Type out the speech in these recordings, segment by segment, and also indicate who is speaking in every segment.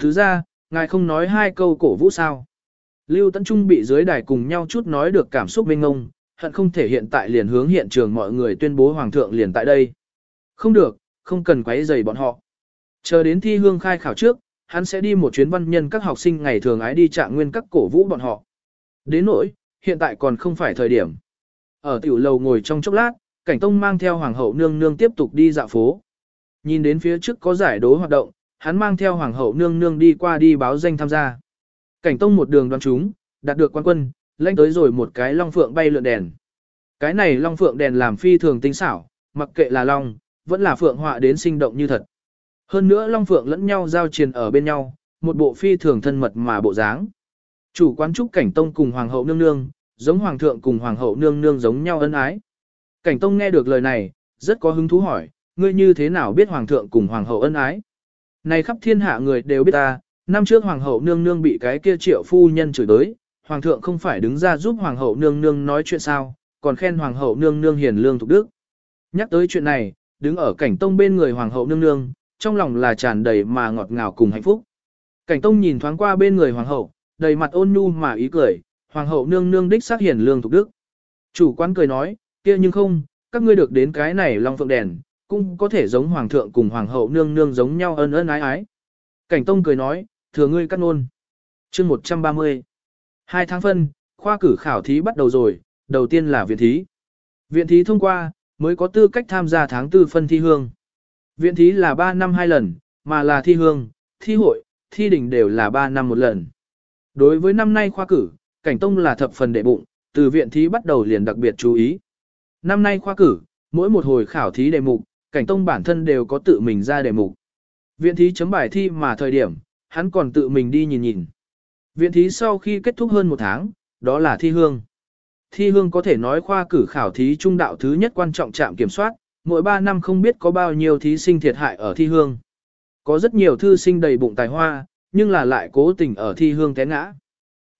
Speaker 1: Thứ ra, ngài không nói hai câu cổ vũ sao. Lưu Tấn Trung bị dưới đài cùng nhau chút nói được cảm xúc mênh ngông, hận không thể hiện tại liền hướng hiện trường mọi người tuyên bố hoàng thượng liền tại đây. Không được, không cần quấy rầy bọn họ. Chờ đến thi hương khai khảo trước, hắn sẽ đi một chuyến văn nhân các học sinh ngày thường ái đi trạng nguyên các cổ vũ bọn họ. Đến nỗi, hiện tại còn không phải thời điểm. Ở tiểu lầu ngồi trong chốc lát, cảnh tông mang theo hoàng hậu nương nương tiếp tục đi dạo phố. Nhìn đến phía trước có giải đố hoạt động, hắn mang theo hoàng hậu nương nương đi qua đi báo danh tham gia. Cảnh tông một đường đoán chúng, đạt được quan quân, lãnh tới rồi một cái long phượng bay lượn đèn. Cái này long phượng đèn làm phi thường tinh xảo, mặc kệ là long, vẫn là phượng họa đến sinh động như thật. Hơn nữa long phượng lẫn nhau giao truyền ở bên nhau, một bộ phi thường thân mật mà bộ dáng. Chủ quán trúc cảnh tông cùng hoàng hậu nương nương, giống hoàng thượng cùng hoàng hậu nương nương giống nhau ân ái. Cảnh tông nghe được lời này, rất có hứng thú hỏi, ngươi như thế nào biết hoàng thượng cùng hoàng hậu ân ái? Này khắp thiên hạ người đều biết ta, năm trước hoàng hậu nương nương bị cái kia triệu phu nhân chửi tới, hoàng thượng không phải đứng ra giúp hoàng hậu nương nương nói chuyện sao, còn khen hoàng hậu nương nương hiền lương thục đức. Nhắc tới chuyện này, đứng ở cảnh tông bên người hoàng hậu nương nương, trong lòng là tràn đầy mà ngọt ngào cùng hạnh phúc. Cảnh tông nhìn thoáng qua bên người hoàng hậu, đầy mặt ôn nhu mà ý cười, hoàng hậu nương nương đích xác hiền lương thục đức. Chủ quán cười nói, kia nhưng không, các ngươi được đến cái này long phượng đèn, cũng có thể giống hoàng thượng cùng hoàng hậu nương nương giống nhau ân ân ái ái. Cảnh tông cười nói, thừa ngươi cắt nôn. chương 130. Hai tháng phân, khoa cử khảo thí bắt đầu rồi, đầu tiên là viện thí. Viện thí thông qua, mới có tư cách tham gia tháng tư phân thi hương. Viện thí là 3 năm hai lần, mà là thi hương, thi hội, thi đỉnh đều là 3 năm một lần. Đối với năm nay khoa cử, cảnh tông là thập phần đệ bụng, từ viện thí bắt đầu liền đặc biệt chú ý. Năm nay khoa cử, mỗi một hồi khảo thí đề mục, cảnh tông bản thân đều có tự mình ra đề mục. Viện thí chấm bài thi mà thời điểm, hắn còn tự mình đi nhìn nhìn. Viện thí sau khi kết thúc hơn một tháng, đó là thi hương. Thi hương có thể nói khoa cử khảo thí trung đạo thứ nhất quan trọng trạm kiểm soát, mỗi 3 năm không biết có bao nhiêu thí sinh thiệt hại ở thi hương. Có rất nhiều thư sinh đầy bụng tài hoa, nhưng là lại cố tình ở thi hương té ngã.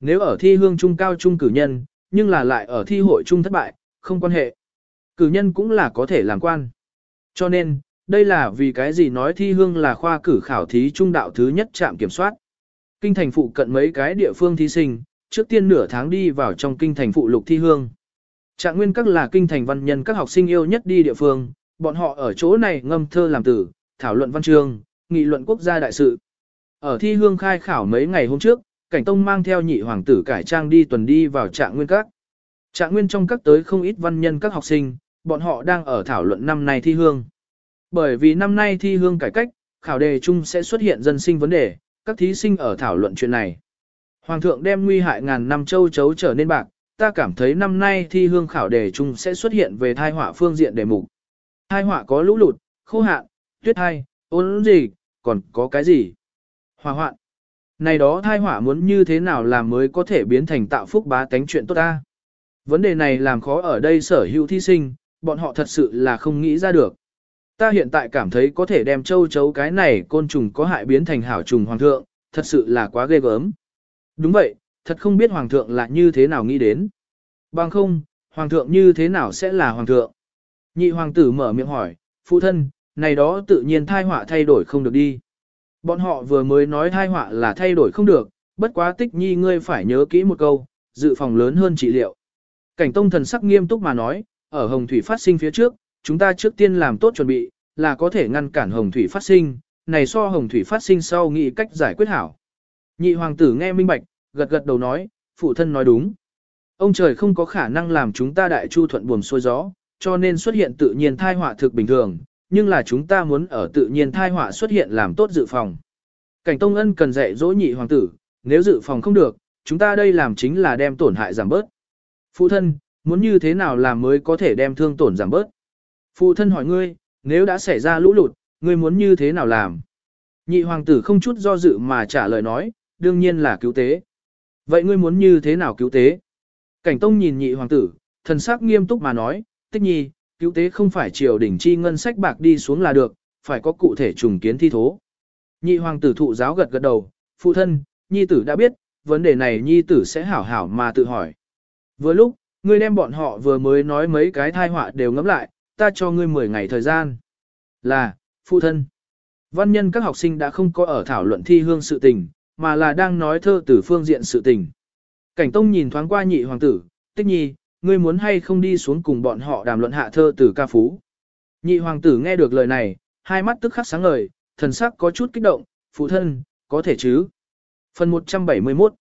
Speaker 1: Nếu ở thi hương trung cao trung cử nhân, nhưng là lại ở thi hội trung thất bại, không quan hệ. Cử nhân cũng là có thể làm quan. Cho nên, đây là vì cái gì nói thi hương là khoa cử khảo thí trung đạo thứ nhất trạm kiểm soát. Kinh thành phụ cận mấy cái địa phương thí sinh, trước tiên nửa tháng đi vào trong kinh thành phụ lục thi hương. Trạng nguyên các là kinh thành văn nhân các học sinh yêu nhất đi địa phương, bọn họ ở chỗ này ngâm thơ làm tử, thảo luận văn chương, nghị luận quốc gia đại sự. Ở thi hương khai khảo mấy ngày hôm trước, cảnh tông mang theo nhị hoàng tử cải trang đi tuần đi vào trạng nguyên các. Trạng nguyên trong các tới không ít văn nhân các học sinh, bọn họ đang ở thảo luận năm nay thi hương. Bởi vì năm nay thi hương cải cách, khảo đề chung sẽ xuất hiện dân sinh vấn đề, các thí sinh ở thảo luận chuyện này. Hoàng thượng đem nguy hại ngàn năm châu chấu trở nên bạc, ta cảm thấy năm nay thi hương khảo đề chung sẽ xuất hiện về thai họa phương diện đề mục. Thai họa có lũ lụt, khô hạn, tuyết thai, ôn gì, còn có cái gì? Hỏa hoạn. Này đó thai họa muốn như thế nào làm mới có thể biến thành tạo phúc bá tánh chuyện tốt ta? Vấn đề này làm khó ở đây sở hữu thí sinh, bọn họ thật sự là không nghĩ ra được. Ta hiện tại cảm thấy có thể đem châu chấu cái này côn trùng có hại biến thành hảo trùng hoàng thượng, thật sự là quá ghê gớm. Đúng vậy, thật không biết hoàng thượng là như thế nào nghĩ đến. Bằng không, hoàng thượng như thế nào sẽ là hoàng thượng? Nhị hoàng tử mở miệng hỏi, phụ thân, này đó tự nhiên thai họa thay đổi không được đi. Bọn họ vừa mới nói thai họa là thay đổi không được, bất quá tích nhi ngươi phải nhớ kỹ một câu, dự phòng lớn hơn trị liệu. Cảnh tông thần sắc nghiêm túc mà nói, ở hồng thủy phát sinh phía trước, chúng ta trước tiên làm tốt chuẩn bị, là có thể ngăn cản hồng thủy phát sinh, này so hồng thủy phát sinh sau nghĩ cách giải quyết hảo. Nhị hoàng tử nghe minh bạch, gật gật đầu nói, phụ thân nói đúng. Ông trời không có khả năng làm chúng ta đại chu thuận buồm xuôi gió, cho nên xuất hiện tự nhiên thai họa thực bình thường, nhưng là chúng ta muốn ở tự nhiên thai họa xuất hiện làm tốt dự phòng. Cảnh Tông Ân cần dạy dỗ nhị hoàng tử, nếu dự phòng không được, chúng ta đây làm chính là đem tổn hại giảm bớt. Phụ thân, muốn như thế nào làm mới có thể đem thương tổn giảm bớt? Phụ thân hỏi ngươi, nếu đã xảy ra lũ lụt, ngươi muốn như thế nào làm? Nhị hoàng tử không chút do dự mà trả lời nói, đương nhiên là cứu tế. Vậy ngươi muốn như thế nào cứu tế? Cảnh Tông nhìn nhị hoàng tử, thần sắc nghiêm túc mà nói, tích nhi, cứu tế không phải triều đỉnh chi ngân sách bạc đi xuống là được, phải có cụ thể trùng kiến thi thố. Nhị hoàng tử thụ giáo gật gật đầu, phụ thân, nhi tử đã biết, vấn đề này nhi tử sẽ hảo hảo mà tự hỏi. Vừa lúc, ngươi đem bọn họ vừa mới nói mấy cái thai họa đều ngẫm lại, ta cho ngươi 10 ngày thời gian. Là, phụ thân. Văn nhân các học sinh đã không có ở thảo luận thi hương sự tình, mà là đang nói thơ từ phương diện sự tình. Cảnh Tông nhìn thoáng qua nhị hoàng tử, tích nhi, ngươi muốn hay không đi xuống cùng bọn họ đàm luận hạ thơ từ ca phú. Nhị hoàng tử nghe được lời này, hai mắt tức khắc sáng ngời, thần sắc có chút kích động, phụ thân, có thể chứ. Phần 171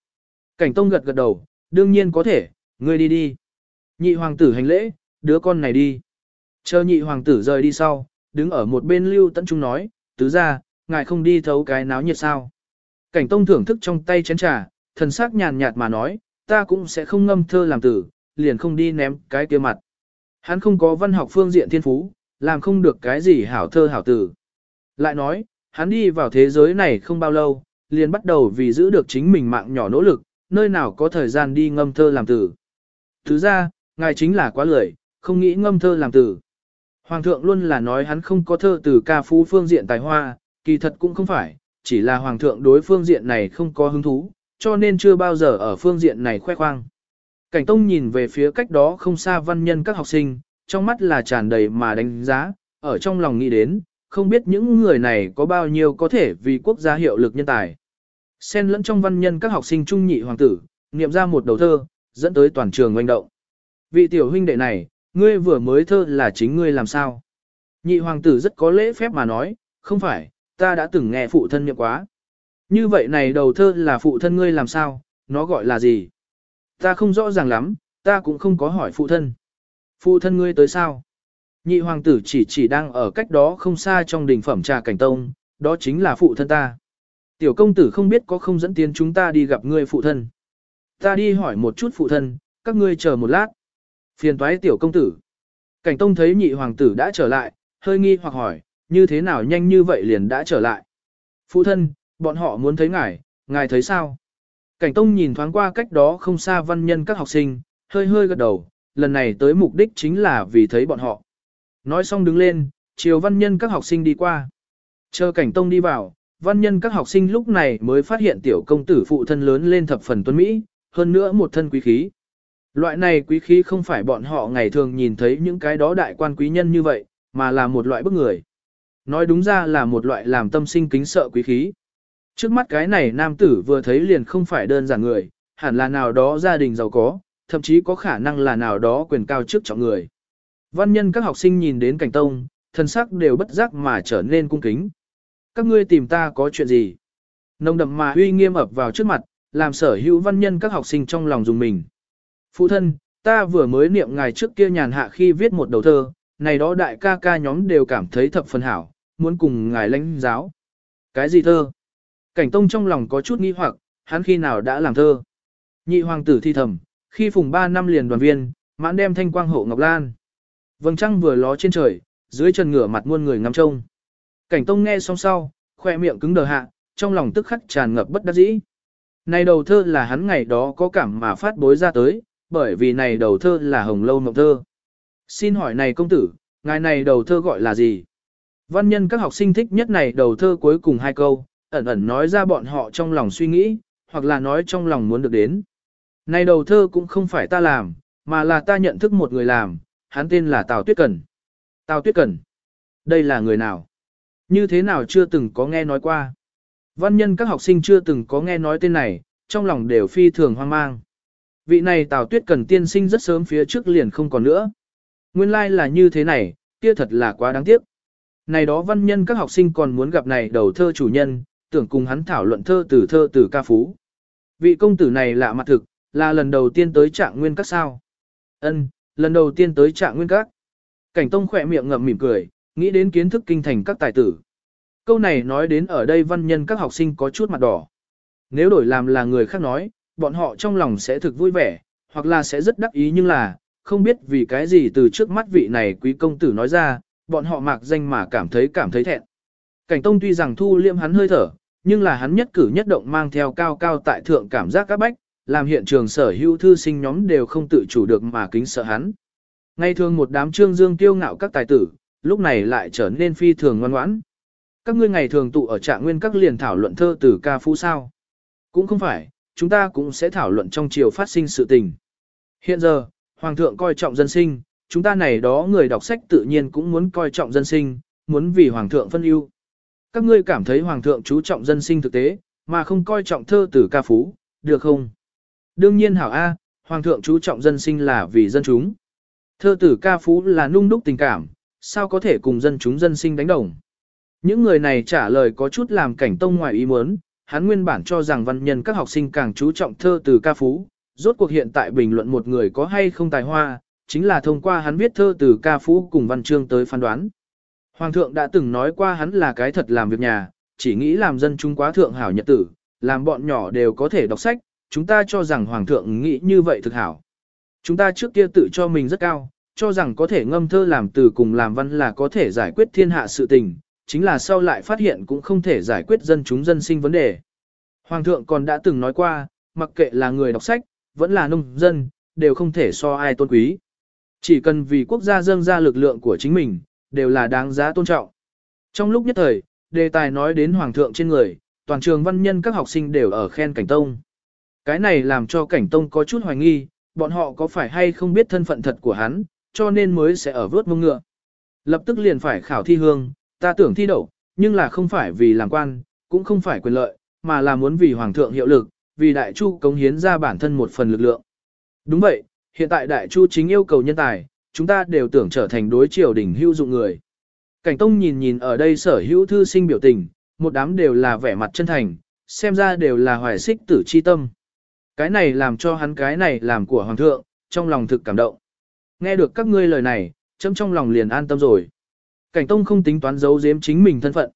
Speaker 1: Cảnh Tông gật gật đầu, đương nhiên có thể, ngươi đi đi. Nhị hoàng tử hành lễ, đứa con này đi. Chờ nhị hoàng tử rời đi sau, đứng ở một bên lưu tận trung nói, tứ ra, ngài không đi thấu cái náo nhiệt sao. Cảnh Tông thưởng thức trong tay chén trà, thần sắc nhàn nhạt mà nói, ta cũng sẽ không ngâm thơ làm tử, liền không đi ném cái kia mặt. Hắn không có văn học phương diện thiên phú, làm không được cái gì hảo thơ hảo tử. Lại nói, hắn đi vào thế giới này không bao lâu, liền bắt đầu vì giữ được chính mình mạng nhỏ nỗ lực, nơi nào có thời gian đi ngâm thơ làm tử. Thứ ra, ngài chính là quá lười, không nghĩ ngâm thơ làm từ. Hoàng thượng luôn là nói hắn không có thơ từ ca phú phương diện tài hoa, kỳ thật cũng không phải, chỉ là hoàng thượng đối phương diện này không có hứng thú, cho nên chưa bao giờ ở phương diện này khoe khoang. Cảnh Tông nhìn về phía cách đó không xa văn nhân các học sinh, trong mắt là tràn đầy mà đánh giá, ở trong lòng nghĩ đến, không biết những người này có bao nhiêu có thể vì quốc gia hiệu lực nhân tài. Xen lẫn trong văn nhân các học sinh trung nhị hoàng tử, niệm ra một đầu thơ, dẫn tới toàn trường oanh động. Vị tiểu huynh đệ này, ngươi vừa mới thơ là chính ngươi làm sao? Nhị hoàng tử rất có lễ phép mà nói, không phải, ta đã từng nghe phụ thân niệm quá. Như vậy này đầu thơ là phụ thân ngươi làm sao, nó gọi là gì? Ta không rõ ràng lắm, ta cũng không có hỏi phụ thân. Phụ thân ngươi tới sao? Nhị hoàng tử chỉ chỉ đang ở cách đó không xa trong đình phẩm trà cảnh tông, đó chính là phụ thân ta. Tiểu công tử không biết có không dẫn tiến chúng ta đi gặp ngươi phụ thân. Ta đi hỏi một chút phụ thân, các ngươi chờ một lát. Phiền toái tiểu công tử. Cảnh tông thấy nhị hoàng tử đã trở lại, hơi nghi hoặc hỏi, như thế nào nhanh như vậy liền đã trở lại. Phụ thân, bọn họ muốn thấy ngài, ngài thấy sao? Cảnh tông nhìn thoáng qua cách đó không xa văn nhân các học sinh, hơi hơi gật đầu, lần này tới mục đích chính là vì thấy bọn họ. Nói xong đứng lên, chiều văn nhân các học sinh đi qua. Chờ cảnh tông đi vào, văn nhân các học sinh lúc này mới phát hiện tiểu công tử phụ thân lớn lên thập phần tuấn Mỹ, hơn nữa một thân quý khí. Loại này quý khí không phải bọn họ ngày thường nhìn thấy những cái đó đại quan quý nhân như vậy, mà là một loại bức người. Nói đúng ra là một loại làm tâm sinh kính sợ quý khí. Trước mắt cái này nam tử vừa thấy liền không phải đơn giản người, hẳn là nào đó gia đình giàu có, thậm chí có khả năng là nào đó quyền cao chức trọng người. Văn nhân các học sinh nhìn đến cảnh tông, thân sắc đều bất giác mà trở nên cung kính. Các ngươi tìm ta có chuyện gì? Nông đậm mà uy nghiêm ập vào trước mặt, làm sở hữu văn nhân các học sinh trong lòng dùng mình. Phụ thân, ta vừa mới niệm ngài trước kia nhàn hạ khi viết một đầu thơ, này đó đại ca ca nhóm đều cảm thấy thập phần hảo, muốn cùng ngài lãnh giáo. Cái gì thơ? Cảnh tông trong lòng có chút nghi hoặc, hắn khi nào đã làm thơ. Nhị hoàng tử thi thầm, khi phùng 3 năm liền đoàn viên, mãn đem thanh quang hộ ngọc lan. Vầng trăng vừa ló trên trời, dưới chân ngửa mặt muôn người ngắm trông. Cảnh tông nghe xong sau, khoe miệng cứng đờ hạ, trong lòng tức khắc tràn ngập bất đắc dĩ. Này đầu thơ là hắn ngày đó có cảm mà phát bối ra tới, bởi vì này đầu thơ là hồng lâu mộng thơ. Xin hỏi này công tử, ngài này đầu thơ gọi là gì? Văn nhân các học sinh thích nhất này đầu thơ cuối cùng hai câu, ẩn ẩn nói ra bọn họ trong lòng suy nghĩ, hoặc là nói trong lòng muốn được đến. Này đầu thơ cũng không phải ta làm, mà là ta nhận thức một người làm, hắn tên là Tào Tuyết Cần. Tào Tuyết Cần. Đây là người nào? Như thế nào chưa từng có nghe nói qua? Văn nhân các học sinh chưa từng có nghe nói tên này, trong lòng đều phi thường hoang mang. Vị này Tào Tuyết Cần tiên sinh rất sớm phía trước liền không còn nữa. Nguyên lai like là như thế này, kia thật là quá đáng tiếc. Này đó văn nhân các học sinh còn muốn gặp này đầu thơ chủ nhân, tưởng cùng hắn thảo luận thơ từ thơ từ ca phú. Vị công tử này lạ mặt thực, là lần đầu tiên tới trạng nguyên các sao. Ân, lần đầu tiên tới trạng nguyên các. Cảnh tông khỏe miệng ngậm mỉm cười, nghĩ đến kiến thức kinh thành các tài tử. Câu này nói đến ở đây văn nhân các học sinh có chút mặt đỏ. Nếu đổi làm là người khác nói, bọn họ trong lòng sẽ thực vui vẻ, hoặc là sẽ rất đắc ý nhưng là, không biết vì cái gì từ trước mắt vị này quý công tử nói ra, bọn họ mạc danh mà cảm thấy cảm thấy thẹn. Cảnh Tông tuy rằng thu liêm hắn hơi thở, nhưng là hắn nhất cử nhất động mang theo cao cao tại thượng cảm giác các bách, làm hiện trường sở hữu thư sinh nhóm đều không tự chủ được mà kính sợ hắn. Ngay thường một đám trương dương kiêu ngạo các tài tử, lúc này lại trở nên phi thường ngoan ngoãn. Các ngươi ngày thường tụ ở trạng nguyên các liền thảo luận thơ từ ca phú sao. Cũng không phải, chúng ta cũng sẽ thảo luận trong chiều phát sinh sự tình. Hiện giờ, Hoàng thượng coi trọng dân sinh, chúng ta này đó người đọc sách tự nhiên cũng muốn coi trọng dân sinh, muốn vì Hoàng thượng phân ưu. các ngươi cảm thấy hoàng thượng chú trọng dân sinh thực tế, mà không coi trọng thơ tử ca phú, được không? Đương nhiên hảo A, hoàng thượng chú trọng dân sinh là vì dân chúng. Thơ tử ca phú là nung đúc tình cảm, sao có thể cùng dân chúng dân sinh đánh đồng? Những người này trả lời có chút làm cảnh tông ngoài ý muốn, hắn nguyên bản cho rằng văn nhân các học sinh càng chú trọng thơ từ ca phú, rốt cuộc hiện tại bình luận một người có hay không tài hoa, chính là thông qua hắn viết thơ từ ca phú cùng văn chương tới phán đoán. Hoàng thượng đã từng nói qua hắn là cái thật làm việc nhà, chỉ nghĩ làm dân chúng quá thượng hảo nhật tử, làm bọn nhỏ đều có thể đọc sách, chúng ta cho rằng Hoàng thượng nghĩ như vậy thực hảo. Chúng ta trước kia tự cho mình rất cao, cho rằng có thể ngâm thơ làm từ cùng làm văn là có thể giải quyết thiên hạ sự tình, chính là sau lại phát hiện cũng không thể giải quyết dân chúng dân sinh vấn đề. Hoàng thượng còn đã từng nói qua, mặc kệ là người đọc sách, vẫn là nông dân, đều không thể so ai tôn quý. Chỉ cần vì quốc gia dâng ra lực lượng của chính mình, đều là đáng giá tôn trọng. Trong lúc nhất thời, đề tài nói đến Hoàng thượng trên người, toàn trường văn nhân các học sinh đều ở khen Cảnh Tông. Cái này làm cho Cảnh Tông có chút hoài nghi, bọn họ có phải hay không biết thân phận thật của hắn, cho nên mới sẽ ở vớt mông ngựa. Lập tức liền phải khảo thi hương, ta tưởng thi đậu, nhưng là không phải vì làm quan, cũng không phải quyền lợi, mà là muốn vì hoàng thượng hiệu lực, vì đại chu cống hiến ra bản thân một phần lực lượng. Đúng vậy, hiện tại đại chu chính yêu cầu nhân tài, chúng ta đều tưởng trở thành đối triều đỉnh hữu dụng người. Cảnh Tông nhìn nhìn ở đây sở hữu thư sinh biểu tình, một đám đều là vẻ mặt chân thành, xem ra đều là hoài xích tử chi tâm. Cái này làm cho hắn cái này làm của hoàng thượng, trong lòng thực cảm động. Nghe được các ngươi lời này, chấm trong lòng liền an tâm rồi. Cảnh Tông không tính toán giấu giếm chính mình thân phận.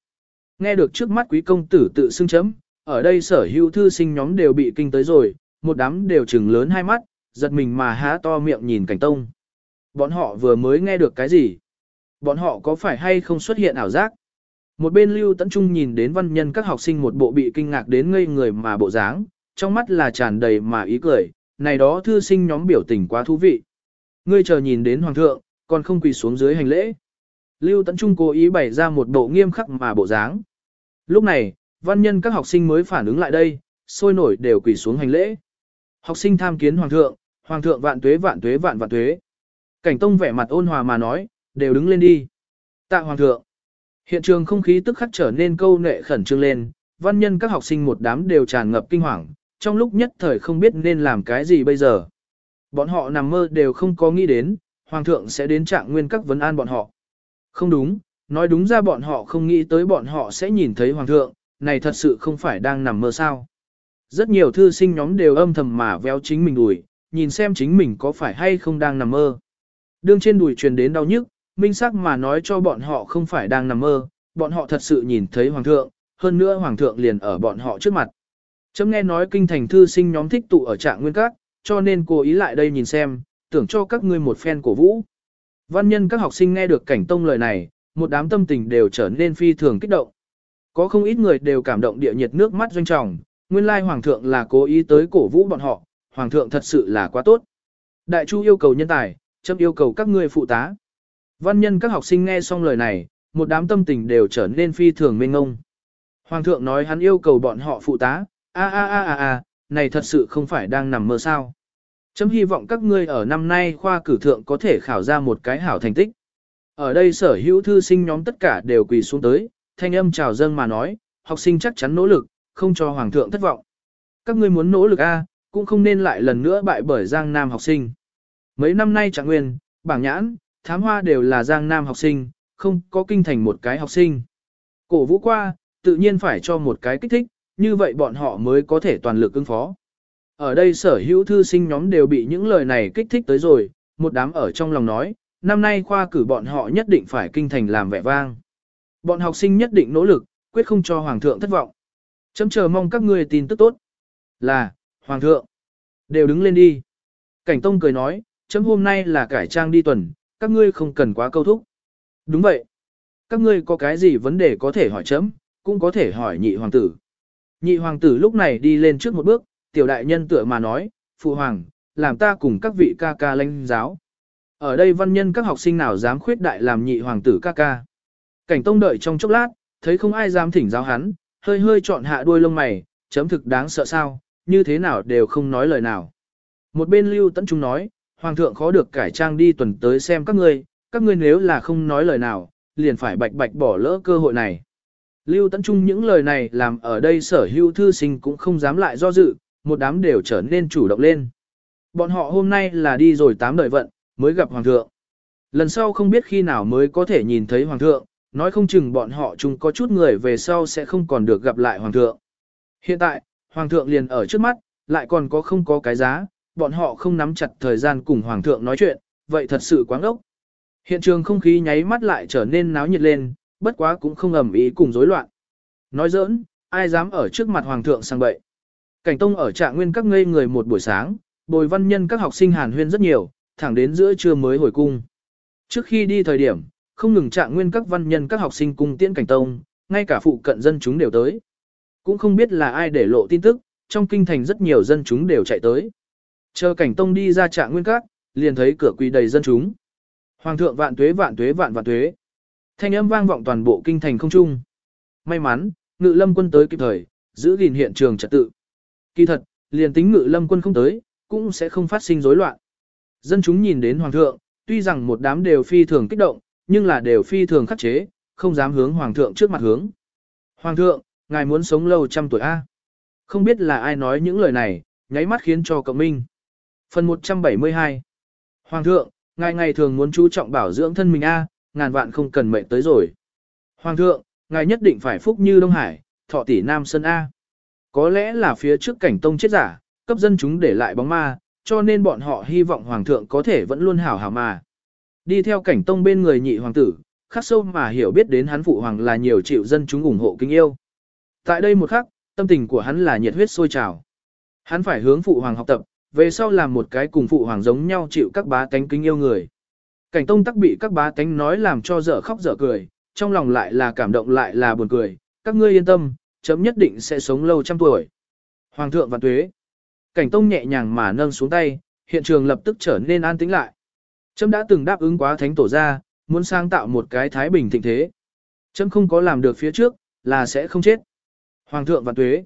Speaker 1: Nghe được trước mắt quý công tử tự xưng chấm, ở đây sở hữu thư sinh nhóm đều bị kinh tới rồi, một đám đều trừng lớn hai mắt, giật mình mà há to miệng nhìn Cảnh Tông. Bọn họ vừa mới nghe được cái gì? Bọn họ có phải hay không xuất hiện ảo giác? Một bên Lưu Tấn Trung nhìn đến văn nhân các học sinh một bộ bị kinh ngạc đến ngây người mà bộ dáng, trong mắt là tràn đầy mà ý cười, này đó thư sinh nhóm biểu tình quá thú vị. Ngươi chờ nhìn đến hoàng thượng, còn không quỳ xuống dưới hành lễ. Lưu Tấn Trung cố ý bày ra một bộ nghiêm khắc mà bộ dáng. Lúc này, văn nhân các học sinh mới phản ứng lại đây, sôi nổi đều quỳ xuống hành lễ. Học sinh tham kiến hoàng thượng, hoàng thượng vạn tuế vạn tuế vạn vạn tuế. Cảnh Tông vẻ mặt ôn hòa mà nói, đều đứng lên đi. Tạ hoàng thượng. Hiện trường không khí tức khắc trở nên câu nệ khẩn trương lên, văn nhân các học sinh một đám đều tràn ngập kinh hoàng, trong lúc nhất thời không biết nên làm cái gì bây giờ. Bọn họ nằm mơ đều không có nghĩ đến, hoàng thượng sẽ đến trạng nguyên các vấn an bọn họ. Không đúng, nói đúng ra bọn họ không nghĩ tới bọn họ sẽ nhìn thấy hoàng thượng, này thật sự không phải đang nằm mơ sao. Rất nhiều thư sinh nhóm đều âm thầm mà véo chính mình đùi, nhìn xem chính mình có phải hay không đang nằm mơ. Đương trên đùi truyền đến đau nhức, minh sắc mà nói cho bọn họ không phải đang nằm mơ, bọn họ thật sự nhìn thấy hoàng thượng, hơn nữa hoàng thượng liền ở bọn họ trước mặt. Chấm nghe nói kinh thành thư sinh nhóm thích tụ ở trạng nguyên các, cho nên cố ý lại đây nhìn xem, tưởng cho các ngươi một phen cổ vũ. Văn nhân các học sinh nghe được cảnh tông lời này, một đám tâm tình đều trở nên phi thường kích động. Có không ít người đều cảm động địa nhiệt nước mắt doanh trọng, nguyên lai hoàng thượng là cố ý tới cổ vũ bọn họ, hoàng thượng thật sự là quá tốt. Đại chu yêu cầu nhân tài, chấm yêu cầu các ngươi phụ tá. Văn nhân các học sinh nghe xong lời này, một đám tâm tình đều trở nên phi thường mênh ngông. Hoàng thượng nói hắn yêu cầu bọn họ phụ tá, a a a a a, này thật sự không phải đang nằm mơ sao. Chấm hy vọng các ngươi ở năm nay khoa cử thượng có thể khảo ra một cái hảo thành tích. Ở đây sở hữu thư sinh nhóm tất cả đều quỳ xuống tới, thanh âm chào dâng mà nói, học sinh chắc chắn nỗ lực, không cho hoàng thượng thất vọng. Các ngươi muốn nỗ lực a, cũng không nên lại lần nữa bại bởi Giang Nam học sinh. Mấy năm nay trạng nguyên, bảng nhãn, thám hoa đều là Giang Nam học sinh, không có kinh thành một cái học sinh. Cổ vũ qua, tự nhiên phải cho một cái kích thích, như vậy bọn họ mới có thể toàn lực ứng phó. Ở đây sở hữu thư sinh nhóm đều bị những lời này kích thích tới rồi, một đám ở trong lòng nói, năm nay khoa cử bọn họ nhất định phải kinh thành làm vẻ vang. Bọn học sinh nhất định nỗ lực, quyết không cho Hoàng thượng thất vọng. Chấm chờ mong các ngươi tin tức tốt. Là, Hoàng thượng, đều đứng lên đi. Cảnh Tông cười nói, chấm hôm nay là cải trang đi tuần, các ngươi không cần quá câu thúc. Đúng vậy. Các ngươi có cái gì vấn đề có thể hỏi chấm, cũng có thể hỏi nhị hoàng tử. Nhị hoàng tử lúc này đi lên trước một bước, tiểu đại nhân tựa mà nói, phụ hoàng, làm ta cùng các vị ca ca lãnh giáo. Ở đây văn nhân các học sinh nào dám khuyết đại làm nhị hoàng tử ca ca. Cảnh tông đợi trong chốc lát, thấy không ai dám thỉnh giáo hắn, hơi hơi chọn hạ đuôi lông mày, chấm thực đáng sợ sao, như thế nào đều không nói lời nào. Một bên lưu tấn trung nói, hoàng thượng khó được cải trang đi tuần tới xem các ngươi, các ngươi nếu là không nói lời nào, liền phải bạch bạch bỏ lỡ cơ hội này. Lưu Tấn Trung những lời này làm ở đây sở hữu thư sinh cũng không dám lại do dự, một đám đều trở nên chủ động lên. Bọn họ hôm nay là đi rồi tám đời vận, mới gặp Hoàng thượng. Lần sau không biết khi nào mới có thể nhìn thấy Hoàng thượng, nói không chừng bọn họ chung có chút người về sau sẽ không còn được gặp lại Hoàng thượng. Hiện tại, Hoàng thượng liền ở trước mắt, lại còn có không có cái giá, bọn họ không nắm chặt thời gian cùng Hoàng thượng nói chuyện, vậy thật sự quá ngốc. Hiện trường không khí nháy mắt lại trở nên náo nhiệt lên, bất quá cũng không ầm ý cùng rối loạn. Nói giỡn, ai dám ở trước mặt Hoàng thượng sang bậy. Cảnh Tông ở trạng nguyên các ngây người một buổi sáng, bồi văn nhân các học sinh hàn huyên rất nhiều, thẳng đến giữa trưa mới hồi cung. Trước khi đi thời điểm, không ngừng trạng nguyên các văn nhân các học sinh cung tiễn Cảnh Tông, ngay cả phụ cận dân chúng đều tới. Cũng không biết là ai để lộ tin tức, trong kinh thành rất nhiều dân chúng đều chạy tới. Chờ Cảnh Tông đi ra trạng nguyên các, liền thấy cửa quỳ đầy dân chúng. Hoàng thượng vạn tuế vạn tuế vạn vạn tuế. Thanh âm vang vọng toàn bộ kinh thành không trung. May mắn, ngự lâm quân tới kịp thời, giữ gìn hiện trường trật tự. Kỳ thật, liền tính ngự lâm quân không tới, cũng sẽ không phát sinh rối loạn. Dân chúng nhìn đến hoàng thượng, tuy rằng một đám đều phi thường kích động, nhưng là đều phi thường khắc chế, không dám hướng hoàng thượng trước mặt hướng. Hoàng thượng, ngài muốn sống lâu trăm tuổi A. Không biết là ai nói những lời này, nháy mắt khiến cho cộng minh. Phần 172 Hoàng thượng, ngài ngày thường muốn chú trọng bảo dưỡng thân mình A, ngàn vạn không cần mệnh tới rồi. Hoàng thượng, ngài nhất định phải phúc như Đông Hải, thọ tỷ Nam Sơn A. Có lẽ là phía trước cảnh tông chết giả, cấp dân chúng để lại bóng ma, cho nên bọn họ hy vọng hoàng thượng có thể vẫn luôn hảo hảo mà. Đi theo cảnh tông bên người nhị hoàng tử, khắc sâu mà hiểu biết đến hắn phụ hoàng là nhiều triệu dân chúng ủng hộ kính yêu. Tại đây một khắc, tâm tình của hắn là nhiệt huyết sôi trào. Hắn phải hướng phụ hoàng học tập, về sau làm một cái cùng phụ hoàng giống nhau chịu các bá tánh kính yêu người. Cảnh tông tắc bị các bá tánh nói làm cho dở khóc dở cười, trong lòng lại là cảm động lại là buồn cười, các ngươi yên tâm, chấm nhất định sẽ sống lâu trăm tuổi. Hoàng thượng và tuế. Cảnh tông nhẹ nhàng mà nâng xuống tay, hiện trường lập tức trở nên an tĩnh lại. Chấm đã từng đáp ứng quá thánh tổ ra, muốn sáng tạo một cái thái bình thịnh thế. Chấm không có làm được phía trước, là sẽ không chết. Hoàng thượng và tuế.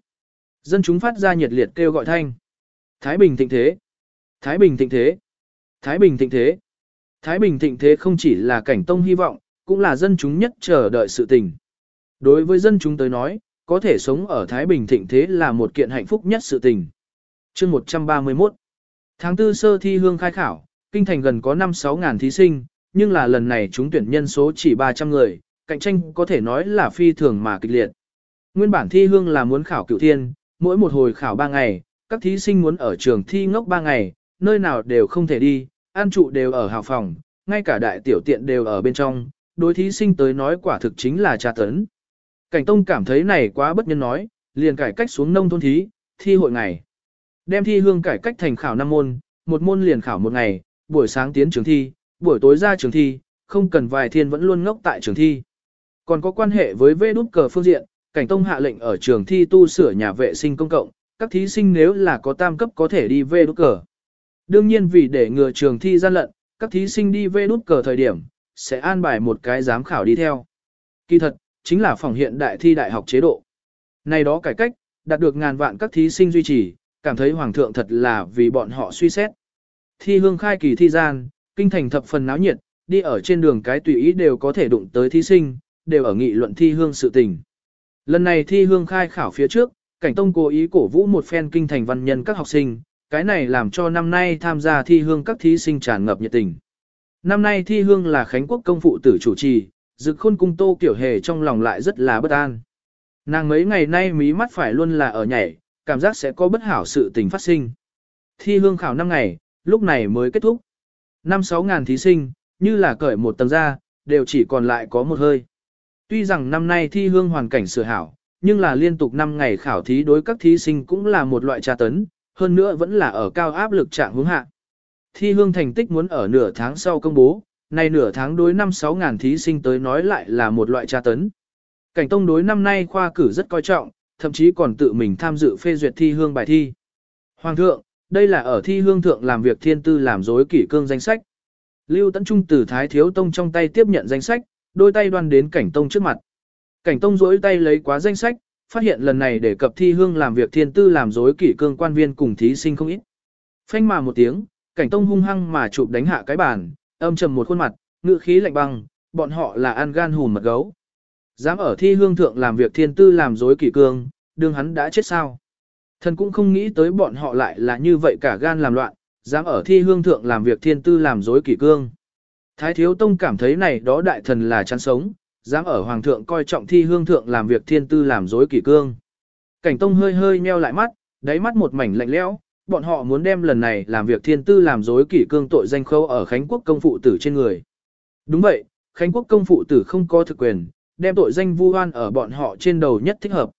Speaker 1: Dân chúng phát ra nhiệt liệt kêu gọi thanh. Thái bình thịnh thế. Thái bình thịnh thế. Thái bình thịnh thế. Thái bình thịnh thế không chỉ là cảnh tông hy vọng, cũng là dân chúng nhất chờ đợi sự tình. Đối với dân chúng tới nói, có thể sống ở Thái Bình thịnh thế là một kiện hạnh phúc nhất sự tình. chương 131 Tháng tư sơ thi hương khai khảo, kinh thành gần có 5-6 ngàn thí sinh, nhưng là lần này chúng tuyển nhân số chỉ 300 người, cạnh tranh có thể nói là phi thường mà kịch liệt. Nguyên bản thi hương là muốn khảo cựu thiên, mỗi một hồi khảo 3 ngày, các thí sinh muốn ở trường thi ngốc 3 ngày, nơi nào đều không thể đi, an trụ đều ở hào phòng, ngay cả đại tiểu tiện đều ở bên trong, đối thí sinh tới nói quả thực chính là tra tấn. Cảnh Tông cảm thấy này quá bất nhân nói, liền cải cách xuống nông thôn thí, thi hội ngày. Đem thi hương cải cách thành khảo 5 môn, một môn liền khảo một ngày, buổi sáng tiến trường thi, buổi tối ra trường thi, không cần vài thiên vẫn luôn ngốc tại trường thi. Còn có quan hệ với vê đút cờ phương diện, Cảnh Tông hạ lệnh ở trường thi tu sửa nhà vệ sinh công cộng, các thí sinh nếu là có tam cấp có thể đi vê đút cờ. Đương nhiên vì để ngừa trường thi gian lận, các thí sinh đi vê đút cờ thời điểm, sẽ an bài một cái giám khảo đi theo. Kỳ thật, chính là phòng hiện đại thi đại học chế độ. Này đó cải cách, đạt được ngàn vạn các thí sinh duy trì, cảm thấy hoàng thượng thật là vì bọn họ suy xét. Thi hương khai kỳ thi gian, kinh thành thập phần náo nhiệt, đi ở trên đường cái tùy ý đều có thể đụng tới thí sinh, đều ở nghị luận thi hương sự tình. Lần này thi hương khai khảo phía trước, cảnh tông cố ý cổ vũ một phen kinh thành văn nhân các học sinh, cái này làm cho năm nay tham gia thi hương các thí sinh tràn ngập nhiệt tình. Năm nay thi hương là Khánh Quốc công phụ tử chủ trì, dực khôn cung tô kiểu hề trong lòng lại rất là bất an. Nàng mấy ngày nay mí mắt phải luôn là ở nhảy, cảm giác sẽ có bất hảo sự tình phát sinh. Thi hương khảo 5 ngày, lúc này mới kết thúc. Năm sáu ngàn thí sinh, như là cởi một tầng ra, đều chỉ còn lại có một hơi. Tuy rằng năm nay thi hương hoàn cảnh sửa hảo, nhưng là liên tục 5 ngày khảo thí đối các thí sinh cũng là một loại tra tấn, hơn nữa vẫn là ở cao áp lực trạng hướng hạ. Thi hương thành tích muốn ở nửa tháng sau công bố, nay nửa tháng đối năm sáu ngàn thí sinh tới nói lại là một loại tra tấn. Cảnh tông đối năm nay khoa cử rất coi trọng, thậm chí còn tự mình tham dự phê duyệt thi hương bài thi. Hoàng thượng, đây là ở thi hương thượng làm việc thiên tư làm dối kỷ cương danh sách. Lưu Tấn Trung từ Thái Thiếu Tông trong tay tiếp nhận danh sách, đôi tay đoan đến Cảnh Tông trước mặt. Cảnh Tông dối tay lấy quá danh sách, phát hiện lần này để cập thi hương làm việc thiên tư làm dối kỷ cương quan viên cùng thí sinh không ít. Phanh mà một tiếng, Cảnh Tông hung hăng mà chụp đánh hạ cái bàn, âm trầm một khuôn mặt, ngữ khí lạnh băng, bọn họ là ăn gan hùn mật gấu. Dám ở thi hương thượng làm việc thiên tư làm dối kỷ cương, đương hắn đã chết sao. Thần cũng không nghĩ tới bọn họ lại là như vậy cả gan làm loạn, dám ở thi hương thượng làm việc thiên tư làm dối kỷ cương. Thái thiếu tông cảm thấy này đó đại thần là chán sống, dám ở hoàng thượng coi trọng thi hương thượng làm việc thiên tư làm dối kỷ cương. Cảnh tông hơi hơi nheo lại mắt, đáy mắt một mảnh lạnh lẽo, bọn họ muốn đem lần này làm việc thiên tư làm dối kỷ cương tội danh khâu ở Khánh Quốc công phụ tử trên người. Đúng vậy, Khánh Quốc công phụ tử không có thực quyền, đem tội danh vu oan ở bọn họ trên đầu nhất thích hợp.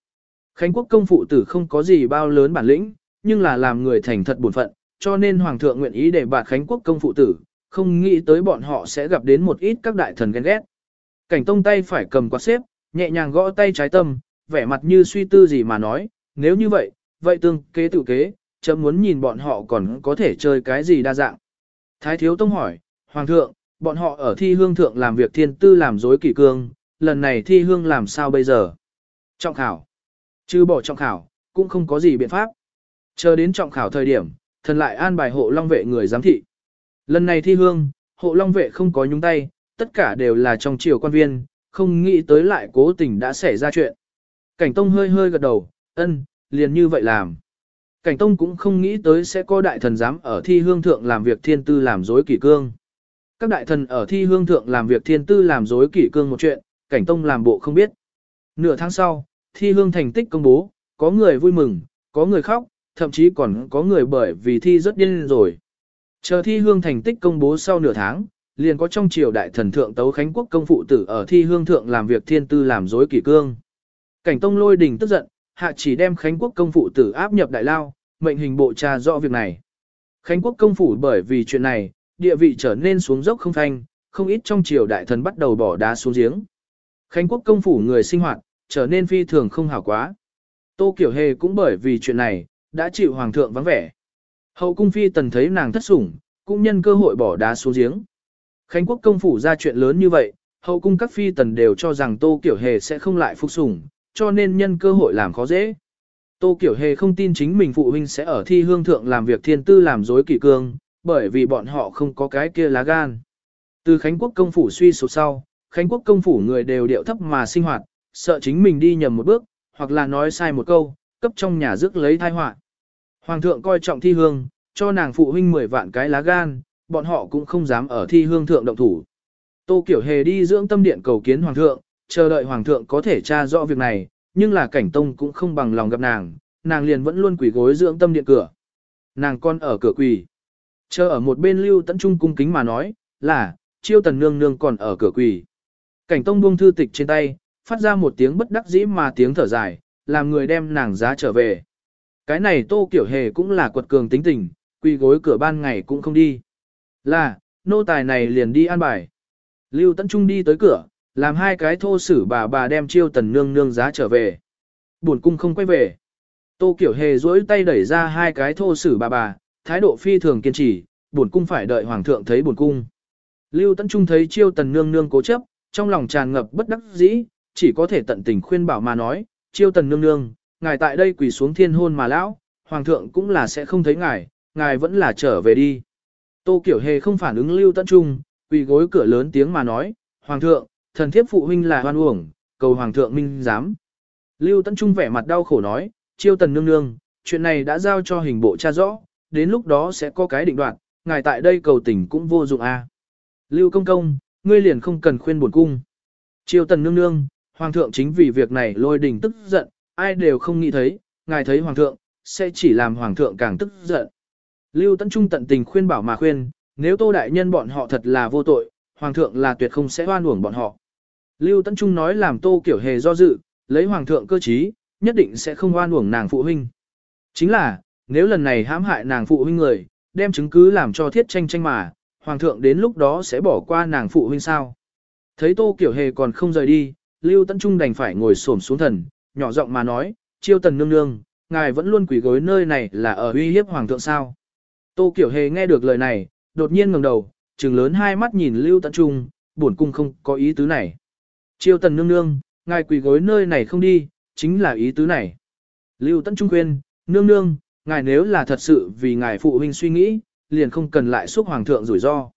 Speaker 1: Khánh Quốc công phụ tử không có gì bao lớn bản lĩnh, nhưng là làm người thành thật buồn phận, cho nên Hoàng thượng nguyện ý để bạt Khánh Quốc công phụ tử, không nghĩ tới bọn họ sẽ gặp đến một ít các đại thần ghen ghét. Cảnh tông tay phải cầm quạt xếp, nhẹ nhàng gõ tay trái tâm, vẻ mặt như suy tư gì mà nói, nếu như vậy, vậy tương kế tự kế, chấm muốn nhìn bọn họ còn có thể chơi cái gì đa dạng. Thái thiếu tông hỏi, Hoàng thượng, bọn họ ở thi hương thượng làm việc thiên tư làm dối kỷ cương, lần này thi hương làm sao bây giờ? Trọng khảo. Chứ bỏ trọng khảo, cũng không có gì biện pháp. Chờ đến trọng khảo thời điểm, thần lại an bài hộ long vệ người giám thị. Lần này thi hương, hộ long vệ không có nhúng tay, tất cả đều là trong triều quan viên, không nghĩ tới lại cố tình đã xảy ra chuyện. Cảnh Tông hơi hơi gật đầu, ân, liền như vậy làm. Cảnh Tông cũng không nghĩ tới sẽ có đại thần dám ở thi hương thượng làm việc thiên tư làm dối kỷ cương. Các đại thần ở thi hương thượng làm việc thiên tư làm dối kỷ cương một chuyện, Cảnh Tông làm bộ không biết. Nửa tháng sau, thi hương thành tích công bố, có người vui mừng, có người khóc, thậm chí còn có người bởi vì thi rất điên rồi. Chờ thi hương thành tích công bố sau nửa tháng, liền có trong triều đại thần thượng tấu Khánh Quốc công phụ tử ở thi hương thượng làm việc thiên tư làm dối kỷ cương. Cảnh tông lôi đình tức giận, hạ chỉ đem Khánh Quốc công phụ tử áp nhập đại lao, mệnh hình bộ trà rõ việc này. Khánh Quốc công phủ bởi vì chuyện này, địa vị trở nên xuống dốc không thanh, không ít trong triều đại thần bắt đầu bỏ đá xuống giếng. Khánh Quốc công phủ người sinh hoạt, trở nên phi thường không hảo quá. Tô Kiểu Hề cũng bởi vì chuyện này, đã chịu hoàng thượng vắng vẻ. Hậu cung phi tần thấy nàng thất sủng, cũng nhân cơ hội bỏ đá xuống giếng. Khánh quốc công phủ ra chuyện lớn như vậy, hậu cung các phi tần đều cho rằng Tô Kiểu Hề sẽ không lại phục sủng, cho nên nhân cơ hội làm khó dễ. Tô Kiểu Hề không tin chính mình phụ huynh sẽ ở thi hương thượng làm việc thiên tư làm dối kỷ cương, bởi vì bọn họ không có cái kia lá gan. Từ Khánh quốc công phủ suy sụp sau, Khánh quốc công phủ người đều điệu thấp mà sinh hoạt, sợ chính mình đi nhầm một bước, hoặc là nói sai một câu, cấp trong nhà rước lấy tai họa. Hoàng thượng coi trọng thi hương, cho nàng phụ huynh 10 vạn cái lá gan, bọn họ cũng không dám ở thi hương thượng động thủ. Tô Kiểu Hề đi dưỡng tâm điện cầu kiến hoàng thượng, chờ đợi hoàng thượng có thể tra rõ việc này, nhưng là cảnh tông cũng không bằng lòng gặp nàng, nàng liền vẫn luôn quỳ gối dưỡng tâm điện cửa. Nàng con ở cửa quỳ. Chờ ở một bên lưu tấn trung cung kính mà nói, là, chiêu tần nương nương còn ở cửa quỳ. Cảnh tông buông thư tịch trên tay, phát ra một tiếng bất đắc dĩ mà tiếng thở dài, làm người đem nàng giá trở về. Cái này tô kiểu hề cũng là quật cường tính tình, quỳ gối cửa ban ngày cũng không đi. Là, nô tài này liền đi an bài. Lưu Tấn Trung đi tới cửa, làm hai cái thô sử bà bà đem chiêu tần nương nương giá trở về. Buồn cung không quay về. Tô Kiểu Hề duỗi tay đẩy ra hai cái thô sử bà bà, thái độ phi thường kiên trì, buồn cung phải đợi hoàng thượng thấy buồn cung. Lưu Tấn Trung thấy chiêu tần nương nương cố chấp, trong lòng tràn ngập bất đắc dĩ, chỉ có thể tận tình khuyên bảo mà nói, chiêu tần nương nương, ngài tại đây quỳ xuống thiên hôn mà lão, hoàng thượng cũng là sẽ không thấy ngài, ngài vẫn là trở về đi. Tô Kiểu Hề không phản ứng Lưu Tấn Trung, quỳ gối cửa lớn tiếng mà nói, Hoàng thượng, thần thiếp phụ huynh là hoan uổng, cầu Hoàng thượng minh giám. Lưu Tấn Trung vẻ mặt đau khổ nói, chiêu tần nương nương, chuyện này đã giao cho hình bộ tra rõ, đến lúc đó sẽ có cái định đoạn. ngài tại đây cầu tình cũng vô dụng a. Lưu công công, ngươi liền không cần khuyên buồn cung. Chiêu tần nương nương, Hoàng thượng chính vì việc này lôi đình tức giận, ai đều không nghĩ thấy, ngài thấy Hoàng thượng, sẽ chỉ làm Hoàng thượng càng tức giận. Lưu Tấn Trung tận tình khuyên bảo mà khuyên, nếu Tô Đại Nhân bọn họ thật là vô tội, Hoàng thượng là tuyệt không sẽ oan uổng bọn họ. Lưu Tấn Trung nói làm Tô Kiểu Hề do dự, lấy Hoàng thượng cơ trí, nhất định sẽ không oan uổng nàng phụ huynh. Chính là, nếu lần này hãm hại nàng phụ huynh người, đem chứng cứ làm cho thiết tranh tranh mà, Hoàng thượng đến lúc đó sẽ bỏ qua nàng phụ huynh sao. Thấy Tô Kiểu Hề còn không rời đi, Lưu Tấn Trung đành phải ngồi xổm xuống thần, nhỏ giọng mà nói, chiêu tần nương nương, ngài vẫn luôn quỷ gối nơi này là ở uy hiếp Hoàng thượng sao. Tô Kiểu Hề nghe được lời này, đột nhiên ngẩng đầu, trừng lớn hai mắt nhìn Lưu Tấn Trung, buồn cung không có ý tứ này. Chiêu tần nương nương, ngài quỳ gối nơi này không đi, chính là ý tứ này. Lưu Tấn Trung khuyên, nương nương, ngài nếu là thật sự vì ngài phụ huynh suy nghĩ, liền không cần lại xúc hoàng thượng rủi ro.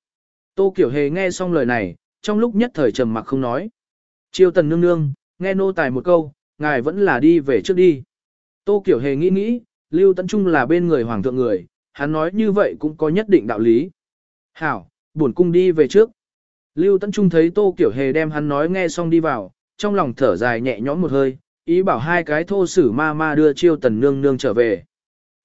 Speaker 1: Tô Kiểu Hề nghe xong lời này, trong lúc nhất thời trầm mặc không nói. Chiêu tần nương nương, nghe nô tài một câu, ngài vẫn là đi về trước đi. Tô Kiểu Hề nghĩ nghĩ, Lưu Tấn Trung là bên người hoàng thượng người, hắn nói như vậy cũng có nhất định đạo lý. Hảo, buồn cung đi về trước. Lưu Tấn Trung thấy Tô Kiểu Hề đem hắn nói nghe xong đi vào, trong lòng thở dài nhẹ nhõm một hơi, ý bảo hai cái thô sử ma ma đưa chiêu tần nương nương trở về.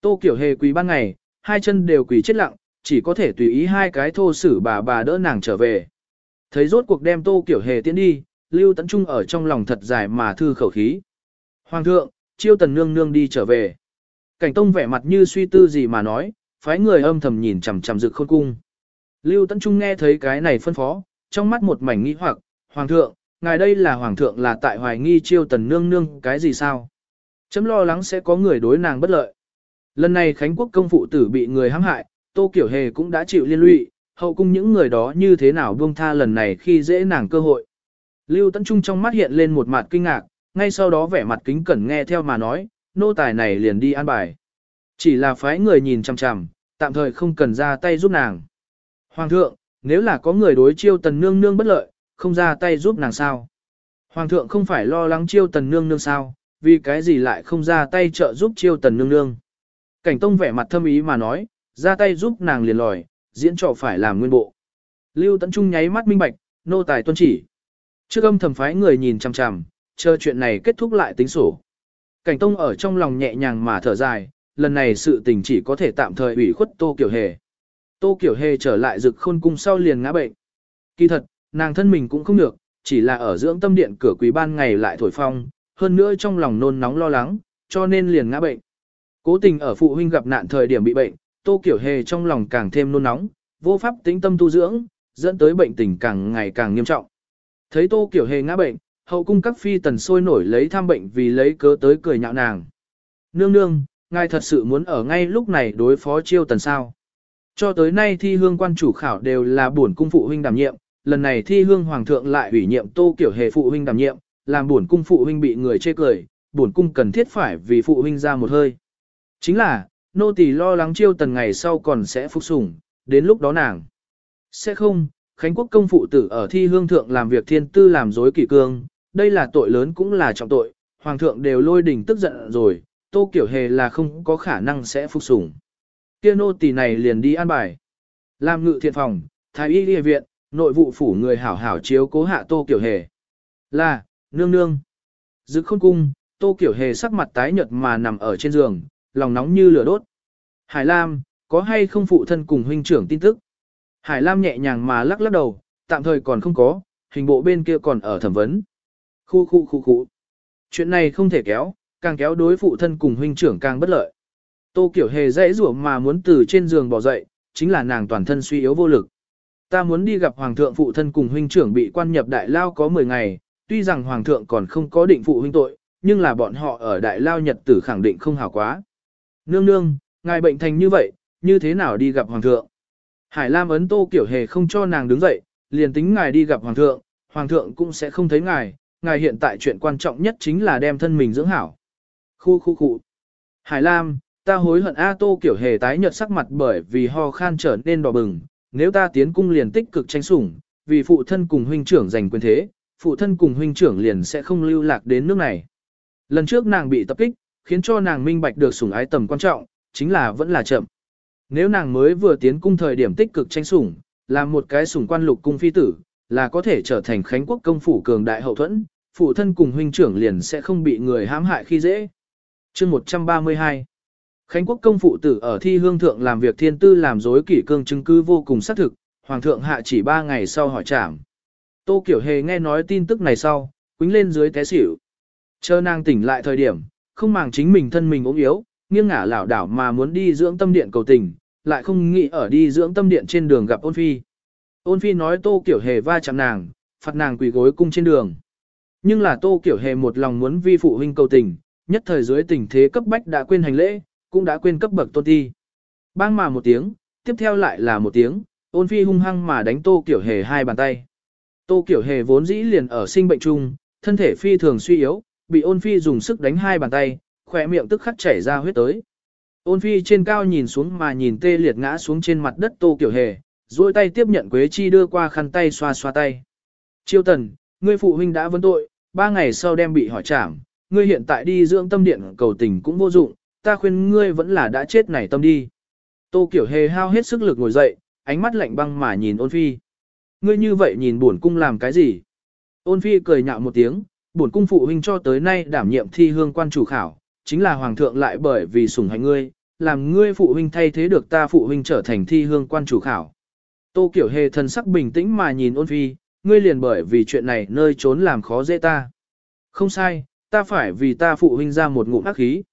Speaker 1: Tô Kiểu Hề quỳ ban ngày, hai chân đều quỳ chết lặng, chỉ có thể tùy ý hai cái thô sử bà bà đỡ nàng trở về. Thấy rốt cuộc đem Tô Kiểu Hề tiến đi, Lưu Tấn Trung ở trong lòng thật dài mà thư khẩu khí. Hoàng thượng, chiêu tần nương nương đi trở về. Cảnh Tông vẻ mặt như suy tư gì mà nói, phái người âm thầm nhìn chằm chằm dự khôn cung. Lưu Tấn Trung nghe thấy cái này phân phó, trong mắt một mảnh nghi hoặc, Hoàng thượng, ngài đây là Hoàng thượng là tại hoài nghi chiêu tần nương nương cái gì sao? Chấm lo lắng sẽ có người đối nàng bất lợi. Lần này Khánh Quốc công phụ tử bị người hãm hại, Tô Kiểu Hề cũng đã chịu liên lụy, hậu cung những người đó như thế nào buông tha lần này khi dễ nàng cơ hội. Lưu Tấn Trung trong mắt hiện lên một mặt kinh ngạc, ngay sau đó vẻ mặt kính cẩn nghe theo mà nói, nô tài này liền đi an bài. Chỉ là phái người nhìn chằm chằm, tạm thời không cần ra tay giúp nàng. Hoàng thượng, nếu là có người đối chiêu tần nương nương bất lợi, không ra tay giúp nàng sao? Hoàng thượng không phải lo lắng chiêu tần nương nương sao, vì cái gì lại không ra tay trợ giúp chiêu tần nương nương? Cảnh tông vẻ mặt thâm ý mà nói, ra tay giúp nàng liền lòi, diễn trò phải làm nguyên bộ. Lưu Tấn Trung nháy mắt minh bạch, nô tài tuân chỉ. Trước âm thầm phái người nhìn chằm chằm, chờ chuyện này kết thúc lại tính sổ. Cảnh Tông ở trong lòng nhẹ nhàng mà thở dài, lần này sự tình chỉ có thể tạm thời ủy khuất Tô Kiểu Hề. Tô Kiểu Hề trở lại rực khôn cung sau liền ngã bệnh. Kỳ thật, nàng thân mình cũng không được, chỉ là ở dưỡng tâm điện cửa quý ban ngày lại thổi phong, hơn nữa trong lòng nôn nóng lo lắng, cho nên liền ngã bệnh. Cố tình ở phụ huynh gặp nạn thời điểm bị bệnh, Tô Kiểu Hề trong lòng càng thêm nôn nóng, vô pháp tĩnh tâm tu dưỡng, dẫn tới bệnh tình càng ngày càng nghiêm trọng. Thấy Tô Kiểu Hề ngã bệnh, hậu cung các phi tần sôi nổi lấy tham bệnh vì lấy cớ tới cười nhạo nàng. Nương nương, ngài thật sự muốn ở ngay lúc này đối phó chiêu tần sao. Cho tới nay thi hương quan chủ khảo đều là bổn cung phụ huynh đảm nhiệm, lần này thi hương hoàng thượng lại ủy nhiệm Tô Kiểu Hề phụ huynh đảm nhiệm, làm bổn cung phụ huynh bị người chê cười, Bổn cung cần thiết phải vì phụ huynh ra một hơi. Chính là, nô tỳ lo lắng chiêu tần ngày sau còn sẽ phục sủng, đến lúc đó nàng. Sẽ không, Khánh Quốc công phụ tử ở thi hương thượng làm việc thiên tư làm dối kỷ cương, đây là tội lớn cũng là trọng tội, hoàng thượng đều lôi đình tức giận rồi, tô kiểu hề là không có khả năng sẽ phục sủng. Kia nô tỳ này liền đi an bài. Làm ngự thiện phòng, thái y y viện, nội vụ phủ người hảo hảo chiếu cố hạ tô kiểu hề. Là, nương nương. Dực khôn cung, tô kiểu hề sắc mặt tái nhợt mà nằm ở trên giường, lòng nóng như lửa đốt. Hải Lam, có hay không phụ thân cùng huynh trưởng tin tức? Hải Lam nhẹ nhàng mà lắc lắc đầu, tạm thời còn không có, hình bộ bên kia còn ở thẩm vấn. Khu khu khu khu. Chuyện này không thể kéo, càng kéo đối phụ thân cùng huynh trưởng càng bất lợi. Tô Kiểu Hề dễ rủa mà muốn từ trên giường bỏ dậy, chính là nàng toàn thân suy yếu vô lực. Ta muốn đi gặp hoàng thượng phụ thân cùng huynh trưởng bị quan nhập đại lao có 10 ngày, tuy rằng hoàng thượng còn không có định phụ huynh tội, nhưng là bọn họ ở đại lao nhật tử khẳng định không hảo quá. Nương nương, ngài bệnh thành như vậy, như thế nào đi gặp hoàng thượng? Hải Lam ấn Tô Kiểu Hề không cho nàng đứng dậy, liền tính ngài đi gặp hoàng thượng, hoàng thượng cũng sẽ không thấy ngài, ngài hiện tại chuyện quan trọng nhất chính là đem thân mình dưỡng hảo. Khu khu khu. Hải Lam, ta hối hận A Tô Kiểu Hề tái nhợt sắc mặt bởi vì ho khan trở nên đỏ bừng, nếu ta tiến cung liền tích cực tranh sủng, vì phụ thân cùng huynh trưởng giành quyền thế, phụ thân cùng huynh trưởng liền sẽ không lưu lạc đến nước này. Lần trước nàng bị tập kích, khiến cho nàng minh bạch được sủng ái tầm quan trọng, chính là vẫn là chậm. Nếu nàng mới vừa tiến cung thời điểm tích cực tranh sủng, làm một cái sủng quan lục cung phi tử, là có thể trở thành khánh quốc công phủ cường đại hậu thuẫn, phụ thân cùng huynh trưởng liền sẽ không bị người hãm hại khi dễ. chương 132 Khánh quốc công phụ tử ở thi hương thượng làm việc thiên tư làm dối kỷ cương chứng cứ vô cùng xác thực, hoàng thượng hạ chỉ 3 ngày sau hỏi trảm. Tô Kiểu Hề nghe nói tin tức này sau, quính lên dưới té xỉu. Chờ nàng tỉnh lại thời điểm, không màng chính mình thân mình ốm yếu, nghiêng ngả lảo đảo mà muốn đi dưỡng tâm điện cầu tình, lại không nghĩ ở đi dưỡng tâm điện trên đường gặp ôn phi. Ôn phi nói tô kiểu hề va chạm nàng, phạt nàng quỳ gối cung trên đường. Nhưng là tô kiểu hề một lòng muốn vi phụ huynh cầu tình, nhất thời dưới tình thế cấp bách đã quên hành lễ, cũng đã quên cấp bậc tôn ti. Bang mà một tiếng, tiếp theo lại là một tiếng, ôn phi hung hăng mà đánh tô kiểu hề hai bàn tay. Tô kiểu hề vốn dĩ liền ở sinh bệnh chung, thân thể phi thường suy yếu, bị ôn phi dùng sức đánh hai bàn tay, khỏe miệng tức khắc chảy ra huyết tới. Ôn phi trên cao nhìn xuống mà nhìn tê liệt ngã xuống trên mặt đất tô kiểu hề, duỗi tay tiếp nhận Quế Chi đưa qua khăn tay xoa xoa tay. Chiêu tần, ngươi phụ huynh đã vấn tội, ba ngày sau đem bị hỏi trảm, ngươi hiện tại đi dưỡng tâm điện cầu tình cũng vô dụng, ta khuyên ngươi vẫn là đã chết này tâm đi. Tô Kiểu Hề hao hết sức lực ngồi dậy, ánh mắt lạnh băng mà nhìn ôn phi. Ngươi như vậy nhìn buồn cung làm cái gì? Ôn phi cười nhạo một tiếng, buồn cung phụ huynh cho tới nay đảm nhiệm thi hương quan chủ khảo, chính là hoàng thượng lại bởi vì sủng hạnh ngươi, làm ngươi phụ huynh thay thế được ta phụ huynh trở thành thi hương quan chủ khảo. Tô Kiểu Hề thần sắc bình tĩnh mà nhìn ôn phi, ngươi liền bởi vì chuyện này nơi trốn làm khó dễ ta. Không sai, ta phải vì ta phụ huynh ra một ngụm ác khí.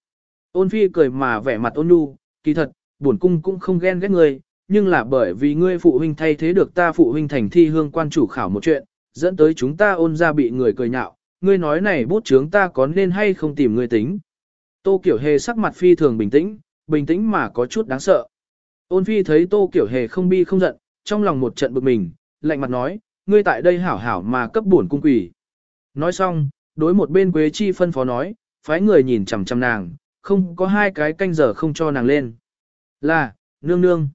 Speaker 1: Ôn phi cười mà vẻ mặt ôn nhu, kỳ thật, bổn cung cũng không ghen ghét ngươi, nhưng là bởi vì ngươi phụ huynh thay thế được ta phụ huynh thành thi hương quan chủ khảo một chuyện, dẫn tới chúng ta ôn ra bị người cười nhạo, ngươi nói này bút chướng ta có nên hay không tìm ngươi tính. Tô Kiểu Hề sắc mặt phi thường bình tĩnh, bình tĩnh mà có chút đáng sợ. Ôn phi thấy Tô Kiểu Hề không bi không giận, trong lòng một trận bực mình, lạnh mặt nói, ngươi tại đây hảo hảo mà cấp bổn cung quỷ. Nói xong, đối một bên Quế Chi phân phó nói, phái người nhìn chằm chằm nàng, không có hai cái canh giờ không cho nàng lên. Là, nương nương.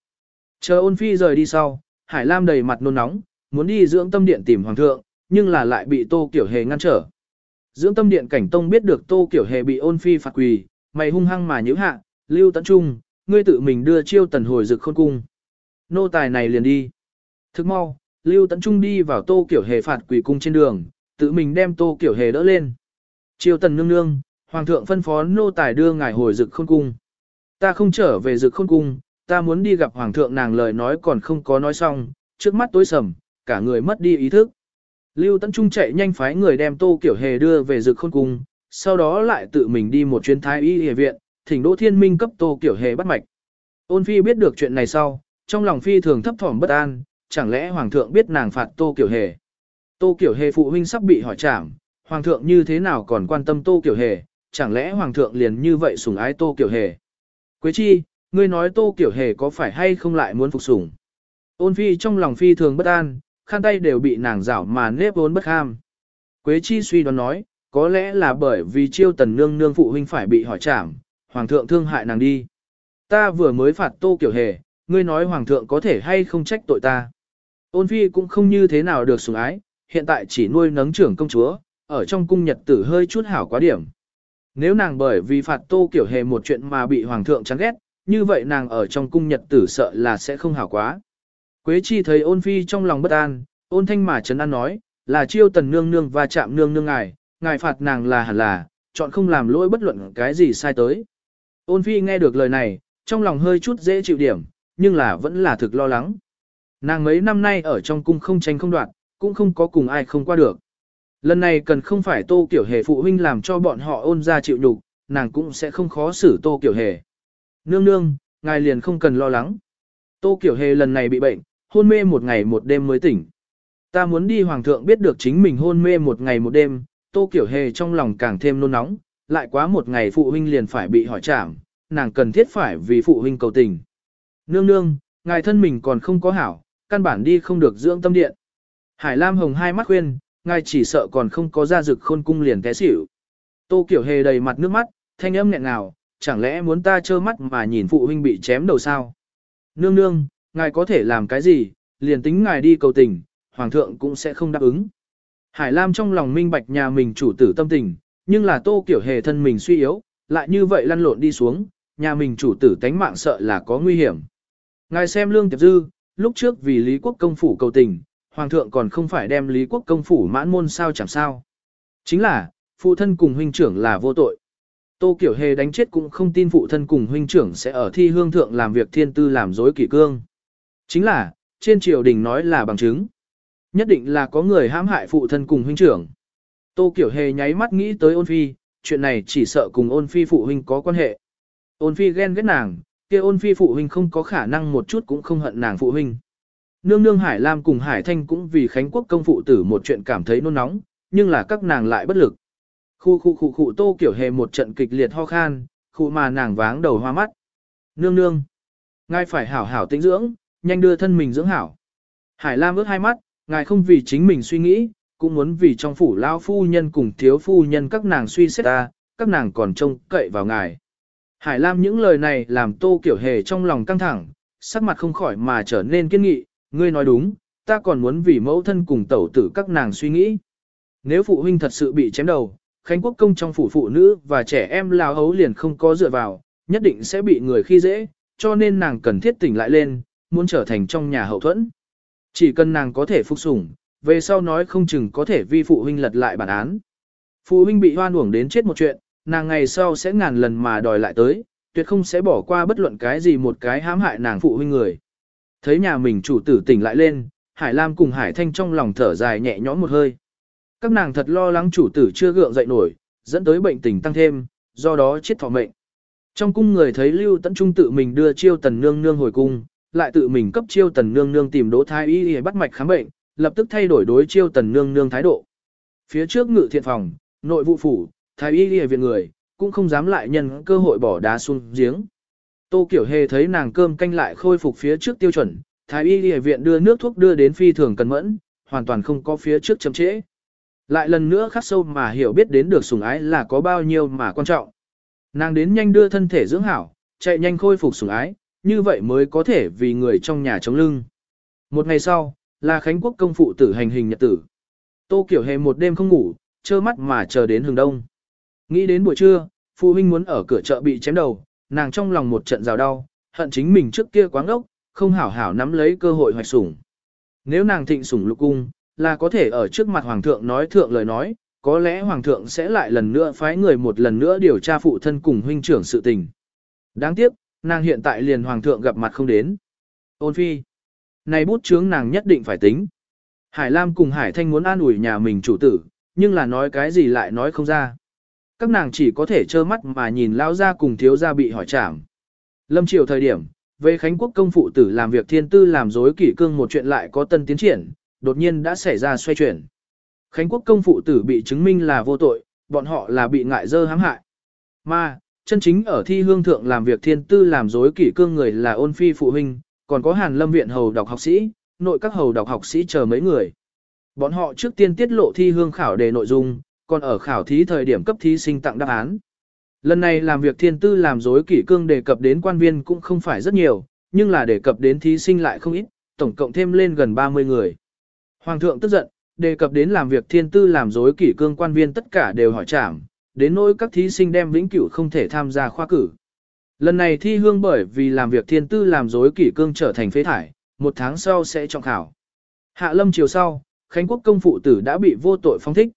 Speaker 1: Chờ ôn phi rời đi sau, Hải Lam đầy mặt nôn nóng, muốn đi dưỡng tâm điện tìm hoàng thượng, nhưng là lại bị Tô Kiểu Hề ngăn trở. Dưỡng tâm điện cảnh tông biết được Tô Kiểu Hề bị ôn phi phạt quỳ, mày hung hăng mà nhữ hạ, lưu tận trung, ngươi tự mình đưa chiêu tần hồi rực khôn cung. Nô tài này liền đi. Thức mau, lưu tận trung đi vào Tô Kiểu Hề phạt quỳ cung trên đường, tự mình đem Tô Kiểu Hề đỡ lên. Chiêu tần nương nương, hoàng thượng phân phó nô tài đưa ngài hồi dực khôn cung. Ta không trở về dực khôn cung, ta muốn đi gặp hoàng thượng nàng lời nói còn không có nói xong, trước mắt tối sầm, cả người mất đi ý thức. Lưu Tấn Trung chạy nhanh phái người đem Tô Kiểu Hề đưa về dực khôn cung, sau đó lại tự mình đi một chuyến thái y y viện, thỉnh Đỗ Thiên Minh cấp Tô Kiểu Hề bắt mạch. Ôn Phi biết được chuyện này sau, trong lòng Phi thường thấp thỏm bất an, chẳng lẽ Hoàng thượng biết nàng phạt Tô Kiểu Hề. Tô Kiểu Hề phụ huynh sắp bị hỏi trảm, Hoàng thượng như thế nào còn quan tâm Tô Kiểu Hề, chẳng lẽ Hoàng thượng liền như vậy sủng ái Tô Kiểu Hề. Quế chi, ngươi nói Tô Kiểu Hề có phải hay không lại muốn phục sủng. Ôn Phi trong lòng Phi thường bất an, khăn tay đều bị nàng rảo mà nếp vốn bất ham. Quế chi suy đoán nói, có lẽ là bởi vì chiêu tần nương nương phụ huynh phải bị hỏi trảm, Hoàng thượng thương hại nàng đi. Ta vừa mới phạt Tô Kiểu Hề, ngươi nói Hoàng thượng có thể hay không trách tội ta. Ôn Phi cũng không như thế nào được sủng ái, hiện tại chỉ nuôi nấng trưởng công chúa, ở trong cung nhật tử hơi chút hảo quá điểm. Nếu nàng bởi vì phạt tô kiểu hề một chuyện mà bị hoàng thượng chán ghét, như vậy nàng ở trong cung nhật tử sợ là sẽ không hảo quá. Quế chi thấy ôn phi trong lòng bất an, ôn thanh mà trấn an nói, là chiêu tần nương nương và chạm nương nương ngài, ngài phạt nàng là hẳn là, chọn không làm lỗi bất luận cái gì sai tới. Ôn phi nghe được lời này, trong lòng hơi chút dễ chịu điểm, nhưng là vẫn là thực lo lắng. Nàng mấy năm nay ở trong cung không tranh không đoạt, cũng không có cùng ai không qua được. Lần này cần không phải tô kiểu hề phụ huynh làm cho bọn họ ôn ra chịu nhục, nàng cũng sẽ không khó xử tô kiểu hề. Nương nương, ngài liền không cần lo lắng. Tô kiểu hề lần này bị bệnh, hôn mê một ngày một đêm mới tỉnh. Ta muốn đi hoàng thượng biết được chính mình hôn mê một ngày một đêm, tô kiểu hề trong lòng càng thêm nôn nóng, lại quá một ngày phụ huynh liền phải bị hỏi trảm, nàng cần thiết phải vì phụ huynh cầu tình. Nương nương, ngài thân mình còn không có hảo, căn bản đi không được dưỡng tâm điện. Hải Lam Hồng hai mắt khuyên, ngài chỉ sợ còn không có ra dực khôn cung liền té xỉu. Tô Kiểu Hề đầy mặt nước mắt, thanh âm nghẹn ngào, chẳng lẽ muốn ta trơ mắt mà nhìn phụ huynh bị chém đầu sao? Nương nương, ngài có thể làm cái gì, liền tính ngài đi cầu tình, hoàng thượng cũng sẽ không đáp ứng. Hải Lam trong lòng minh bạch nhà mình chủ tử tâm tình, nhưng là Tô Kiểu Hề thân mình suy yếu, lại như vậy lăn lộn đi xuống, nhà mình chủ tử tánh mạng sợ là có nguy hiểm. Ngài xem lương tiệp dư, lúc trước vì Lý Quốc công phủ cầu tình, hoàng thượng còn không phải đem Lý Quốc công phủ mãn môn sao chẳng sao. Chính là, phụ thân cùng huynh trưởng là vô tội. Tô Kiểu Hề đánh chết cũng không tin phụ thân cùng huynh trưởng sẽ ở thi hương thượng làm việc thiên tư làm dối kỷ cương. Chính là, trên triều đình nói là bằng chứng. Nhất định là có người hãm hại phụ thân cùng huynh trưởng. Tô Kiểu Hề nháy mắt nghĩ tới ôn phi, chuyện này chỉ sợ cùng ôn phi phụ huynh có quan hệ. Ôn phi ghen ghét nàng, kia ôn phi phụ huynh không có khả năng một chút cũng không hận nàng phụ huynh. Nương nương Hải Lam cùng Hải Thanh cũng vì Khánh Quốc công phụ tử một chuyện cảm thấy nôn nóng, nhưng là các nàng lại bất lực. Khu khu khu khu tô kiểu hề một trận kịch liệt ho khan, khu mà nàng váng đầu hoa mắt. Nương nương, ngài phải hảo hảo tĩnh dưỡng, nhanh đưa thân mình dưỡng hảo. Hải Lam ước hai mắt, ngài không vì chính mình suy nghĩ, cũng muốn vì trong phủ lao phu nhân cùng thiếu phu nhân các nàng suy xét ta, các nàng còn trông cậy vào ngài. Hải Lam những lời này làm tô kiểu hề trong lòng căng thẳng, sắc mặt không khỏi mà trở nên kiên nghị, ngươi nói đúng, ta còn muốn vì mẫu thân cùng tẩu tử các nàng suy nghĩ. Nếu phụ huynh thật sự bị chém đầu, Khánh Quốc công trong phủ phụ nữ và trẻ em lao hấu liền không có dựa vào, nhất định sẽ bị người khi dễ, cho nên nàng cần thiết tỉnh lại lên, muốn trở thành trong nhà hậu thuẫn. Chỉ cần nàng có thể phục sủng, về sau nói không chừng có thể vi phụ huynh lật lại bản án. Phụ huynh bị hoan uổng đến chết một chuyện, nàng ngày sau sẽ ngàn lần mà đòi lại tới, tuyệt không sẽ bỏ qua bất luận cái gì một cái hãm hại nàng phụ huynh người. Thấy nhà mình chủ tử tỉnh lại lên, Hải Lam cùng Hải Thanh trong lòng thở dài nhẹ nhõm một hơi. Các nàng thật lo lắng chủ tử chưa gượng dậy nổi, dẫn tới bệnh tình tăng thêm, do đó chết thọ mệnh. Trong cung người thấy Lưu Tấn Trung tự mình đưa chiêu tần nương nương hồi cung, lại tự mình cấp chiêu tần nương nương tìm đỗ thái y để bắt mạch khám bệnh, lập tức thay đổi đối chiêu tần nương nương thái độ. Phía trước ngự thiện phòng, nội vụ phủ, thái y y viện người, cũng không dám lại nhân cơ hội bỏ đá xuống giếng. Tô Kiểu Hề thấy nàng cơm canh lại khôi phục phía trước tiêu chuẩn, thái y y viện đưa nước thuốc đưa đến phi thường cần mẫn, hoàn toàn không có phía trước chậm trễ. Lại lần nữa khắc sâu mà hiểu biết đến được sủng ái là có bao nhiêu mà quan trọng. Nàng đến nhanh đưa thân thể dưỡng hảo, chạy nhanh khôi phục sủng ái, như vậy mới có thể vì người trong nhà chống lưng. Một ngày sau, là Khánh Quốc công phụ tử hành hình nhật tử. Tô Kiểu Hề một đêm không ngủ, trơ mắt mà chờ đến hừng đông. Nghĩ đến buổi trưa, phụ huynh muốn ở cửa chợ bị chém đầu, nàng trong lòng một trận rào đau, hận chính mình trước kia quá ngốc, không hảo hảo nắm lấy cơ hội hoạch sủng. Nếu nàng thịnh sủng lục cung, là có thể ở trước mặt hoàng thượng nói thượng lời nói, có lẽ hoàng thượng sẽ lại lần nữa phái người một lần nữa điều tra phụ thân cùng huynh trưởng sự tình. Đáng tiếc, nàng hiện tại liền hoàng thượng gặp mặt không đến. Ôn phi, này bút chướng nàng nhất định phải tính. Hải Lam cùng Hải Thanh muốn an ủi nhà mình chủ tử, nhưng là nói cái gì lại nói không ra. Các nàng chỉ có thể trơ mắt mà nhìn lao ra cùng thiếu gia bị hỏi trảm. Lâm triều thời điểm, về Khánh Quốc công phụ tử làm việc thiên tư làm dối kỷ cương một chuyện lại có tân tiến triển, đột nhiên đã xảy ra xoay chuyển. Khánh Quốc công phụ tử bị chứng minh là vô tội, bọn họ là bị ngại dơ hãm hại. Mà, chân chính ở thi hương thượng làm việc thiên tư làm dối kỷ cương người là ôn phi phụ huynh, còn có hàn lâm viện hầu đọc học sĩ, nội các hầu đọc học sĩ chờ mấy người. Bọn họ trước tiên tiết lộ thi hương khảo đề nội dung, còn ở khảo thí thời điểm cấp thí sinh tặng đáp án. Lần này làm việc thiên tư làm dối kỷ cương đề cập đến quan viên cũng không phải rất nhiều, nhưng là đề cập đến thí sinh lại không ít, tổng cộng thêm lên gần 30 người. Hoàng thượng tức giận, đề cập đến làm việc thiên tư làm dối kỷ cương quan viên tất cả đều hỏi trảm, đến nỗi các thí sinh đem vĩnh cửu không thể tham gia khoa cử. Lần này thi hương bởi vì làm việc thiên tư làm dối kỷ cương trở thành phế thải, một tháng sau sẽ trọng khảo. Hạ lâm chiều sau, Khánh Quốc công phụ tử đã bị vô tội phong thích.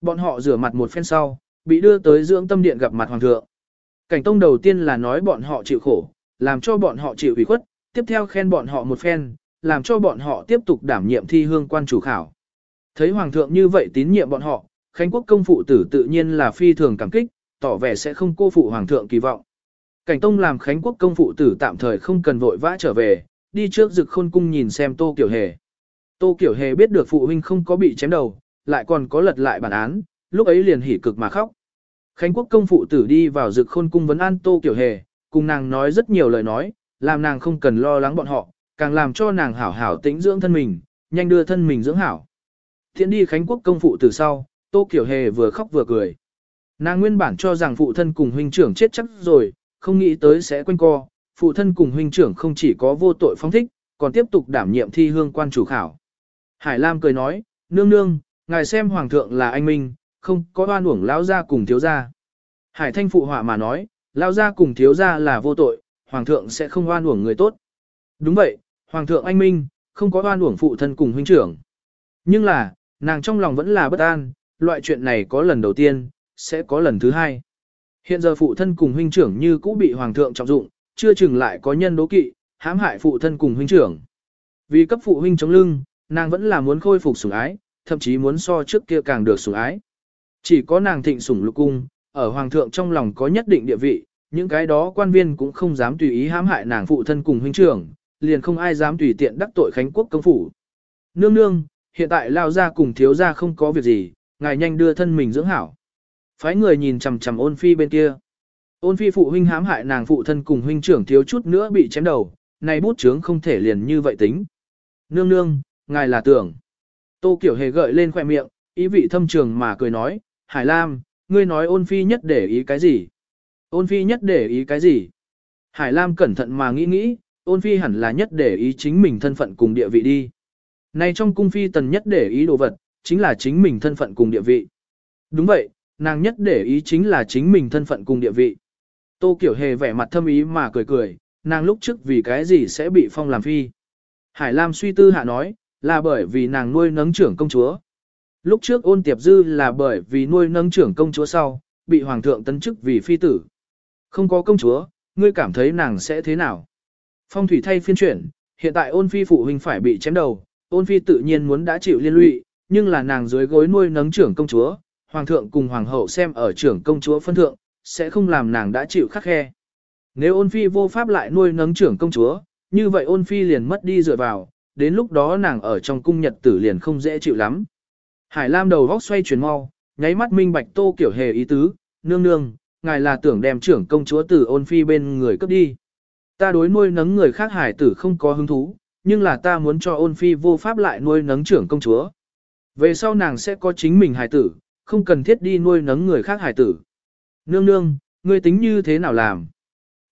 Speaker 1: Bọn họ rửa mặt một phen sau, bị đưa tới dưỡng tâm điện gặp mặt hoàng thượng. Cảnh tông đầu tiên là nói bọn họ chịu khổ, làm cho bọn họ chịu ủy khuất, tiếp theo khen bọn họ một phen, làm cho bọn họ tiếp tục đảm nhiệm thi hương quan chủ khảo. Thấy hoàng thượng như vậy tín nhiệm bọn họ, Khánh Quốc công phụ tử tự nhiên là phi thường cảm kích, tỏ vẻ sẽ không cô phụ hoàng thượng kỳ vọng. Cảnh Tông làm Khánh Quốc công phụ tử tạm thời không cần vội vã trở về, đi trước rực khôn cung nhìn xem Tô Kiểu Hề. Tô Kiểu Hề biết được phụ huynh không có bị chém đầu, lại còn có lật lại bản án, lúc ấy liền hỉ cực mà khóc. Khánh Quốc công phụ tử đi vào rực khôn cung vấn an Tô Kiểu Hề, cùng nàng nói rất nhiều lời nói, làm nàng không cần lo lắng bọn họ, càng làm cho nàng hảo hảo tĩnh dưỡng thân mình, nhanh đưa thân mình dưỡng hảo. Thiện đi Khánh Quốc công phụ tử sau, Tô Kiểu Hề vừa khóc vừa cười. Nàng nguyên bản cho rằng phụ thân cùng huynh trưởng chết chắc rồi, không nghĩ tới sẽ quanh co, phụ thân cùng huynh trưởng không chỉ có vô tội phong thích, còn tiếp tục đảm nhiệm thi hương quan chủ khảo. Hải Lam cười nói, nương nương, ngài xem hoàng thượng là anh minh, không có oan uổng lão gia cùng thiếu gia. Hải Thanh phụ họa mà nói, lão gia cùng thiếu gia là vô tội, hoàng thượng sẽ không oan uổng người tốt. Đúng vậy, hoàng thượng anh minh, không có oan uổng phụ thân cùng huynh trưởng. Nhưng là, nàng trong lòng vẫn là bất an, loại chuyện này có lần đầu tiên, sẽ có lần thứ hai. Hiện giờ phụ thân cùng huynh trưởng như cũ bị hoàng thượng trọng dụng, chưa chừng lại có nhân đố kỵ, hãm hại phụ thân cùng huynh trưởng. Vì cấp phụ huynh chống lưng, nàng vẫn là muốn khôi phục sủng ái, thậm chí muốn so trước kia càng được sủng ái. Chỉ có nàng thịnh sủng lục cung, ở hoàng thượng trong lòng có nhất định địa vị, những cái đó quan viên cũng không dám tùy ý hãm hại nàng phụ thân cùng huynh trưởng, liền không ai dám tùy tiện đắc tội Khánh quốc công phủ. Nương nương, hiện tại lao ra cùng thiếu ra không có việc gì, ngài nhanh đưa thân mình dưỡng hảo. Phái người nhìn chằm chằm ôn phi bên kia. Ôn phi phụ huynh hãm hại nàng phụ thân cùng huynh trưởng thiếu chút nữa bị chém đầu, này bút chướng không thể liền như vậy tính. Nương nương, ngài là tưởng. Tô Kiểu Hề gợi lên khoẻ miệng, ý vị thâm trường mà cười nói, Hải Lam, ngươi nói ôn phi nhất để ý cái gì? Ôn phi nhất để ý cái gì? Hải Lam cẩn thận mà nghĩ nghĩ, ôn phi hẳn là nhất để ý chính mình thân phận cùng địa vị đi. Này trong cung phi tần nhất để ý đồ vật, chính là chính mình thân phận cùng địa vị. Đúng vậy, nàng nhất để ý chính là chính mình thân phận cùng địa vị. Tô Kiểu Hề vẻ mặt thâm ý mà cười cười, nàng lúc trước vì cái gì sẽ bị phong làm phi. Hải Lam suy tư hạ nói, là bởi vì nàng nuôi nấng trưởng công chúa. Lúc trước ôn tiệp dư là bởi vì nuôi nấng trưởng công chúa sau, bị hoàng thượng tấn chức vì phi tử. Không có công chúa, ngươi cảm thấy nàng sẽ thế nào? Phong thủy thay phiên chuyển, hiện tại ôn phi phụ huynh phải bị chém đầu, ôn phi tự nhiên muốn đã chịu liên lụy, nhưng là nàng dưới gối nuôi nấng trưởng công chúa, hoàng thượng cùng hoàng hậu xem ở trưởng công chúa phân thượng, sẽ không làm nàng đã chịu khắc khe. Nếu ôn phi vô pháp lại nuôi nấng trưởng công chúa, như vậy ôn phi liền mất đi dựa vào, đến lúc đó nàng ở trong cung nhật tử liền không dễ chịu lắm. Hải Lam đầu vóc xoay chuyển mau, nháy mắt minh bạch tô kiểu hề ý tứ, nương nương, ngài là tưởng đem trưởng công chúa từ ôn phi bên người cấp đi. Ta đối nuôi nấng người khác hải tử không có hứng thú, nhưng là ta muốn cho ôn phi vô pháp lại nuôi nấng trưởng công chúa. Về sau nàng sẽ có chính mình hải tử, không cần thiết đi nuôi nấng người khác hải tử. Nương nương, ngươi tính như thế nào làm?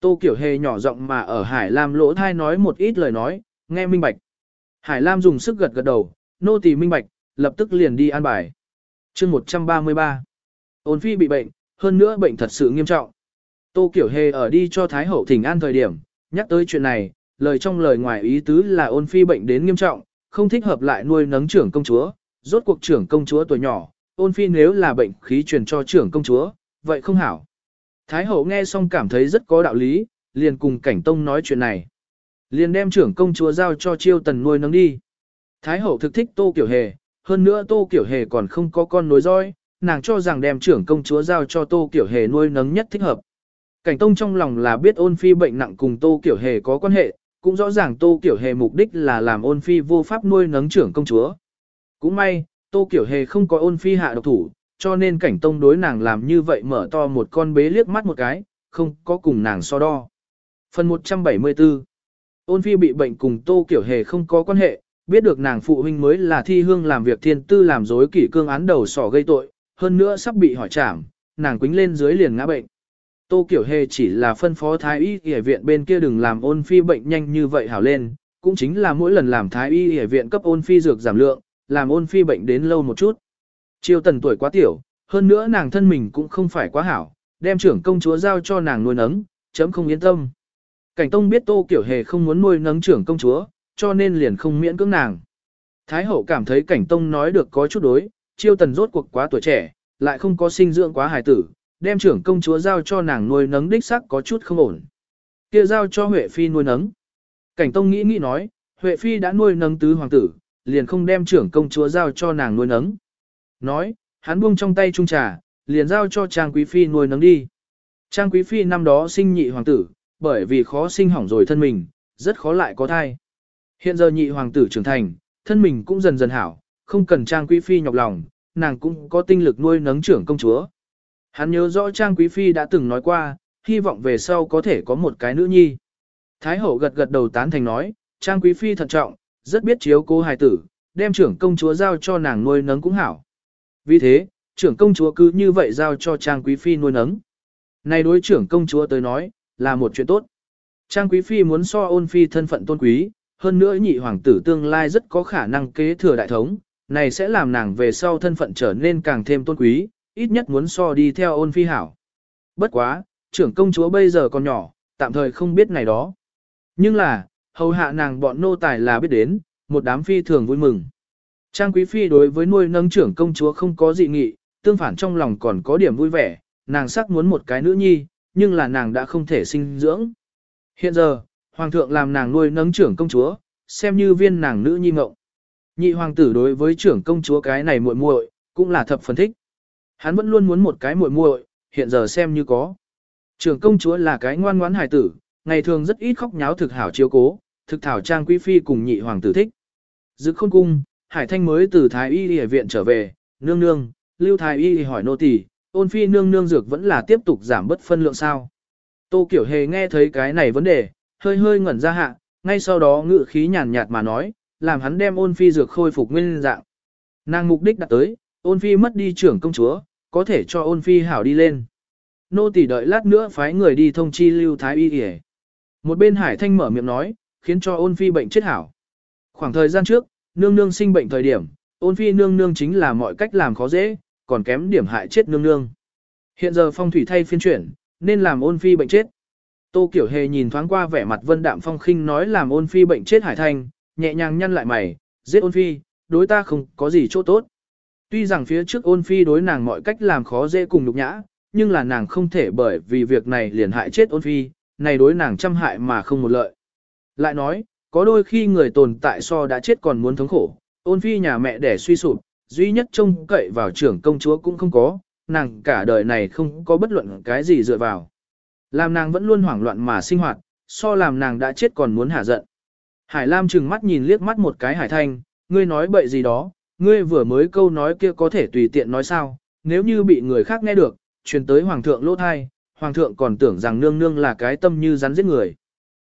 Speaker 1: Tô Kiểu Hề nhỏ giọng mà ở Hải Lam lỗ thai nói một ít lời nói, nghe minh bạch. Hải Lam dùng sức gật gật đầu, nô tỳ minh bạch, lập tức liền đi an bài. chương 133. Ôn phi bị bệnh, hơn nữa bệnh thật sự nghiêm trọng. Tô Kiểu Hề ở đi cho Thái Hậu thỉnh an thời điểm, nhắc tới chuyện này, lời trong lời ngoài ý tứ là ôn phi bệnh đến nghiêm trọng, không thích hợp lại nuôi nấng trưởng công chúa, rốt cuộc trưởng công chúa tuổi nhỏ, ôn phi nếu là bệnh khí truyền cho trưởng công chúa, vậy không hảo. Thái hậu nghe xong cảm thấy rất có đạo lý, liền cùng cảnh tông nói chuyện này. Liền đem trưởng công chúa giao cho chiêu tần nuôi nấng đi. Thái hậu thực thích tô kiểu hề, hơn nữa tô kiểu hề còn không có con nối dõi, nàng cho rằng đem trưởng công chúa giao cho tô kiểu hề nuôi nấng nhất thích hợp. Cảnh tông trong lòng là biết ôn phi bệnh nặng cùng tô kiểu hề có quan hệ, cũng rõ ràng tô kiểu hề mục đích là làm ôn phi vô pháp nuôi nấng trưởng công chúa. Cũng may, tô kiểu hề không có ôn phi hạ độc thủ, cho nên cảnh tông đối nàng làm như vậy mở to một con bế liếc mắt một cái, không có cùng nàng so đo. Phần 174 Ôn phi bị bệnh cùng tô kiểu hề không có quan hệ, biết được nàng phụ huynh mới là thi hương làm việc thiên tư làm dối kỷ cương án đầu sỏ gây tội, hơn nữa sắp bị hỏi trảm, nàng quính lên dưới liền ngã bệnh. Tô Kiểu Hề chỉ là phân phó thái y y viện bên kia đừng làm ôn phi bệnh nhanh như vậy hảo lên, cũng chính là mỗi lần làm thái y y viện cấp ôn phi dược giảm lượng, làm ôn phi bệnh đến lâu một chút. Triều tần tuổi quá tiểu, hơn nữa nàng thân mình cũng không phải quá hảo, đem trưởng công chúa giao cho nàng nuôi nấng, chấm không yên tâm. Cảnh Tông biết Tô Kiểu Hề không muốn nuôi nấng trưởng công chúa, cho nên liền không miễn cưỡng nàng. Thái hậu cảm thấy Cảnh Tông nói được có chút đối, chiêu tần rốt cuộc quá tuổi trẻ, lại không có sinh dưỡng quá hài tử, đem trưởng công chúa giao cho nàng nuôi nấng đích sắc có chút không ổn. Kia giao cho Huệ Phi nuôi nấng. Cảnh Tông nghĩ nghĩ nói, Huệ Phi đã nuôi nấng tứ hoàng tử, liền không đem trưởng công chúa giao cho nàng nuôi nấng. Nói, hắn buông trong tay trung trà, liền giao cho Trang Quý Phi nuôi nấng đi. Trang Quý Phi năm đó sinh nhị hoàng tử, bởi vì khó sinh hỏng rồi thân mình, rất khó lại có thai. Hiện giờ nhị hoàng tử trưởng thành, thân mình cũng dần dần hảo, không cần Trang Quý Phi nhọc lòng, nàng cũng có tinh lực nuôi nấng trưởng công chúa. Hắn nhớ rõ Trang Quý Phi đã từng nói qua, hy vọng về sau có thể có một cái nữ nhi. Thái hậu gật gật đầu tán thành nói, Trang Quý Phi thận trọng, rất biết chiếu cố hài tử, đem trưởng công chúa giao cho nàng nuôi nấng cũng hảo. Vì thế, trưởng công chúa cứ như vậy giao cho Trang Quý Phi nuôi nấng. Này đối trưởng công chúa tới nói, là một chuyện tốt. Trang Quý Phi muốn so ôn phi thân phận tôn quý, hơn nữa nhị hoàng tử tương lai rất có khả năng kế thừa đại thống, này sẽ làm nàng về sau thân phận trở nên càng thêm tôn quý, ít nhất muốn so đi theo ôn phi hảo. Bất quá, trưởng công chúa bây giờ còn nhỏ, tạm thời không biết này đó. Nhưng là, hầu hạ nàng bọn nô tài là biết đến, một đám phi thường vui mừng. Trang quý phi đối với nuôi nâng trưởng công chúa không có dị nghị, tương phản trong lòng còn có điểm vui vẻ, nàng sắc muốn một cái nữ nhi, nhưng là nàng đã không thể sinh dưỡng. Hiện giờ, hoàng thượng làm nàng nuôi nấng trưởng công chúa, xem như viên nàng nữ nhi ngộng. Nhị hoàng tử đối với trưởng công chúa cái này muội muội cũng là thập phần thích. Hắn vẫn luôn muốn một cái muội muội, hiện giờ xem như có. Trưởng công chúa là cái ngoan ngoãn hài tử, ngày thường rất ít khóc nháo thực hảo chiếu cố, thực thảo trang quý phi cùng nhị hoàng tử thích. Dực khôn cung, Hải Thanh mới từ Thái Y Y viện trở về, nương nương, Lưu Thái Y hỏi nô tỳ, ôn phi nương nương dược vẫn là tiếp tục giảm bất phân lượng sao. Tô Kiểu Hề nghe thấy cái này vấn đề, hơi hơi ngẩn ra hạ, ngay sau đó ngự khí nhàn nhạt mà nói, làm hắn đem ôn phi dược khôi phục nguyên dạng. Nàng mục đích đặt tới, ôn phi mất đi trưởng công chúa, có thể cho ôn phi hảo đi lên. Nô tỳ đợi lát nữa phái người đi thông chi lưu thái y y. Một bên hải thanh mở miệng nói, khiến cho ôn phi bệnh chết hảo. Khoảng thời gian trước, nương nương sinh bệnh thời điểm, Ôn phi nương nương chính là mọi cách làm khó dễ, còn kém điểm hại chết nương nương. Hiện giờ phong thủy thay phiên chuyển, nên làm ôn phi bệnh chết. Tô Kiểu Hề nhìn thoáng qua vẻ mặt vân đạm phong khinh nói làm ôn phi bệnh chết hải thanh, nhẹ nhàng nhăn lại mày, giết ôn phi, đối ta không có gì chỗ tốt. Tuy rằng phía trước ôn phi đối nàng mọi cách làm khó dễ cùng nhục nhã, nhưng là nàng không thể bởi vì việc này liền hại chết ôn phi, này đối nàng trăm hại mà không một lợi. Lại nói, có đôi khi người tồn tại so đã chết còn muốn thống khổ, ôn phi nhà mẹ đẻ suy sụp, duy nhất trông cậy vào trưởng công chúa cũng không có, nàng cả đời này không có bất luận cái gì dựa vào. Làm nàng vẫn luôn hoảng loạn mà sinh hoạt, so làm nàng đã chết còn muốn hả giận. Hải Lam trừng mắt nhìn liếc mắt một cái Hải Thanh, ngươi nói bậy gì đó, ngươi vừa mới câu nói kia có thể tùy tiện nói sao, nếu như bị người khác nghe được, truyền tới Hoàng thượng lỗ thai, Hoàng thượng còn tưởng rằng nương nương là cái tâm như rắn giết người.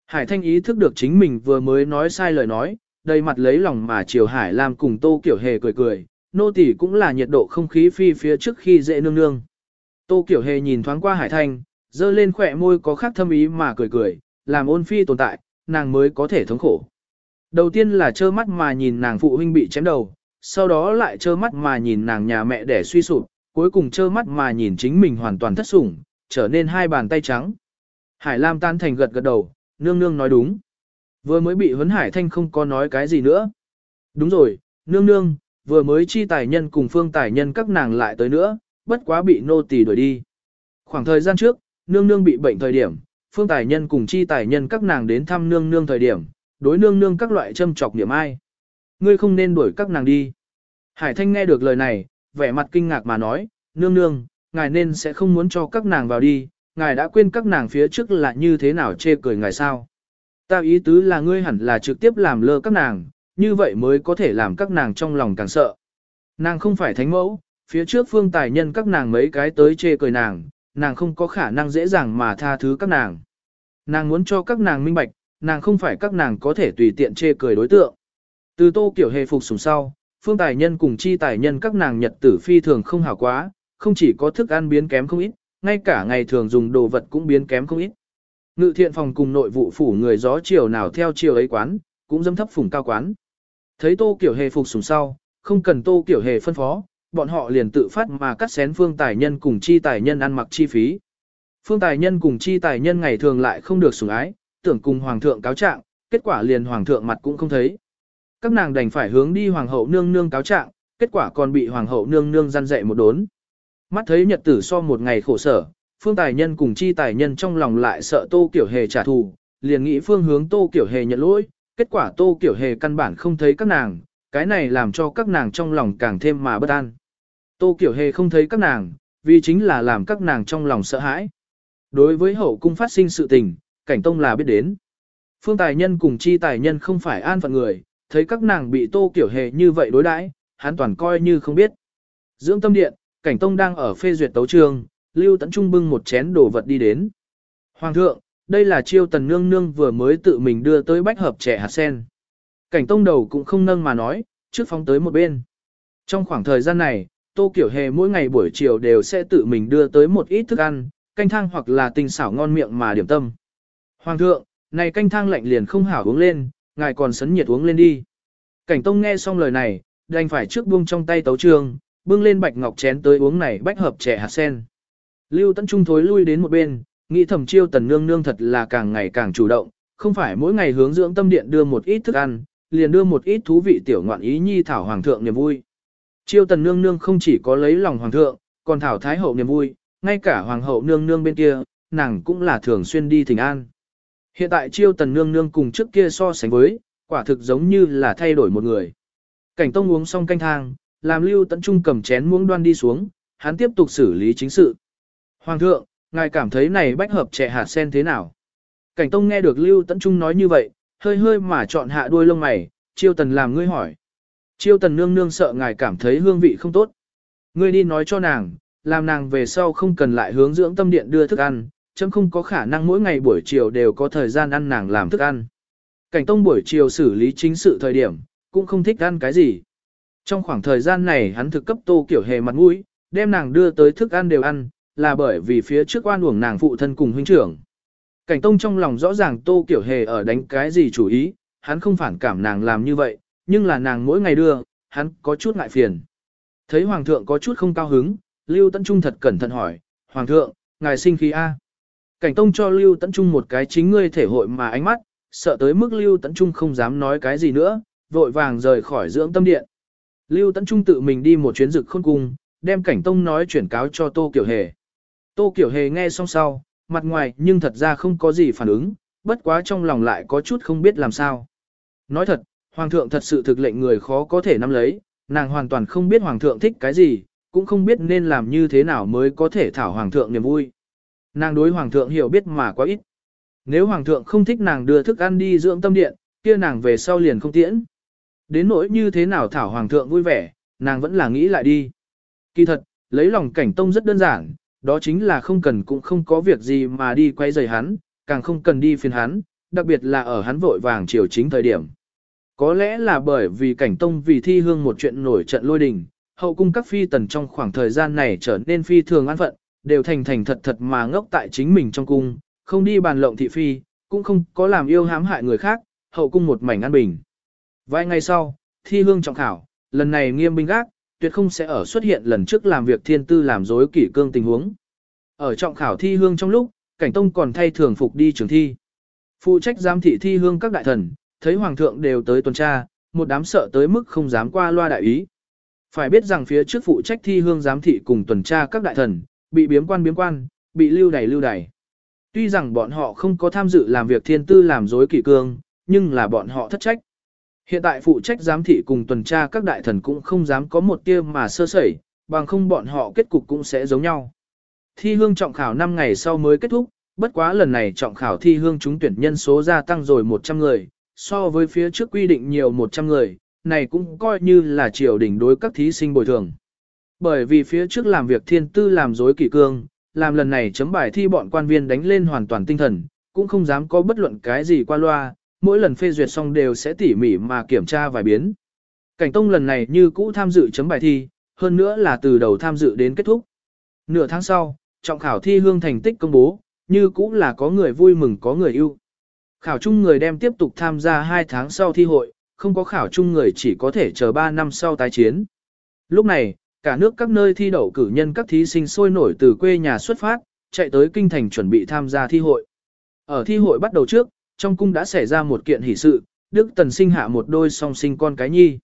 Speaker 1: Hải Thanh ý thức được chính mình vừa mới nói sai lời nói, đầy mặt lấy lòng mà chiều Hải Lam cùng Tô Kiểu Hề cười cười, nô tỳ cũng là nhiệt độ không khí phi phía trước khi dễ nương nương. Tô Kiểu Hề nhìn thoáng qua Hải Thanh, dơ lên khỏe môi có khác thâm ý mà cười cười, làm ôn phi tồn tại, nàng mới có thể thống khổ. Đầu tiên là trơ mắt mà nhìn nàng phụ huynh bị chém đầu, sau đó lại trơ mắt mà nhìn nàng nhà mẹ đẻ suy sụp, cuối cùng trơ mắt mà nhìn chính mình hoàn toàn thất sủng, trở nên hai bàn tay trắng. Hải Lam tan thành gật gật đầu, nương nương nói đúng. Vừa mới bị huấn Hải Thanh không có nói cái gì nữa. Đúng rồi, nương nương, vừa mới chi tài nhân cùng phương tài nhân các nàng lại tới nữa, bất quá bị nô tỳ đuổi đi. Khoảng thời gian trước, nương nương bị bệnh thời điểm, phương tài nhân cùng chi tài nhân các nàng đến thăm nương nương thời điểm, đối nương nương các loại châm chọc điểm ai. Ngươi không nên đuổi các nàng đi. Hải Thanh nghe được lời này, vẻ mặt kinh ngạc mà nói, nương nương, ngài nên sẽ không muốn cho các nàng vào đi, ngài đã quên các nàng phía trước là như thế nào chê cười ngài sao. Ta ý tứ là ngươi hẳn là trực tiếp làm lơ các nàng, như vậy mới có thể làm các nàng trong lòng càng sợ. Nàng không phải thánh mẫu, phía trước phương tài nhân các nàng mấy cái tới chê cười nàng, nàng không có khả năng dễ dàng mà tha thứ các nàng. Nàng muốn cho các nàng minh bạch, nàng không phải các nàng có thể tùy tiện chê cười đối tượng. Từ tô kiểu hề phục sùng sau, phương tài nhân cùng chi tài nhân các nàng nhật tử phi thường không hảo quá, không chỉ có thức ăn biến kém không ít, ngay cả ngày thường dùng đồ vật cũng biến kém không ít. Ngự thiện phòng cùng nội vụ phủ người gió chiều nào theo chiều ấy quán, cũng dâm thấp phủng cao quán. Thấy tô kiểu hề phục sùng sau, không cần tô kiểu hề phân phó, bọn họ liền tự phát mà cắt xén phương tài nhân cùng chi tài nhân ăn mặc chi phí. Phương tài nhân cùng chi tài nhân ngày thường lại không được sủng ái, tưởng cùng hoàng thượng cáo trạng, kết quả liền hoàng thượng mặt cũng không thấy. Các nàng đành phải hướng đi hoàng hậu nương nương cáo trạng, kết quả còn bị hoàng hậu nương nương gian dạy một đốn. Mắt thấy nhật tử so một ngày khổ sở, phương tài nhân cùng chi tài nhân trong lòng lại sợ tô kiểu hề trả thù, liền nghĩ phương hướng tô kiểu hề nhận lỗi, kết quả tô kiểu hề căn bản không thấy các nàng, cái này làm cho các nàng trong lòng càng thêm mà bất an. Tô kiểu hề không thấy các nàng, vì chính là làm các nàng trong lòng sợ hãi. Đối với hậu cung phát sinh sự tình, cảnh tông là biết đến. Phương tài nhân cùng chi tài nhân không phải an phận người, thấy các nàng bị tô kiểu hề như vậy đối đãi, hắn toàn coi như không biết. Dưỡng tâm điện, cảnh tông đang ở phê duyệt tấu trường, lưu tấn trung bưng một chén đồ vật đi đến. Hoàng thượng, đây là chiêu tần nương nương vừa mới tự mình đưa tới bách hợp trẻ hạt sen. Cảnh tông đầu cũng không nâng mà nói, trước phóng tới một bên. Trong khoảng thời gian này, Tô Kiểu Hề mỗi ngày buổi chiều đều sẽ tự mình đưa tới một ít thức ăn, canh thang hoặc là tinh xảo ngon miệng mà điểm tâm. Hoàng thượng, này canh thang lạnh liền không hảo uống lên, ngài còn sấn nhiệt uống lên đi. Cảnh Tông nghe xong lời này, đành phải trước buông trong tay tấu trường, bưng lên bạch ngọc chén tới uống này bách hợp trẻ hạt sen. Lưu Tấn Trung thối lui đến một bên, nghĩ thầm chiêu tần nương nương thật là càng ngày càng chủ động, không phải mỗi ngày hướng dưỡng tâm điện đưa một ít thức ăn, liền đưa một ít thú vị tiểu ngoạn ý nhi thảo hoàng thượng niềm vui. Chiêu tần nương nương không chỉ có lấy lòng hoàng thượng, còn thảo thái hậu niềm vui, ngay cả hoàng hậu nương nương bên kia, nàng cũng là thường xuyên đi thỉnh an. Hiện tại chiêu tần nương nương cùng trước kia so sánh với, quả thực giống như là thay đổi một người. Cảnh tông uống xong canh thang, làm lưu tận trung cầm chén muỗng đoan đi xuống, hắn tiếp tục xử lý chính sự. Hoàng thượng, ngài cảm thấy này bách hợp trẻ hạt sen thế nào? Cảnh tông nghe được lưu Tấn trung nói như vậy, hơi hơi mà chọn hạ đuôi lông mày, chiêu tần làm ngươi hỏi. Chiêu tần nương nương sợ ngài cảm thấy hương vị không tốt. Ngươi đi nói cho nàng, làm nàng về sau không cần lại hướng dưỡng tâm điện đưa thức ăn, chấm không có khả năng mỗi ngày buổi chiều đều có thời gian ăn nàng làm thức ăn. Cảnh tông buổi chiều xử lý chính sự thời điểm, cũng không thích ăn cái gì. Trong khoảng thời gian này hắn thực cấp tô kiểu hề mặt mũi, đem nàng đưa tới thức ăn đều ăn, là bởi vì phía trước oan uổng nàng phụ thân cùng huynh trưởng. Cảnh tông trong lòng rõ ràng tô kiểu hề ở đánh cái gì chủ ý, hắn không phản cảm nàng làm như vậy, nhưng là nàng mỗi ngày đưa, hắn có chút ngại phiền. Thấy Hoàng thượng có chút không cao hứng, Lưu Tấn Trung thật cẩn thận hỏi, Hoàng thượng, ngài sinh khí A. Cảnh Tông cho Lưu Tấn Trung một cái chính ngươi thể hội mà ánh mắt, sợ tới mức Lưu Tấn Trung không dám nói cái gì nữa, vội vàng rời khỏi dưỡng tâm điện. Lưu Tấn Trung tự mình đi một chuyến rực khôn cung, đem Cảnh Tông nói chuyển cáo cho Tô Kiểu Hề. Tô Kiểu Hề nghe xong sau, mặt ngoài nhưng thật ra không có gì phản ứng, bất quá trong lòng lại có chút không biết làm sao. Nói thật, Hoàng thượng thật sự thực lệnh người khó có thể nắm lấy, nàng hoàn toàn không biết Hoàng thượng thích cái gì, cũng không biết nên làm như thế nào mới có thể thảo Hoàng thượng niềm vui. Nàng đối Hoàng thượng hiểu biết mà quá ít. Nếu Hoàng thượng không thích nàng đưa thức ăn đi dưỡng tâm điện, kia nàng về sau liền không tiễn. Đến nỗi như thế nào thảo Hoàng thượng vui vẻ, nàng vẫn là nghĩ lại đi. Kỳ thật, lấy lòng cảnh tông rất đơn giản, đó chính là không cần cũng không có việc gì mà đi quay rời hắn, càng không cần đi phiền hắn, đặc biệt là ở hắn vội vàng chiều chính thời điểm. Có lẽ là bởi vì cảnh tông vì thi hương một chuyện nổi trận lôi đình, hậu cung các phi tần trong khoảng thời gian này trở nên phi thường an phận, đều thành thành thật thật mà ngốc tại chính mình trong cung, không đi bàn lộng thị phi, cũng không có làm yêu hãm hại người khác, hậu cung một mảnh an bình. Vài ngày sau, thi hương trọng khảo, lần này nghiêm binh gác, tuyệt không sẽ ở xuất hiện lần trước làm việc thiên tư làm dối kỷ cương tình huống. Ở trọng khảo thi hương trong lúc, cảnh tông còn thay thường phục đi trường thi. Phụ trách giám thị thi hương các đại thần, thấy hoàng thượng đều tới tuần tra, một đám sợ tới mức không dám qua loa đại ý. Phải biết rằng phía trước phụ trách thi hương giám thị cùng tuần tra các đại thần, bị biếm quan biếm quan, bị lưu đày lưu đày. Tuy rằng bọn họ không có tham dự làm việc thiên tư làm dối kỷ cương, nhưng là bọn họ thất trách. Hiện tại phụ trách giám thị cùng tuần tra các đại thần cũng không dám có một tia mà sơ sẩy, bằng không bọn họ kết cục cũng sẽ giống nhau. Thi hương trọng khảo 5 ngày sau mới kết thúc, bất quá lần này trọng khảo thi hương trúng tuyển nhân số gia tăng rồi 100 người, so với phía trước quy định nhiều 100 người, này cũng coi như là triều đỉnh đối các thí sinh bồi thường. Bởi vì phía trước làm việc thiên tư làm dối kỷ cương, làm lần này chấm bài thi bọn quan viên đánh lên hoàn toàn tinh thần, cũng không dám có bất luận cái gì qua loa, mỗi lần phê duyệt xong đều sẽ tỉ mỉ mà kiểm tra vài biến. Cảnh Tông lần này như cũ tham dự chấm bài thi, hơn nữa là từ đầu tham dự đến kết thúc. Nửa tháng sau, trọng khảo thi hương thành tích công bố, như cũ là có người vui mừng có người yêu. Khảo chung người đem tiếp tục tham gia 2 tháng sau thi hội, không có khảo chung người chỉ có thể chờ 3 năm sau tái chiến. Lúc này, cả nước các nơi thi đậu cử nhân các thí sinh sôi nổi từ quê nhà xuất phát, chạy tới kinh thành chuẩn bị tham gia thi hội. Ở thi hội bắt đầu trước, trong cung đã xảy ra một kiện hỷ sự, Đức Tần sinh hạ một đôi song sinh con cái nhi.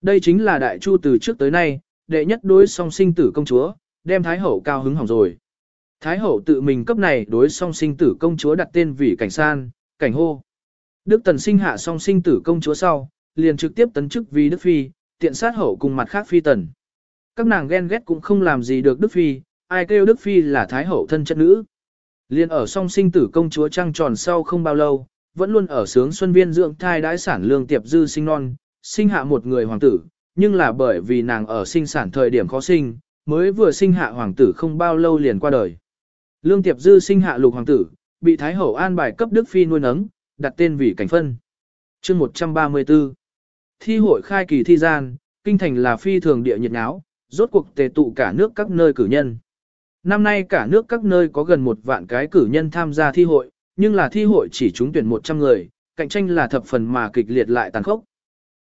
Speaker 1: Đây chính là đại chu từ trước tới nay, đệ nhất đối song sinh tử công chúa, đem Thái Hậu cao hứng hỏng rồi. Thái Hậu tự mình cấp này đối song sinh tử công chúa đặt tên vì cảnh san, cảnh hô. Đức Tần sinh hạ song sinh tử công chúa sau, liền trực tiếp tấn chức vì Đức Phi, tiện sát hậu cùng mặt khác Phi Tần. Các nàng ghen ghét cũng không làm gì được Đức Phi, ai kêu Đức Phi là Thái Hậu thân chất nữ. Liên ở song sinh tử công chúa trăng tròn sau không bao lâu, vẫn luôn ở sướng xuân viên dưỡng thai đãi sản lương tiệp dư sinh non, sinh hạ một người hoàng tử, nhưng là bởi vì nàng ở sinh sản thời điểm khó sinh, mới vừa sinh hạ hoàng tử không bao lâu liền qua đời. Lương tiệp dư sinh hạ lục hoàng tử, bị Thái Hậu an bài cấp Đức Phi nuôi nấng, đặt tên vì cảnh phân. chương 134 Thi hội khai kỳ thi gian, kinh thành là phi thường địa nhiệt náo, rốt cuộc tề tụ cả nước các nơi cử nhân. Năm nay cả nước các nơi có gần một vạn cái cử nhân tham gia thi hội, nhưng là thi hội chỉ trúng tuyển 100 người, cạnh tranh là thập phần mà kịch liệt lại tàn khốc.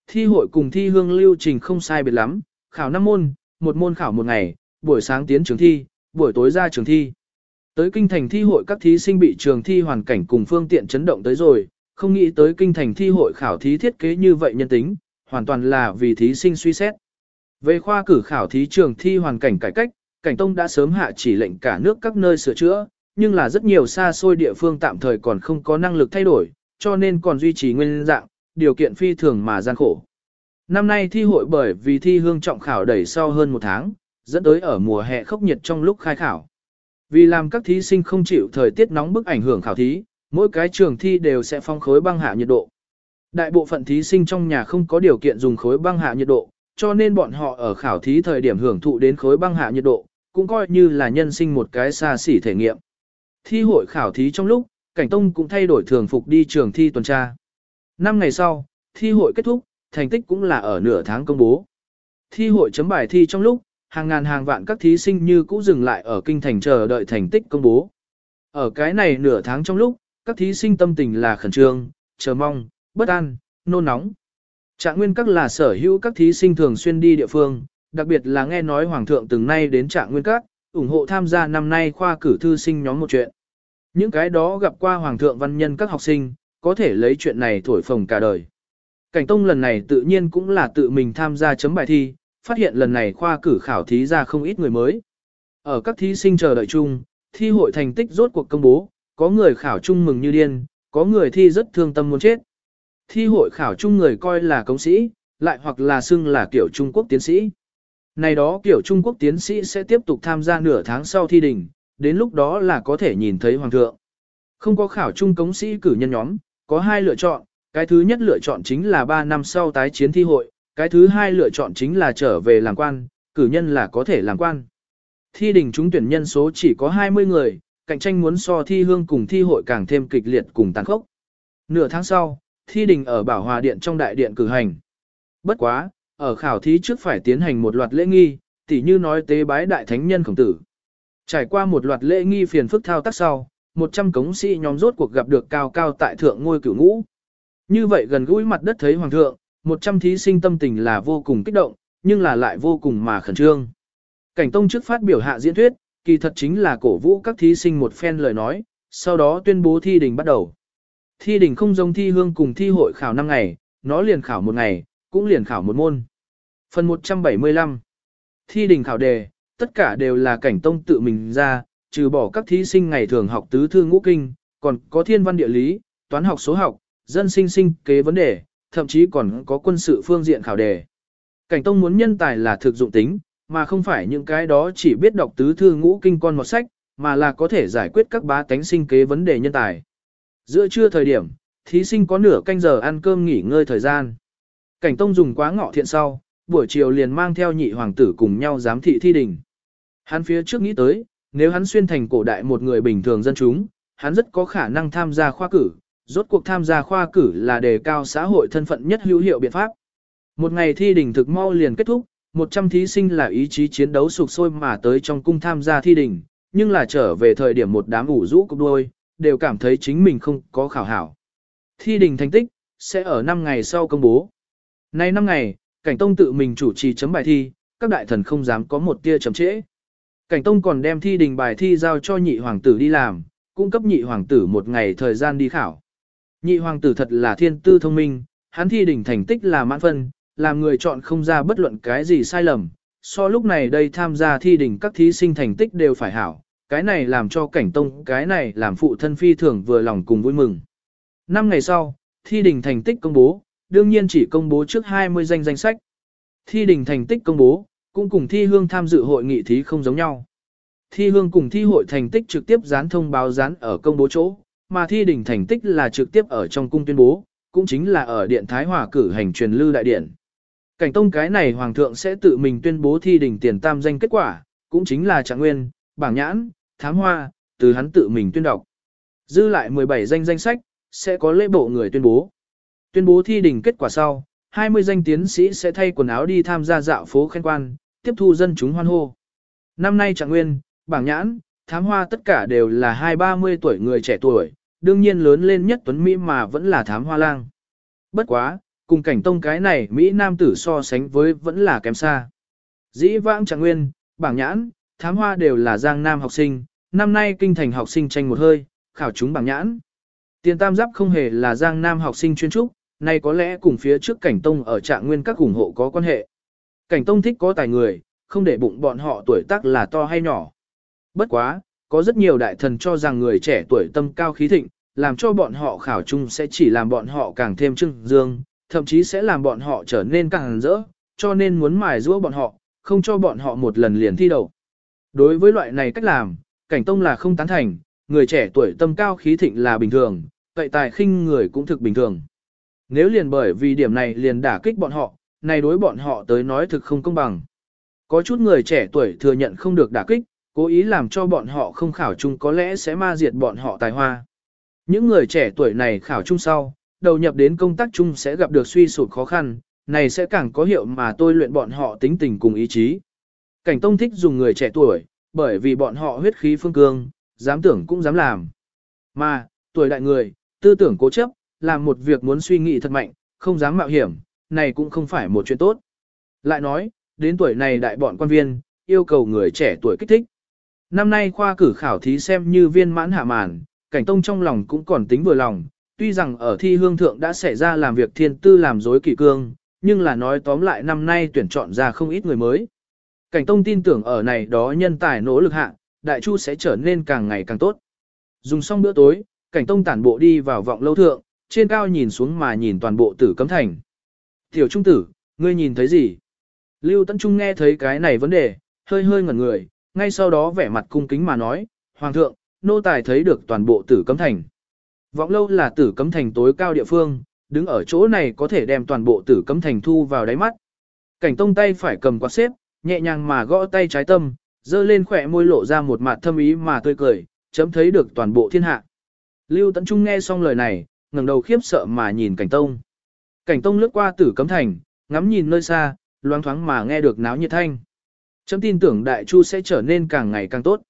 Speaker 1: Thi hội cùng thi hương lưu trình không sai biệt lắm, khảo 5 môn, một môn khảo một ngày, buổi sáng tiến trường thi, buổi tối ra trường thi. Tới kinh thành thi hội các thí sinh bị trường thi hoàn cảnh cùng phương tiện chấn động tới rồi, không nghĩ tới kinh thành thi hội khảo thí thiết kế như vậy nhân tính, hoàn toàn là vì thí sinh suy xét. Về khoa cử khảo thí trường thi hoàn cảnh cải cách, cảnh tông đã sớm hạ chỉ lệnh cả nước các nơi sửa chữa, nhưng là rất nhiều xa xôi địa phương tạm thời còn không có năng lực thay đổi, cho nên còn duy trì nguyên dạng, điều kiện phi thường mà gian khổ. Năm nay thi hội bởi vì thi hương trọng khảo đẩy sau hơn một tháng, dẫn tới ở mùa hè khốc nhiệt trong lúc khai khảo. Vì làm các thí sinh không chịu thời tiết nóng bức ảnh hưởng khảo thí, mỗi cái trường thi đều sẽ phong khối băng hạ nhiệt độ. Đại bộ phận thí sinh trong nhà không có điều kiện dùng khối băng hạ nhiệt độ, cho nên bọn họ ở khảo thí thời điểm hưởng thụ đến khối băng hạ nhiệt độ, cũng coi như là nhân sinh một cái xa xỉ thể nghiệm. Thi hội khảo thí trong lúc, Cảnh Tông cũng thay đổi thường phục đi trường thi tuần tra. Năm ngày sau, thi hội kết thúc, thành tích cũng là ở nửa tháng công bố. Thi hội chấm bài thi trong lúc, hàng ngàn hàng vạn các thí sinh như cũ dừng lại ở kinh thành chờ đợi thành tích công bố. Ở cái này nửa tháng trong lúc, các thí sinh tâm tình là khẩn trương, chờ mong, bất an, nôn nóng. Trạng nguyên các là sở hữu các thí sinh thường xuyên đi địa phương, đặc biệt là nghe nói Hoàng thượng từng nay đến trạng nguyên các, ủng hộ tham gia năm nay khoa cử thư sinh nhóm một chuyện. Những cái đó gặp qua Hoàng thượng văn nhân các học sinh, có thể lấy chuyện này thổi phồng cả đời. Cảnh Tông lần này tự nhiên cũng là tự mình tham gia chấm bài thi, phát hiện lần này khoa cử khảo thí ra không ít người mới. Ở các thí sinh chờ đợi chung, thi hội thành tích rốt cuộc công bố, có người khảo chung mừng như điên, có người thi rất thương tâm muốn chết. Thi hội khảo chung người coi là công sĩ, lại hoặc là xưng là kiểu Trung Quốc tiến sĩ. Này đó kiểu Trung Quốc tiến sĩ sẽ tiếp tục tham gia nửa tháng sau thi đình, đến lúc đó là có thể nhìn thấy Hoàng thượng. Không có khảo trung cống sĩ cử nhân nhóm, có hai lựa chọn, cái thứ nhất lựa chọn chính là 3 năm sau tái chiến thi hội, cái thứ hai lựa chọn chính là trở về làm quan, cử nhân là có thể làm quan. Thi đình trúng tuyển nhân số chỉ có 20 người, cạnh tranh muốn so thi hương cùng thi hội càng thêm kịch liệt cùng tàn khốc. Nửa tháng sau, thi đình ở Bảo Hòa Điện trong đại điện cử hành. Bất quá, ở khảo thí trước phải tiến hành một loạt lễ nghi, tỉ như nói tế bái đại thánh nhân khổng tử. Trải qua một loạt lễ nghi phiền phức thao tác sau, 100 cống sĩ nhóm rốt cuộc gặp được cao cao tại thượng ngôi cửu ngũ. Như vậy gần gũi mặt đất thấy hoàng thượng, 100 thí sinh tâm tình là vô cùng kích động, nhưng là lại vô cùng mà khẩn trương. Cảnh Tông trước phát biểu hạ diễn thuyết, kỳ thật chính là cổ vũ các thí sinh một phen lời nói, sau đó tuyên bố thi đình bắt đầu. Thi đình không giống thi hương cùng thi hội khảo 5 ngày, nó liền khảo một ngày, cũng liền khảo một môn. Phần 175 Thi đình khảo đề, tất cả đều là cảnh tông tự mình ra, trừ bỏ các thí sinh ngày thường học tứ thư ngũ kinh, còn có thiên văn địa lý, toán học số học, dân sinh sinh kế vấn đề, thậm chí còn có quân sự phương diện khảo đề. Cảnh tông muốn nhân tài là thực dụng tính, mà không phải những cái đó chỉ biết đọc tứ thư ngũ kinh con một sách, mà là có thể giải quyết các bá tánh sinh kế vấn đề nhân tài. Giữa trưa thời điểm, thí sinh có nửa canh giờ ăn cơm nghỉ ngơi thời gian. Cảnh Tông dùng quá ngọ thiện sau, buổi chiều liền mang theo nhị hoàng tử cùng nhau giám thị thi đình. Hắn phía trước nghĩ tới, nếu hắn xuyên thành cổ đại một người bình thường dân chúng, hắn rất có khả năng tham gia khoa cử, rốt cuộc tham gia khoa cử là đề cao xã hội thân phận nhất hữu hiệu biện pháp. Một ngày thi đình thực mau liền kết thúc, 100 thí sinh là ý chí chiến đấu sục sôi mà tới trong cung tham gia thi đình, nhưng là trở về thời điểm một đám ủ rũ cục đôi, đều cảm thấy chính mình không có khảo hảo. Thi đình thành tích, sẽ ở 5 ngày sau công bố. Nay 5 ngày, Cảnh Tông tự mình chủ trì chấm bài thi, các đại thần không dám có một tia chấm trễ. Cảnh Tông còn đem thi đình bài thi giao cho nhị hoàng tử đi làm, cung cấp nhị hoàng tử một ngày thời gian đi khảo. Nhị hoàng tử thật là thiên tư thông minh, hắn thi đình thành tích là mãn phân, làm người chọn không ra bất luận cái gì sai lầm. So lúc này đây tham gia thi đình các thí sinh thành tích đều phải hảo, cái này làm cho cảnh tông, cái này làm phụ thân phi thường vừa lòng cùng vui mừng. Năm ngày sau, thi đình thành tích công bố, đương nhiên chỉ công bố trước 20 danh danh sách. Thi đình thành tích công bố, cũng cùng thi hương tham dự hội nghị thí không giống nhau. Thi hương cùng thi hội thành tích trực tiếp dán thông báo dán ở công bố chỗ, mà thi đỉnh thành tích là trực tiếp ở trong cung tuyên bố, cũng chính là ở Điện Thái Hòa cử hành truyền lưu đại điện. Cảnh tông cái này Hoàng thượng sẽ tự mình tuyên bố thi đỉnh tiền tam danh kết quả, cũng chính là trạng nguyên, bảng nhãn, thám hoa, từ hắn tự mình tuyên đọc. Dư lại 17 danh danh sách, sẽ có lễ bộ người tuyên bố. Tuyên bố thi đỉnh kết quả sau, 20 danh tiến sĩ sẽ thay quần áo đi tham gia dạo phố khen quan, tiếp thu dân chúng hoan hô. Năm nay trạng nguyên, bảng nhãn, thám hoa tất cả đều là 2-30 tuổi người trẻ tuổi, đương nhiên lớn lên nhất tuấn Mỹ mà vẫn là thám hoa lang. Bất quá, cùng cảnh tông cái này Mỹ nam tử so sánh với vẫn là kém xa. Dĩ vãng trạng nguyên, bảng nhãn, thám hoa đều là giang nam học sinh, năm nay kinh thành học sinh tranh một hơi, khảo chúng bảng nhãn. Tiền tam giáp không hề là giang nam học sinh chuyên trúc, này có lẽ cùng phía trước cảnh tông ở trạng nguyên các ủng hộ có quan hệ. Cảnh tông thích có tài người, không để bụng bọn họ tuổi tác là to hay nhỏ. Bất quá, có rất nhiều đại thần cho rằng người trẻ tuổi tâm cao khí thịnh, làm cho bọn họ khảo chung sẽ chỉ làm bọn họ càng thêm trưng dương, thậm chí sẽ làm bọn họ trở nên càng rỡ, cho nên muốn mài giũa bọn họ, không cho bọn họ một lần liền thi đầu. Đối với loại này cách làm, cảnh tông là không tán thành, người trẻ tuổi tâm cao khí thịnh là bình thường, vậy tài khinh người cũng thực bình thường. Nếu liền bởi vì điểm này liền đả kích bọn họ, này đối bọn họ tới nói thực không công bằng. Có chút người trẻ tuổi thừa nhận không được đả kích, cố ý làm cho bọn họ không khảo chung có lẽ sẽ ma diệt bọn họ tài hoa. Những người trẻ tuổi này khảo chung sau, đầu nhập đến công tác chung sẽ gặp được suy sụt khó khăn, này sẽ càng có hiệu mà tôi luyện bọn họ tính tình cùng ý chí. Cảnh Tông thích dùng người trẻ tuổi, bởi vì bọn họ huyết khí phương cương, dám tưởng cũng dám làm. Mà, tuổi đại người, tư tưởng cố chấp, làm một việc muốn suy nghĩ thật mạnh, không dám mạo hiểm, này cũng không phải một chuyện tốt. Lại nói, đến tuổi này đại bọn quan viên, yêu cầu người trẻ tuổi kích thích. Năm nay khoa cử khảo thí xem như viên mãn hạ màn, cảnh tông trong lòng cũng còn tính vừa lòng, tuy rằng ở thi hương thượng đã xảy ra làm việc thiên tư làm dối kỳ cương, nhưng là nói tóm lại năm nay tuyển chọn ra không ít người mới. Cảnh tông tin tưởng ở này đó nhân tài nỗ lực hạ, đại chu sẽ trở nên càng ngày càng tốt. Dùng xong bữa tối, cảnh tông tản bộ đi vào vọng lâu thượng, trên cao nhìn xuống mà nhìn toàn bộ tử cấm thành. Tiểu trung tử, ngươi nhìn thấy gì? Lưu Tấn Trung nghe thấy cái này vấn đề, hơi hơi ngẩn người, ngay sau đó vẻ mặt cung kính mà nói, Hoàng thượng, nô tài thấy được toàn bộ tử cấm thành. Vọng lâu là tử cấm thành tối cao địa phương, đứng ở chỗ này có thể đem toàn bộ tử cấm thành thu vào đáy mắt. Cảnh tông tay phải cầm quạt xếp, nhẹ nhàng mà gõ tay trái tâm, dơ lên khỏe môi lộ ra một mặt thâm ý mà tươi cười, chấm thấy được toàn bộ thiên hạ. Lưu Tấn Trung nghe xong lời này, ngẩng đầu khiếp sợ mà nhìn cảnh tông. Cảnh tông lướt qua tử cấm thành, ngắm nhìn nơi xa, loáng thoáng mà nghe được náo nhiệt thanh. Chấm tin tưởng đại chu sẽ trở nên càng ngày càng tốt.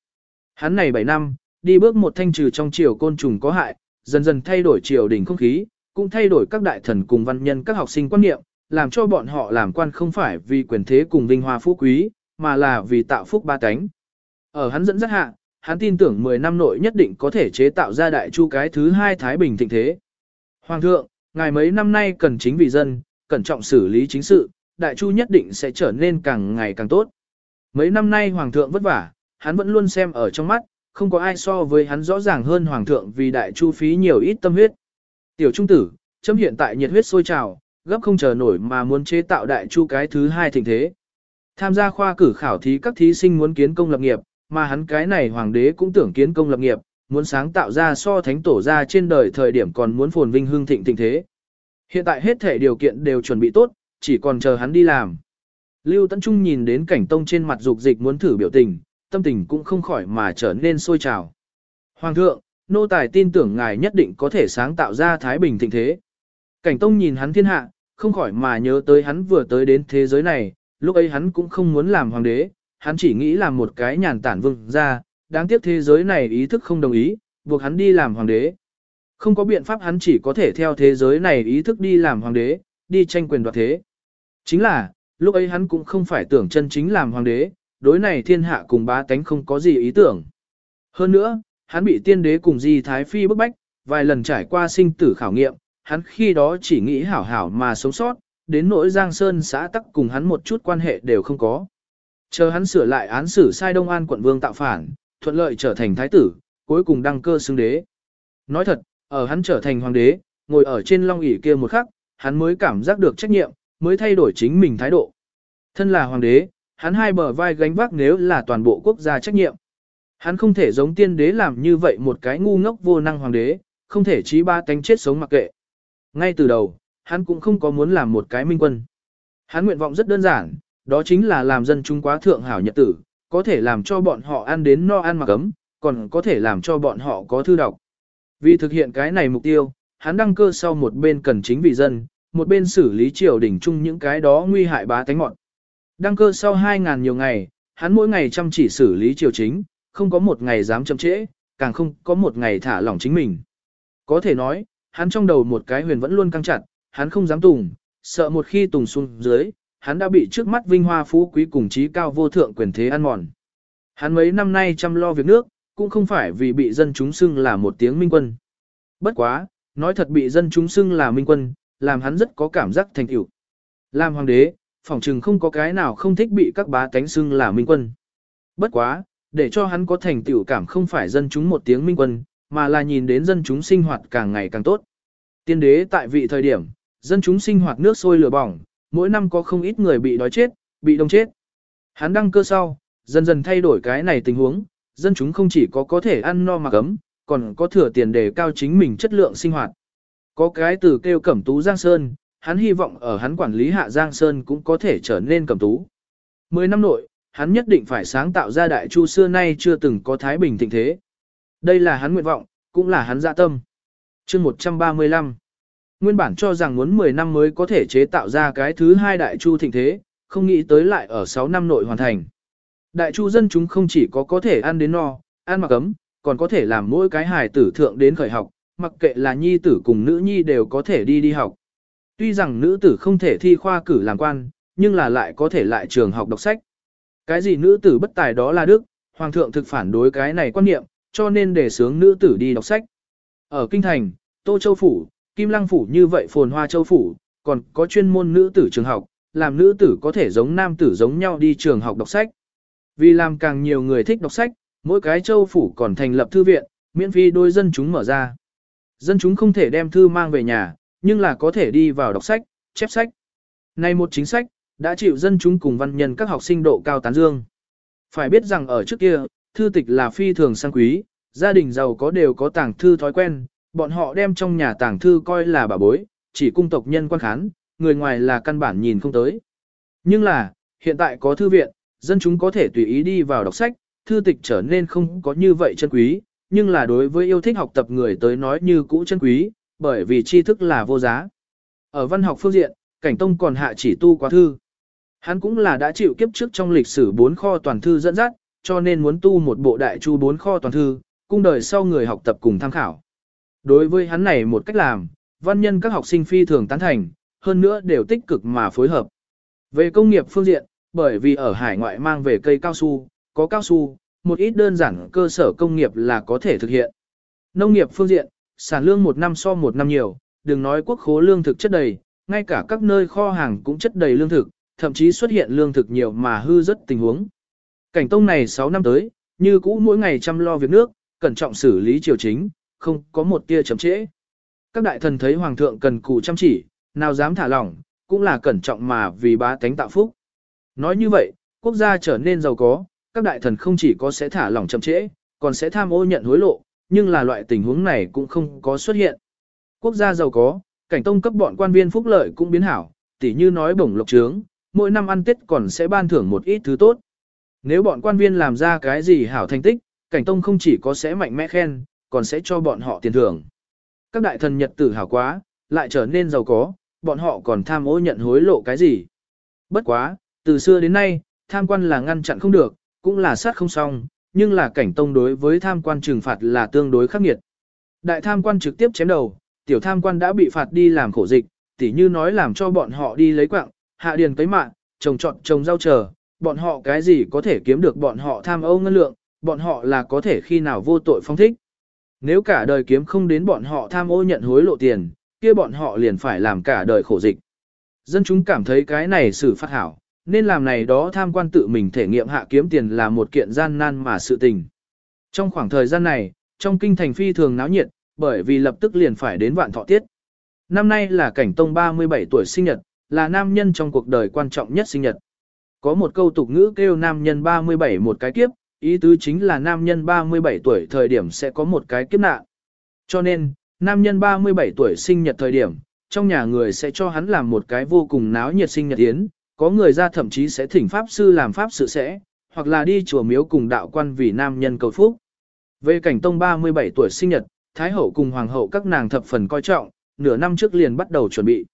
Speaker 1: Hắn này 7 năm, đi bước một thanh trừ trong triều côn trùng có hại, dần dần thay đổi triều đỉnh không khí, cũng thay đổi các đại thần cùng văn nhân các học sinh quan niệm, làm cho bọn họ làm quan không phải vì quyền thế cùng vinh hoa phú quý, mà là vì tạo phúc ba cánh. Ở hắn dẫn dắt hạ, hắn tin tưởng 10 năm nội nhất định có thể chế tạo ra đại chu cái thứ hai Thái Bình thịnh thế. Hoàng thượng, ngài mấy năm nay cần chính vì dân, cẩn trọng xử lý chính sự, đại chu nhất định sẽ trở nên càng ngày càng tốt. Mấy năm nay Hoàng thượng vất vả, hắn vẫn luôn xem ở trong mắt, không có ai so với hắn rõ ràng hơn Hoàng thượng vì đại chu phí nhiều ít tâm huyết. Tiểu trung tử, chấm hiện tại nhiệt huyết sôi trào, gấp không chờ nổi mà muốn chế tạo đại chu cái thứ hai thịnh thế. Tham gia khoa cử khảo thí các thí sinh muốn kiến công lập nghiệp, mà hắn cái này hoàng đế cũng tưởng kiến công lập nghiệp, muốn sáng tạo ra so thánh tổ ra trên đời thời điểm còn muốn phồn vinh hương thịnh thịnh thế. Hiện tại hết thể điều kiện đều chuẩn bị tốt, chỉ còn chờ hắn đi làm. Lưu Tấn Trung nhìn đến cảnh tông trên mặt dục dịch muốn thử biểu tình, tâm tình cũng không khỏi mà trở nên sôi trào. Hoàng thượng, nô tài tin tưởng ngài nhất định có thể sáng tạo ra Thái Bình thịnh thế. Cảnh tông nhìn hắn thiên hạ, không khỏi mà nhớ tới hắn vừa tới đến thế giới này, lúc ấy hắn cũng không muốn làm hoàng đế, hắn chỉ nghĩ làm một cái nhàn tản vương ra, đáng tiếc thế giới này ý thức không đồng ý, buộc hắn đi làm hoàng đế. Không có biện pháp hắn chỉ có thể theo thế giới này ý thức đi làm hoàng đế, đi tranh quyền đoạt thế. Chính là, lúc ấy hắn cũng không phải tưởng chân chính làm hoàng đế, đối này thiên hạ cùng bá tánh không có gì ý tưởng. Hơn nữa, hắn bị tiên đế cùng di thái phi bức bách, vài lần trải qua sinh tử khảo nghiệm, hắn khi đó chỉ nghĩ hảo hảo mà sống sót, đến nỗi Giang Sơn xã tắc cùng hắn một chút quan hệ đều không có. Chờ hắn sửa lại án xử sai Đông An quận vương tạo phản, thuận lợi trở thành thái tử, cuối cùng đăng cơ xứng đế. Nói thật, ở hắn trở thành hoàng đế, ngồi ở trên long ỷ kia một khắc, hắn mới cảm giác được trách nhiệm, mới thay đổi chính mình thái độ. Thân là hoàng đế, hắn hai bờ vai gánh vác nếu là toàn bộ quốc gia trách nhiệm. Hắn không thể giống tiên đế làm như vậy một cái ngu ngốc vô năng hoàng đế, không thể trí ba tánh chết sống mặc kệ. Ngay từ đầu, hắn cũng không có muốn làm một cái minh quân. Hắn nguyện vọng rất đơn giản, đó chính là làm dân chúng quá thượng hảo nhật tử, có thể làm cho bọn họ ăn đến no ăn mặc ấm, còn có thể làm cho bọn họ có thư đọc. Vì thực hiện cái này mục tiêu, hắn đăng cơ sau một bên cần chính vì dân, một bên xử lý triều đình chung những cái đó nguy hại bá tánh mọn. Đăng cơ sau 2.000 nhiều ngày, hắn mỗi ngày chăm chỉ xử lý triều chính, không có một ngày dám chậm trễ, càng không có một ngày thả lỏng chính mình. Có thể nói, hắn trong đầu một cái huyền vẫn luôn căng chặt, hắn không dám tùng, sợ một khi tùng xuống dưới, hắn đã bị trước mắt vinh hoa phú quý cùng trí cao vô thượng quyền thế ăn mòn. Hắn mấy năm nay chăm lo việc nước, cũng không phải vì bị dân chúng xưng là một tiếng minh quân. Bất quá, nói thật bị dân chúng xưng là minh quân, làm hắn rất có cảm giác thành tựu. Làm hoàng đế, phỏng chừng không có cái nào không thích bị các bá tánh xưng là minh quân. Bất quá, để cho hắn có thành tựu cảm không phải dân chúng một tiếng minh quân, mà là nhìn đến dân chúng sinh hoạt càng ngày càng tốt. Tiên đế tại vị thời điểm, dân chúng sinh hoạt nước sôi lửa bỏng, mỗi năm có không ít người bị đói chết, bị đông chết. Hắn đăng cơ sau, dần dần thay đổi cái này tình huống, dân chúng không chỉ có có thể ăn no mà cấm, còn có thừa tiền để cao chính mình chất lượng sinh hoạt. Có cái từ kêu cẩm tú Giang Sơn, hắn hy vọng ở hắn quản lý hạ Giang Sơn cũng có thể trở nên cẩm tú. Mười năm nội, hắn nhất định phải sáng tạo ra đại chu xưa nay chưa từng có Thái Bình thịnh thế. Đây là hắn nguyện vọng, cũng là hắn dạ tâm. chương 135 Nguyên bản cho rằng muốn 10 năm mới có thể chế tạo ra cái thứ hai đại chu thịnh thế, không nghĩ tới lại ở 6 năm nội hoàn thành. Đại chu dân chúng không chỉ có có thể ăn đến no, ăn mặc ấm, còn có thể làm mỗi cái hài tử thượng đến khởi học, mặc kệ là nhi tử cùng nữ nhi đều có thể đi đi học. Tuy rằng nữ tử không thể thi khoa cử làm quan, nhưng là lại có thể lại trường học đọc sách. Cái gì nữ tử bất tài đó là đức, hoàng thượng thực phản đối cái này quan niệm, cho nên để sướng nữ tử đi đọc sách. Ở Kinh Thành, Tô Châu Phủ, Kim Lăng Phủ như vậy phồn hoa châu phủ, còn có chuyên môn nữ tử trường học, làm nữ tử có thể giống nam tử giống nhau đi trường học đọc sách. Vì làm càng nhiều người thích đọc sách, mỗi cái châu phủ còn thành lập thư viện, miễn phí đôi dân chúng mở ra. Dân chúng không thể đem thư mang về nhà, nhưng là có thể đi vào đọc sách, chép sách. Này một chính sách, đã chịu dân chúng cùng văn nhân các học sinh độ cao tán dương. Phải biết rằng ở trước kia, thư tịch là phi thường sang quý, gia đình giàu có đều có tàng thư thói quen, bọn họ đem trong nhà tàng thư coi là bà bối, chỉ cung tộc nhân quan khán, người ngoài là căn bản nhìn không tới. Nhưng là, hiện tại có thư viện, dân chúng có thể tùy ý đi vào đọc sách, thư tịch trở nên không có như vậy chân quý, nhưng là đối với yêu thích học tập người tới nói như cũ chân quý, bởi vì tri thức là vô giá. Ở văn học phương diện, Cảnh Tông còn hạ chỉ tu quá thư. Hắn cũng là đã chịu kiếp trước trong lịch sử bốn kho toàn thư dẫn dắt, cho nên muốn tu một bộ đại chu bốn kho toàn thư, cung đời sau người học tập cùng tham khảo. Đối với hắn này một cách làm, văn nhân các học sinh phi thường tán thành, hơn nữa đều tích cực mà phối hợp. Về công nghiệp phương diện, bởi vì ở hải ngoại mang về cây cao su, có cao su, một ít đơn giản cơ sở công nghiệp là có thể thực hiện. Nông nghiệp phương diện, sản lương một năm so một năm nhiều, đừng nói quốc khố lương thực chất đầy, ngay cả các nơi kho hàng cũng chất đầy lương thực, thậm chí xuất hiện lương thực nhiều mà hư rất tình huống. Cảnh tông này 6 năm tới, như cũ mỗi ngày chăm lo việc nước, cẩn trọng xử lý triều chính, không có một tia chậm trễ. Các đại thần thấy hoàng thượng cần cù chăm chỉ, nào dám thả lỏng, cũng là cẩn trọng mà vì bá tánh tạo phúc. Nói như vậy, quốc gia trở nên giàu có, các đại thần không chỉ có sẽ thả lỏng chậm trễ, còn sẽ tham ô nhận hối lộ, nhưng là loại tình huống này cũng không có xuất hiện. Quốc gia giàu có, cảnh tông cấp bọn quan viên phúc lợi cũng biến hảo, tỉ như nói bổng lộc trướng, mỗi năm ăn Tết còn sẽ ban thưởng một ít thứ tốt. Nếu bọn quan viên làm ra cái gì hảo thành tích, cảnh tông không chỉ có sẽ mạnh mẽ khen, còn sẽ cho bọn họ tiền thưởng. Các đại thần nhật tử hảo quá, lại trở nên giàu có, bọn họ còn tham ô nhận hối lộ cái gì. Bất quá, từ xưa đến nay, tham quan là ngăn chặn không được, cũng là sát không xong, nhưng là cảnh tông đối với tham quan trừng phạt là tương đối khắc nghiệt. Đại tham quan trực tiếp chém đầu, tiểu tham quan đã bị phạt đi làm khổ dịch, tỉ như nói làm cho bọn họ đi lấy quạng, hạ điền cấy mạng, trồng trọt trồng rau chờ, bọn họ cái gì có thể kiếm được bọn họ tham ô ngân lượng, bọn họ là có thể khi nào vô tội phong thích. Nếu cả đời kiếm không đến bọn họ tham ô nhận hối lộ tiền, kia bọn họ liền phải làm cả đời khổ dịch. Dân chúng cảm thấy cái này xử phát hảo, nên làm này đó tham quan tự mình thể nghiệm hạ kiếm tiền là một kiện gian nan mà sự tình. Trong khoảng thời gian này, trong kinh thành phi thường náo nhiệt, bởi vì lập tức liền phải đến vạn thọ tiết. Năm nay là cảnh tông 37 tuổi sinh nhật, là nam nhân trong cuộc đời quan trọng nhất sinh nhật. Có một câu tục ngữ kêu nam nhân 37 một cái kiếp, ý tứ chính là nam nhân 37 tuổi thời điểm sẽ có một cái kiếp nạn. Cho nên, nam nhân 37 tuổi sinh nhật thời điểm, trong nhà người sẽ cho hắn làm một cái vô cùng náo nhiệt sinh nhật yến, có người ra thậm chí sẽ thỉnh pháp sư làm pháp sự sẽ, hoặc là đi chùa miếu cùng đạo quan vì nam nhân cầu phúc. Về cảnh tông 37 tuổi sinh nhật, Thái hậu cùng Hoàng hậu các nàng thập phần coi trọng, nửa năm trước liền bắt đầu chuẩn bị.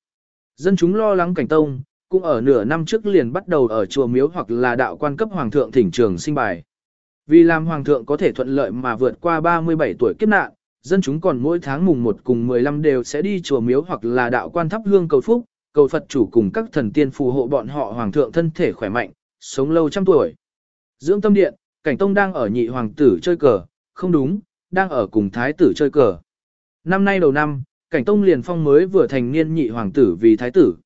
Speaker 1: Dân chúng lo lắng cảnh tông, cũng ở nửa năm trước liền bắt đầu ở chùa miếu hoặc là đạo quan cấp Hoàng thượng thỉnh trường sinh bài. Vì làm Hoàng thượng có thể thuận lợi mà vượt qua 37 tuổi kiếp nạn, dân chúng còn mỗi tháng mùng 1 cùng 15 đều sẽ đi chùa miếu hoặc là đạo quan thắp hương cầu phúc, cầu Phật chủ cùng các thần tiên phù hộ bọn họ Hoàng thượng thân thể khỏe mạnh, sống lâu trăm tuổi. Dưỡng tâm điện, cảnh tông đang ở nhị hoàng tử chơi cờ, không đúng, đang ở cùng thái tử chơi cờ. Năm nay đầu năm, cảnh tông liền phong mới vừa thành niên nhị hoàng tử vì thái tử.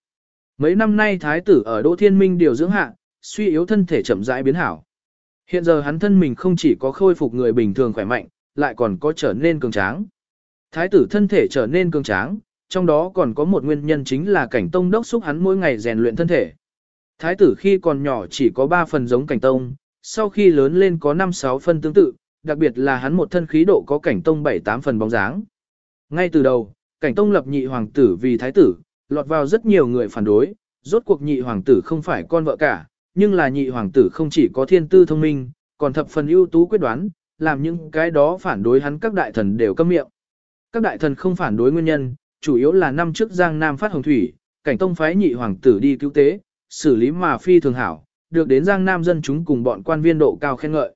Speaker 1: Mấy năm nay thái tử ở Đỗ Thiên Minh điều dưỡng hạ, suy yếu thân thể chậm rãi biến hảo. Hiện giờ hắn thân mình không chỉ có khôi phục người bình thường khỏe mạnh, lại còn có trở nên cường tráng. Thái tử thân thể trở nên cường tráng, trong đó còn có một nguyên nhân chính là cảnh tông đốc xúc hắn mỗi ngày rèn luyện thân thể. Thái tử khi còn nhỏ chỉ có 3 phần giống cảnh tông, sau khi lớn lên có 5-6 phần tương tự, đặc biệt là hắn một thân khí độ có cảnh tông 7-8 phần bóng dáng. Ngay từ đầu, cảnh tông lập nhị hoàng tử vì thái tử, lọt vào rất nhiều người phản đối, rốt cuộc nhị hoàng tử không phải con vợ cả, nhưng là nhị hoàng tử không chỉ có thiên tư thông minh, còn thập phần ưu tú quyết đoán, làm những cái đó phản đối hắn các đại thần đều câm miệng. Các đại thần không phản đối nguyên nhân, chủ yếu là năm trước Giang Nam phát hồng thủy, cảnh tông phái nhị hoàng tử đi cứu tế, xử lý mà phi thường hảo, được đến Giang Nam dân chúng cùng bọn quan viên độ cao khen ngợi.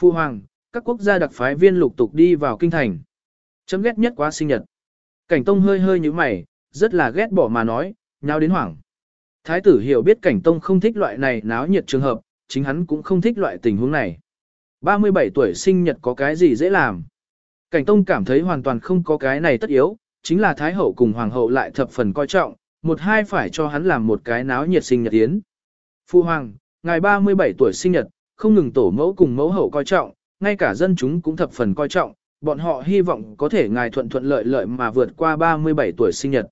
Speaker 1: Phu hoàng, các quốc gia đặc phái viên lục tục đi vào kinh thành. Chấm ghét nhất quá sinh nhật. Cảnh tông hơi hơi như mày, rất là ghét bỏ mà nói, nhau đến hoảng. Thái tử hiểu biết cảnh tông không thích loại này náo nhiệt trường hợp, chính hắn cũng không thích loại tình huống này. 37 tuổi sinh nhật có cái gì dễ làm. Cảnh tông cảm thấy hoàn toàn không có cái này tất yếu, chính là Thái hậu cùng Hoàng hậu lại thập phần coi trọng, một hai phải cho hắn làm một cái náo nhiệt sinh nhật tiến. Phu Hoàng, ngài 37 tuổi sinh nhật, không ngừng tổ mẫu cùng mẫu hậu coi trọng, ngay cả dân chúng cũng thập phần coi trọng, bọn họ hy vọng có thể ngài thuận thuận lợi lợi mà vượt qua 37 tuổi sinh nhật.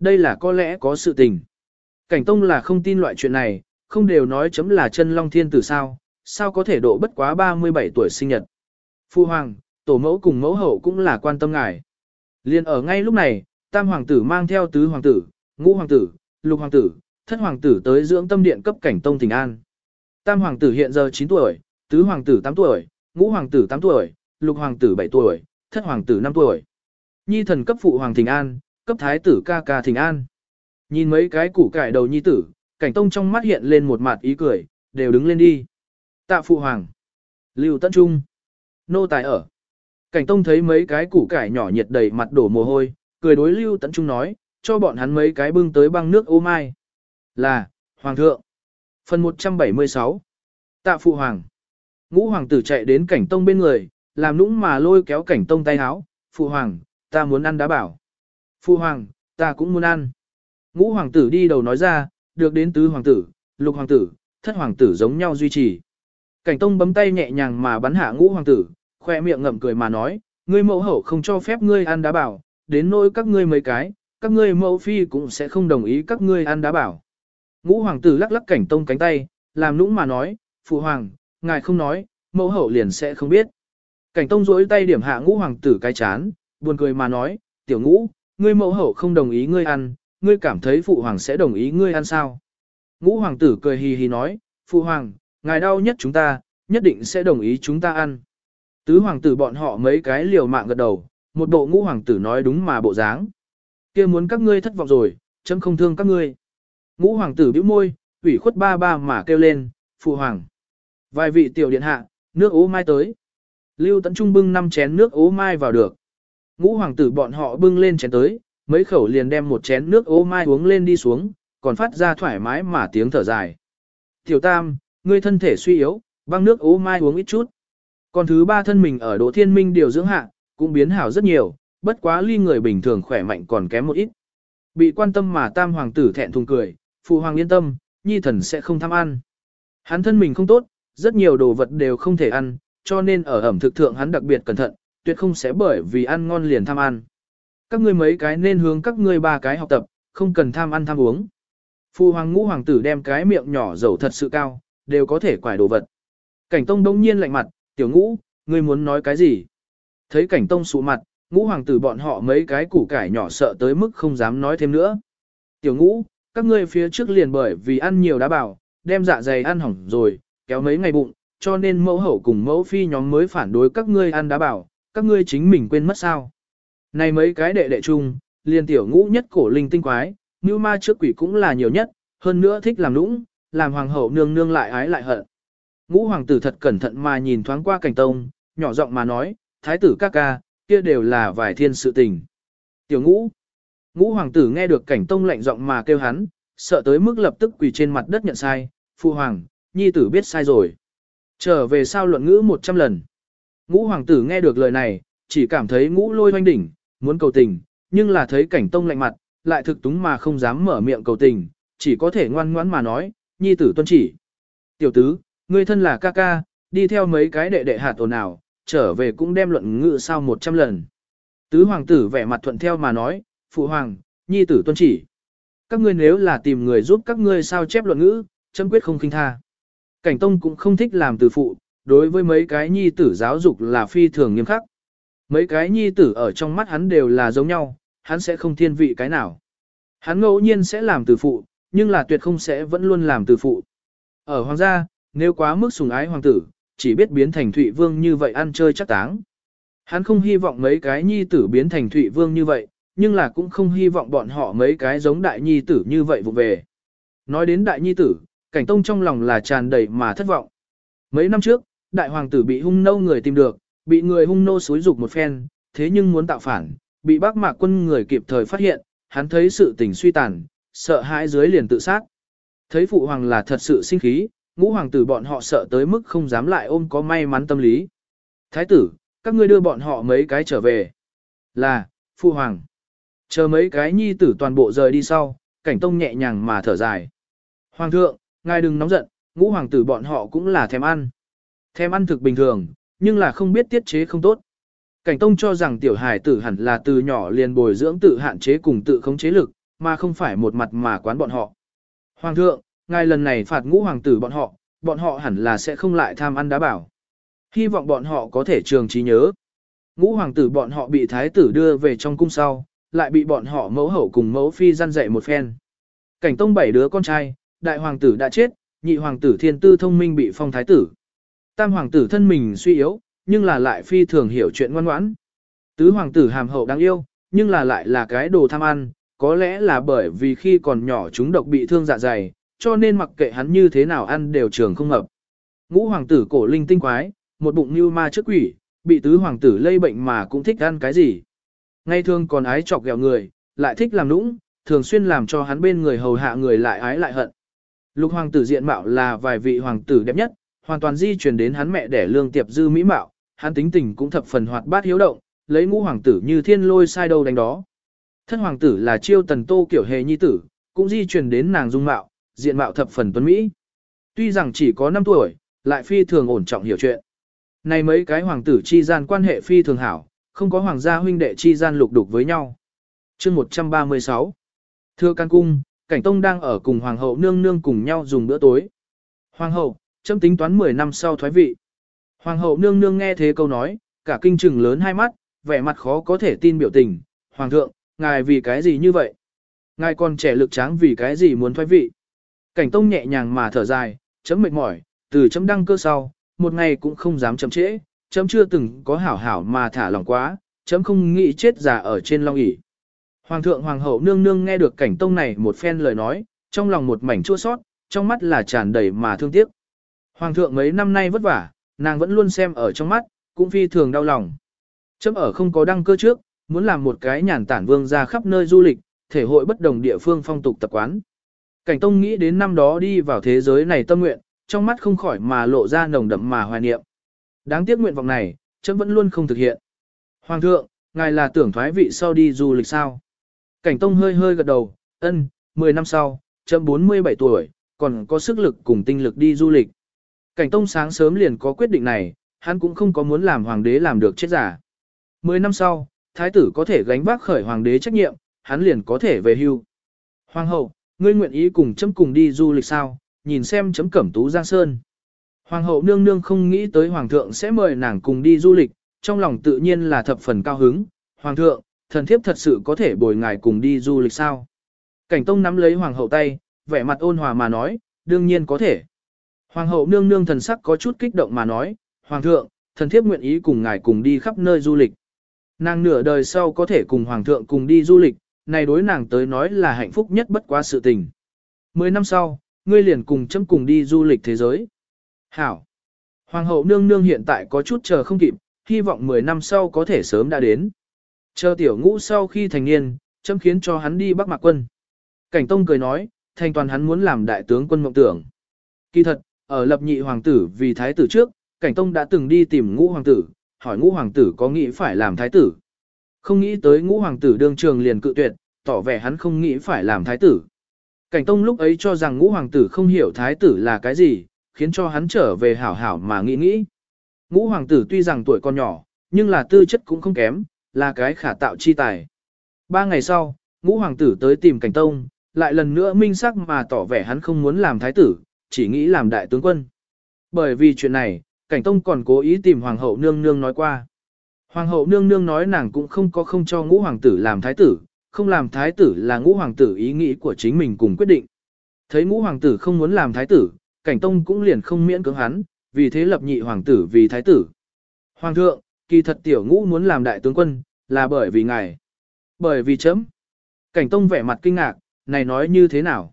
Speaker 1: Đây là có lẽ có sự tình. Cảnh Tông là không tin loại chuyện này, không đều nói chấm là chân long thiên tử sao, sao có thể độ bất quá 37 tuổi sinh nhật. Phu Hoàng, tổ mẫu cùng mẫu hậu cũng là quan tâm ngài. Liên ở ngay lúc này, tam hoàng tử mang theo tứ hoàng tử, ngũ hoàng tử, lục hoàng tử, thất hoàng tử tới dưỡng tâm điện cấp cảnh tông thỉnh an. Tam hoàng tử hiện giờ 9 tuổi, tứ hoàng tử 8 tuổi, ngũ hoàng tử 8 tuổi, lục hoàng tử 7 tuổi, thất hoàng tử 5 tuổi. Nhi thần cấp phụ hoàng thỉnh an, cấp thái tử ca ca thỉnh an. Nhìn mấy cái củ cải đầu nhi tử, cảnh tông trong mắt hiện lên một mặt ý cười, đều đứng lên đi. Tạ phụ hoàng. Lưu Tấn Trung. Nô tài ở. Cảnh tông thấy mấy cái củ cải nhỏ nhiệt đầy mặt đổ mồ hôi, cười đối Lưu Tấn Trung nói, cho bọn hắn mấy cái bưng tới băng nước ô mai. Là, Hoàng thượng. Phần 176. Tạ phụ hoàng. Ngũ hoàng tử chạy đến cảnh tông bên người, làm nũng mà lôi kéo cảnh tông tay háo. Phụ hoàng, ta muốn ăn đá bảo. Phụ hoàng, ta cũng muốn ăn. Ngũ hoàng tử đi đầu nói ra, được đến tứ hoàng tử, lục hoàng tử, thất hoàng tử giống nhau duy trì. Cảnh tông bấm tay nhẹ nhàng mà bắn hạ ngũ hoàng tử, khoe miệng ngậm cười mà nói, ngươi mẫu hậu không cho phép ngươi ăn đá bảo, đến nỗi các ngươi mấy cái, các ngươi mẫu phi cũng sẽ không đồng ý các ngươi ăn đá bảo. Ngũ hoàng tử lắc lắc cảnh tông cánh tay, làm nũng mà nói, phụ hoàng, ngài không nói, mẫu hậu liền sẽ không biết. Cảnh tông duỗi tay điểm hạ ngũ hoàng tử cái chán, buồn cười mà nói, tiểu ngũ, ngươi mẫu hậu không đồng ý ngươi ăn, ngươi cảm thấy phụ hoàng sẽ đồng ý ngươi ăn sao? Ngũ hoàng tử cười hì hì nói, phụ hoàng, ngài đau nhất chúng ta, nhất định sẽ đồng ý chúng ta ăn. Tứ hoàng tử bọn họ mấy cái liều mạng gật đầu, một bộ ngũ hoàng tử nói đúng mà bộ dáng. kia muốn các ngươi thất vọng rồi, chấm không thương các ngươi. Ngũ hoàng tử bĩu môi, ủy khuất ba ba mà kêu lên, phụ hoàng. Vài vị tiểu điện hạ, nước ố mai tới. Lưu Tấn Trung bưng năm chén nước ố mai vào được. Ngũ hoàng tử bọn họ bưng lên chén tới, mấy khẩu liền đem một chén nước ô mai uống lên đi xuống, còn phát ra thoải mái mà tiếng thở dài. Tiểu tam, ngươi thân thể suy yếu, băng nước ô mai uống ít chút. Còn thứ ba thân mình ở Đỗ thiên minh điều dưỡng hạ, cũng biến hảo rất nhiều, bất quá ly người bình thường khỏe mạnh còn kém một ít. Bị quan tâm mà tam hoàng tử thẹn thùng cười, phụ hoàng yên tâm, nhi thần sẽ không tham ăn. Hắn thân mình không tốt, rất nhiều đồ vật đều không thể ăn, cho nên ở ẩm thực thượng hắn đặc biệt cẩn thận, tuyệt không sẽ bởi vì ăn ngon liền tham ăn. Các ngươi mấy cái nên hướng các ngươi ba cái học tập, không cần tham ăn tham uống. Phu hoàng ngũ hoàng tử đem cái miệng nhỏ dầu thật sự cao, đều có thể quải đồ vật. Cảnh tông đông nhiên lạnh mặt, tiểu ngũ, ngươi muốn nói cái gì? Thấy cảnh tông sụ mặt, ngũ hoàng tử bọn họ mấy cái củ cải nhỏ sợ tới mức không dám nói thêm nữa. Tiểu ngũ, các ngươi phía trước liền bởi vì ăn nhiều đá bảo, đem dạ dày ăn hỏng rồi, kéo mấy ngày bụng, cho nên mẫu hậu cùng mẫu phi nhóm mới phản đối các ngươi ăn đá bảo, các ngươi chính mình quên mất sao. Này mấy cái đệ đệ chung, liền tiểu ngũ nhất cổ linh tinh quái, như ma trước quỷ cũng là nhiều nhất, hơn nữa thích làm nũng, làm hoàng hậu nương nương lại ái lại hận. Ngũ hoàng tử thật cẩn thận mà nhìn thoáng qua cảnh tông, nhỏ giọng mà nói, thái tử ca ca, kia đều là vài thiên sự tình. Tiểu ngũ, ngũ hoàng tử nghe được cảnh tông lạnh giọng mà kêu hắn, sợ tới mức lập tức quỳ trên mặt đất nhận sai, phụ hoàng, nhi tử biết sai rồi. Trở về sao luận ngữ một trăm lần. Ngũ hoàng tử nghe được lời này, chỉ cảm thấy ngũ lôi hoanh đỉnh, muốn cầu tình, nhưng là thấy cảnh tông lạnh mặt, lại thực túng mà không dám mở miệng cầu tình, chỉ có thể ngoan ngoãn mà nói, nhi tử tuân chỉ. Tiểu tứ, ngươi thân là ca ca, đi theo mấy cái đệ đệ hạt ồn nào, trở về cũng đem luận ngữ sao một trăm lần. Tứ hoàng tử vẻ mặt thuận theo mà nói, phụ hoàng, nhi tử tuân chỉ. Các ngươi nếu là tìm người giúp các ngươi sao chép luận ngữ, chấm quyết không khinh tha. Cảnh tông cũng không thích làm từ phụ, đối với mấy cái nhi tử giáo dục là phi thường nghiêm khắc. Mấy cái nhi tử ở trong mắt hắn đều là giống nhau, hắn sẽ không thiên vị cái nào. Hắn ngẫu nhiên sẽ làm từ phụ, nhưng là tuyệt không sẽ vẫn luôn làm từ phụ. Ở hoàng gia, nếu quá mức sùng ái hoàng tử, chỉ biết biến thành Thụy Vương như vậy ăn chơi chắc táng. Hắn không hy vọng mấy cái nhi tử biến thành Thụy Vương như vậy, nhưng là cũng không hy vọng bọn họ mấy cái giống đại nhi tử như vậy vụ về. Nói đến đại nhi tử, cảnh tông trong lòng là tràn đầy mà thất vọng. Mấy năm trước, đại hoàng tử bị hung nâu người tìm được, bị người hung nô xúi dục một phen, thế nhưng muốn tạo phản, bị bác mạc quân người kịp thời phát hiện, hắn thấy sự tình suy tàn, sợ hãi dưới liền tự sát. Thấy phụ hoàng là thật sự sinh khí, ngũ hoàng tử bọn họ sợ tới mức không dám lại ôm có may mắn tâm lý. Thái tử, các ngươi đưa bọn họ mấy cái trở về. Là, phụ hoàng. Chờ mấy cái nhi tử toàn bộ rời đi sau, cảnh tông nhẹ nhàng mà thở dài. Hoàng thượng, ngài đừng nóng giận, ngũ hoàng tử bọn họ cũng là thèm ăn. Thèm ăn thực bình thường, nhưng là không biết tiết chế không tốt. Cảnh tông cho rằng tiểu hài tử hẳn là từ nhỏ liền bồi dưỡng tự hạn chế cùng tự khống chế lực, mà không phải một mặt mà quán bọn họ. Hoàng thượng, ngài lần này phạt ngũ hoàng tử bọn họ, bọn họ hẳn là sẽ không lại tham ăn đá bảo. Hy vọng bọn họ có thể trường trí nhớ. Ngũ hoàng tử bọn họ bị thái tử đưa về trong cung sau, lại bị bọn họ mẫu hậu cùng mẫu phi gian dạy một phen. Cảnh tông bảy đứa con trai, đại hoàng tử đã chết, nhị hoàng tử thiên tư thông minh bị phong thái tử. Tam hoàng tử thân mình suy yếu, nhưng là lại phi thường hiểu chuyện ngoan ngoãn. Tứ hoàng tử hàm hậu đáng yêu, nhưng là lại là cái đồ tham ăn, có lẽ là bởi vì khi còn nhỏ chúng độc bị thương dạ dày, cho nên mặc kệ hắn như thế nào ăn đều trường không hợp. Ngũ hoàng tử cổ linh tinh quái, một bụng như ma trước quỷ, bị tứ hoàng tử lây bệnh mà cũng thích ăn cái gì. Ngay thường còn ái chọc ghẹo người, lại thích làm nũng, thường xuyên làm cho hắn bên người hầu hạ người lại ái lại hận. Lục hoàng tử diện mạo là vài vị hoàng tử đẹp nhất, hoàn toàn di truyền đến hắn mẹ đẻ lương tiệp dư mỹ mạo, hắn tính tình cũng thập phần hoạt bát hiếu động, lấy ngũ hoàng tử như thiên lôi sai đâu đánh đó. Thất hoàng tử là chiêu tần tô kiểu hề nhi tử, cũng di truyền đến nàng dung mạo, diện mạo thập phần tuấn Mỹ. Tuy rằng chỉ có 5 tuổi, lại phi thường ổn trọng hiểu chuyện. Này mấy cái hoàng tử chi gian quan hệ phi thường hảo, không có hoàng gia huynh đệ chi gian lục đục với nhau. chương 136 Thưa can cung, cảnh tông đang ở cùng hoàng hậu nương nương cùng nhau dùng bữa tối. Hoàng hậu, châm tính toán 10 năm sau thoái vị. Hoàng hậu nương nương nghe thế câu nói, cả kinh trừng lớn hai mắt, vẻ mặt khó có thể tin biểu tình. Hoàng thượng, ngài vì cái gì như vậy? Ngài còn trẻ lực tráng vì cái gì muốn thoái vị? Cảnh tông nhẹ nhàng mà thở dài, chấm mệt mỏi, từ chấm đăng cơ sau, một ngày cũng không dám chấm trễ, chấm chưa từng có hảo hảo mà thả lòng quá, chấm không nghĩ chết già ở trên long ỷ. Hoàng thượng hoàng hậu nương nương nghe được cảnh tông này một phen lời nói, trong lòng một mảnh chua sót, trong mắt là tràn đầy mà thương tiếc. Hoàng thượng mấy năm nay vất vả, nàng vẫn luôn xem ở trong mắt, cũng phi thường đau lòng. Chấm ở không có đăng cơ trước, muốn làm một cái nhàn tản vương ra khắp nơi du lịch, thể hội bất đồng địa phương phong tục tập quán. Cảnh Tông nghĩ đến năm đó đi vào thế giới này tâm nguyện, trong mắt không khỏi mà lộ ra nồng đậm mà hoài niệm. Đáng tiếc nguyện vọng này, chấm vẫn luôn không thực hiện. Hoàng thượng, ngài là tưởng thoái vị sau đi du lịch sao? Cảnh Tông hơi hơi gật đầu, ân, 10 năm sau, chấm 47 tuổi, còn có sức lực cùng tinh lực đi du lịch. Cảnh Tông sáng sớm liền có quyết định này, hắn cũng không có muốn làm hoàng đế làm được chết giả. 10 năm sau, thái tử có thể gánh vác khởi hoàng đế trách nhiệm, hắn liền có thể về hưu. Hoàng hậu, ngươi nguyện ý cùng chấm cùng đi du lịch sao, nhìn xem chấm cẩm tú giang sơn. Hoàng hậu nương nương không nghĩ tới hoàng thượng sẽ mời nàng cùng đi du lịch, trong lòng tự nhiên là thập phần cao hứng. Hoàng thượng, thần thiếp thật sự có thể bồi ngài cùng đi du lịch sao? Cảnh tông nắm lấy hoàng hậu tay, vẻ mặt ôn hòa mà nói, đương nhiên có thể. Hoàng hậu nương nương thần sắc có chút kích động mà nói, Hoàng thượng, thần thiếp nguyện ý cùng ngài cùng đi khắp nơi du lịch. Nàng nửa đời sau có thể cùng Hoàng thượng cùng đi du lịch, này đối nàng tới nói là hạnh phúc nhất bất quá sự tình. Mười năm sau, ngươi liền cùng chấm cùng đi du lịch thế giới. Hảo! Hoàng hậu nương nương hiện tại có chút chờ không kịp, hy vọng 10 năm sau có thể sớm đã đến. Chờ tiểu ngũ sau khi thành niên, chấm khiến cho hắn đi Bắc Mạc quân. Cảnh Tông cười nói, thành toàn hắn muốn làm đại tướng quân mộng tưởng. Kỳ thật, ở lập nhị hoàng tử vì thái tử trước, Cảnh Tông đã từng đi tìm ngũ hoàng tử, hỏi ngũ hoàng tử có nghĩ phải làm thái tử. Không nghĩ tới ngũ hoàng tử đương trường liền cự tuyệt, tỏ vẻ hắn không nghĩ phải làm thái tử. Cảnh Tông lúc ấy cho rằng ngũ hoàng tử không hiểu thái tử là cái gì, khiến cho hắn trở về hảo hảo mà nghĩ nghĩ. Ngũ hoàng tử tuy rằng tuổi còn nhỏ, nhưng là tư chất cũng không kém, là cái khả tạo chi tài. Ba ngày sau, ngũ hoàng tử tới tìm Cảnh Tông, lại lần nữa minh sắc mà tỏ vẻ hắn không muốn làm thái tử, chỉ nghĩ làm đại tướng quân. Bởi vì chuyện này, Cảnh Tông còn cố ý tìm Hoàng hậu nương nương nói qua. Hoàng hậu nương nương nói nàng cũng không có không cho ngũ hoàng tử làm thái tử, không làm thái tử là ngũ hoàng tử ý nghĩ của chính mình cùng quyết định. Thấy ngũ hoàng tử không muốn làm thái tử, Cảnh Tông cũng liền không miễn cưỡng hắn, vì thế lập nhị hoàng tử vì thái tử. Hoàng thượng, kỳ thật tiểu ngũ muốn làm đại tướng quân, là bởi vì ngài. Bởi vì chấm. Cảnh Tông vẻ mặt kinh ngạc, này nói như thế nào?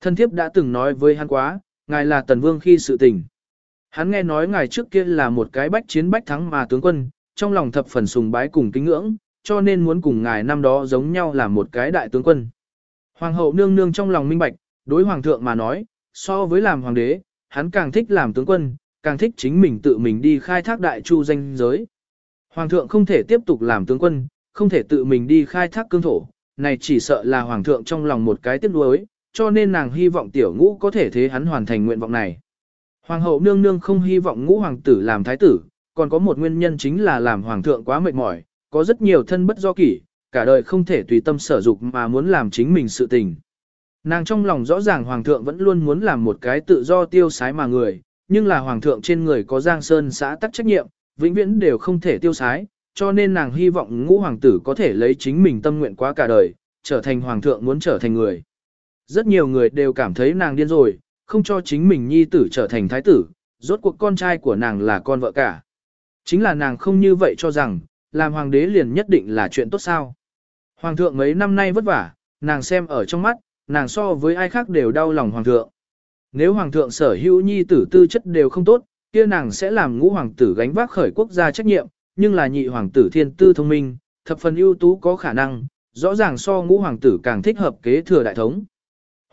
Speaker 1: Thân thiếp đã từng nói với hắn quá, ngài là tần vương khi sự tình. Hắn nghe nói ngài trước kia là một cái bách chiến bách thắng mà tướng quân, trong lòng thập phần sùng bái cùng kính ngưỡng, cho nên muốn cùng ngài năm đó giống nhau là một cái đại tướng quân. Hoàng hậu nương nương trong lòng minh bạch, đối hoàng thượng mà nói, so với làm hoàng đế, hắn càng thích làm tướng quân, càng thích chính mình tự mình đi khai thác đại chu danh giới. Hoàng thượng không thể tiếp tục làm tướng quân, không thể tự mình đi khai thác cương thổ, này chỉ sợ là hoàng thượng trong lòng một cái tiếc nuối, cho nên nàng hy vọng tiểu ngũ có thể thế hắn hoàn thành nguyện vọng này. Hoàng hậu nương nương không hy vọng ngũ hoàng tử làm thái tử, còn có một nguyên nhân chính là làm hoàng thượng quá mệt mỏi, có rất nhiều thân bất do kỷ, cả đời không thể tùy tâm sở dục mà muốn làm chính mình sự tình. Nàng trong lòng rõ ràng hoàng thượng vẫn luôn muốn làm một cái tự do tiêu sái mà người, nhưng là hoàng thượng trên người có giang sơn xã tắc trách nhiệm, vĩnh viễn đều không thể tiêu sái, cho nên nàng hy vọng ngũ hoàng tử có thể lấy chính mình tâm nguyện quá cả đời, trở thành hoàng thượng muốn trở thành người. Rất nhiều người đều cảm thấy nàng điên rồi, không cho chính mình nhi tử trở thành thái tử, rốt cuộc con trai của nàng là con vợ cả. Chính là nàng không như vậy cho rằng, làm hoàng đế liền nhất định là chuyện tốt sao. Hoàng thượng mấy năm nay vất vả, nàng xem ở trong mắt, nàng so với ai khác đều đau lòng hoàng thượng. Nếu hoàng thượng sở hữu nhi tử tư chất đều không tốt, kia nàng sẽ làm ngũ hoàng tử gánh vác khởi quốc gia trách nhiệm, nhưng là nhị hoàng tử thiên tư thông minh, thập phần ưu tú có khả năng, rõ ràng so ngũ hoàng tử càng thích hợp kế thừa đại thống.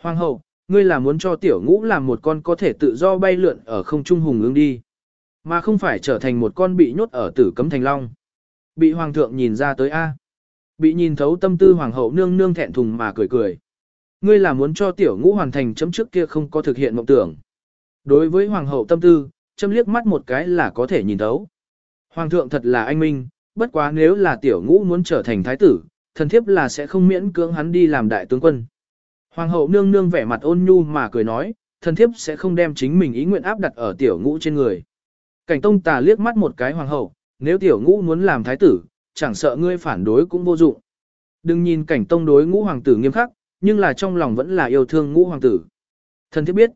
Speaker 1: Hoàng hậu, ngươi là muốn cho tiểu ngũ làm một con có thể tự do bay lượn ở không trung hùng ương đi, mà không phải trở thành một con bị nhốt ở tử cấm thành long. Bị hoàng thượng nhìn ra tới A. Bị nhìn thấu tâm tư hoàng hậu nương nương thẹn thùng mà cười cười. Ngươi là muốn cho tiểu ngũ hoàn thành chấm trước kia không có thực hiện mộng tưởng. Đối với hoàng hậu tâm tư, châm liếc mắt một cái là có thể nhìn thấu. Hoàng thượng thật là anh minh, bất quá nếu là tiểu ngũ muốn trở thành thái tử, thần thiếp là sẽ không miễn cưỡng hắn đi làm đại tướng quân. Hoàng hậu nương nương vẻ mặt ôn nhu mà cười nói, thần thiếp sẽ không đem chính mình ý nguyện áp đặt ở tiểu ngũ trên người. Cảnh tông tà liếc mắt một cái hoàng hậu, nếu tiểu ngũ muốn làm thái tử, chẳng sợ ngươi phản đối cũng vô dụng. Đừng nhìn cảnh tông đối ngũ hoàng tử nghiêm khắc, nhưng là trong lòng vẫn là yêu thương ngũ hoàng tử. Thần thiếp biết,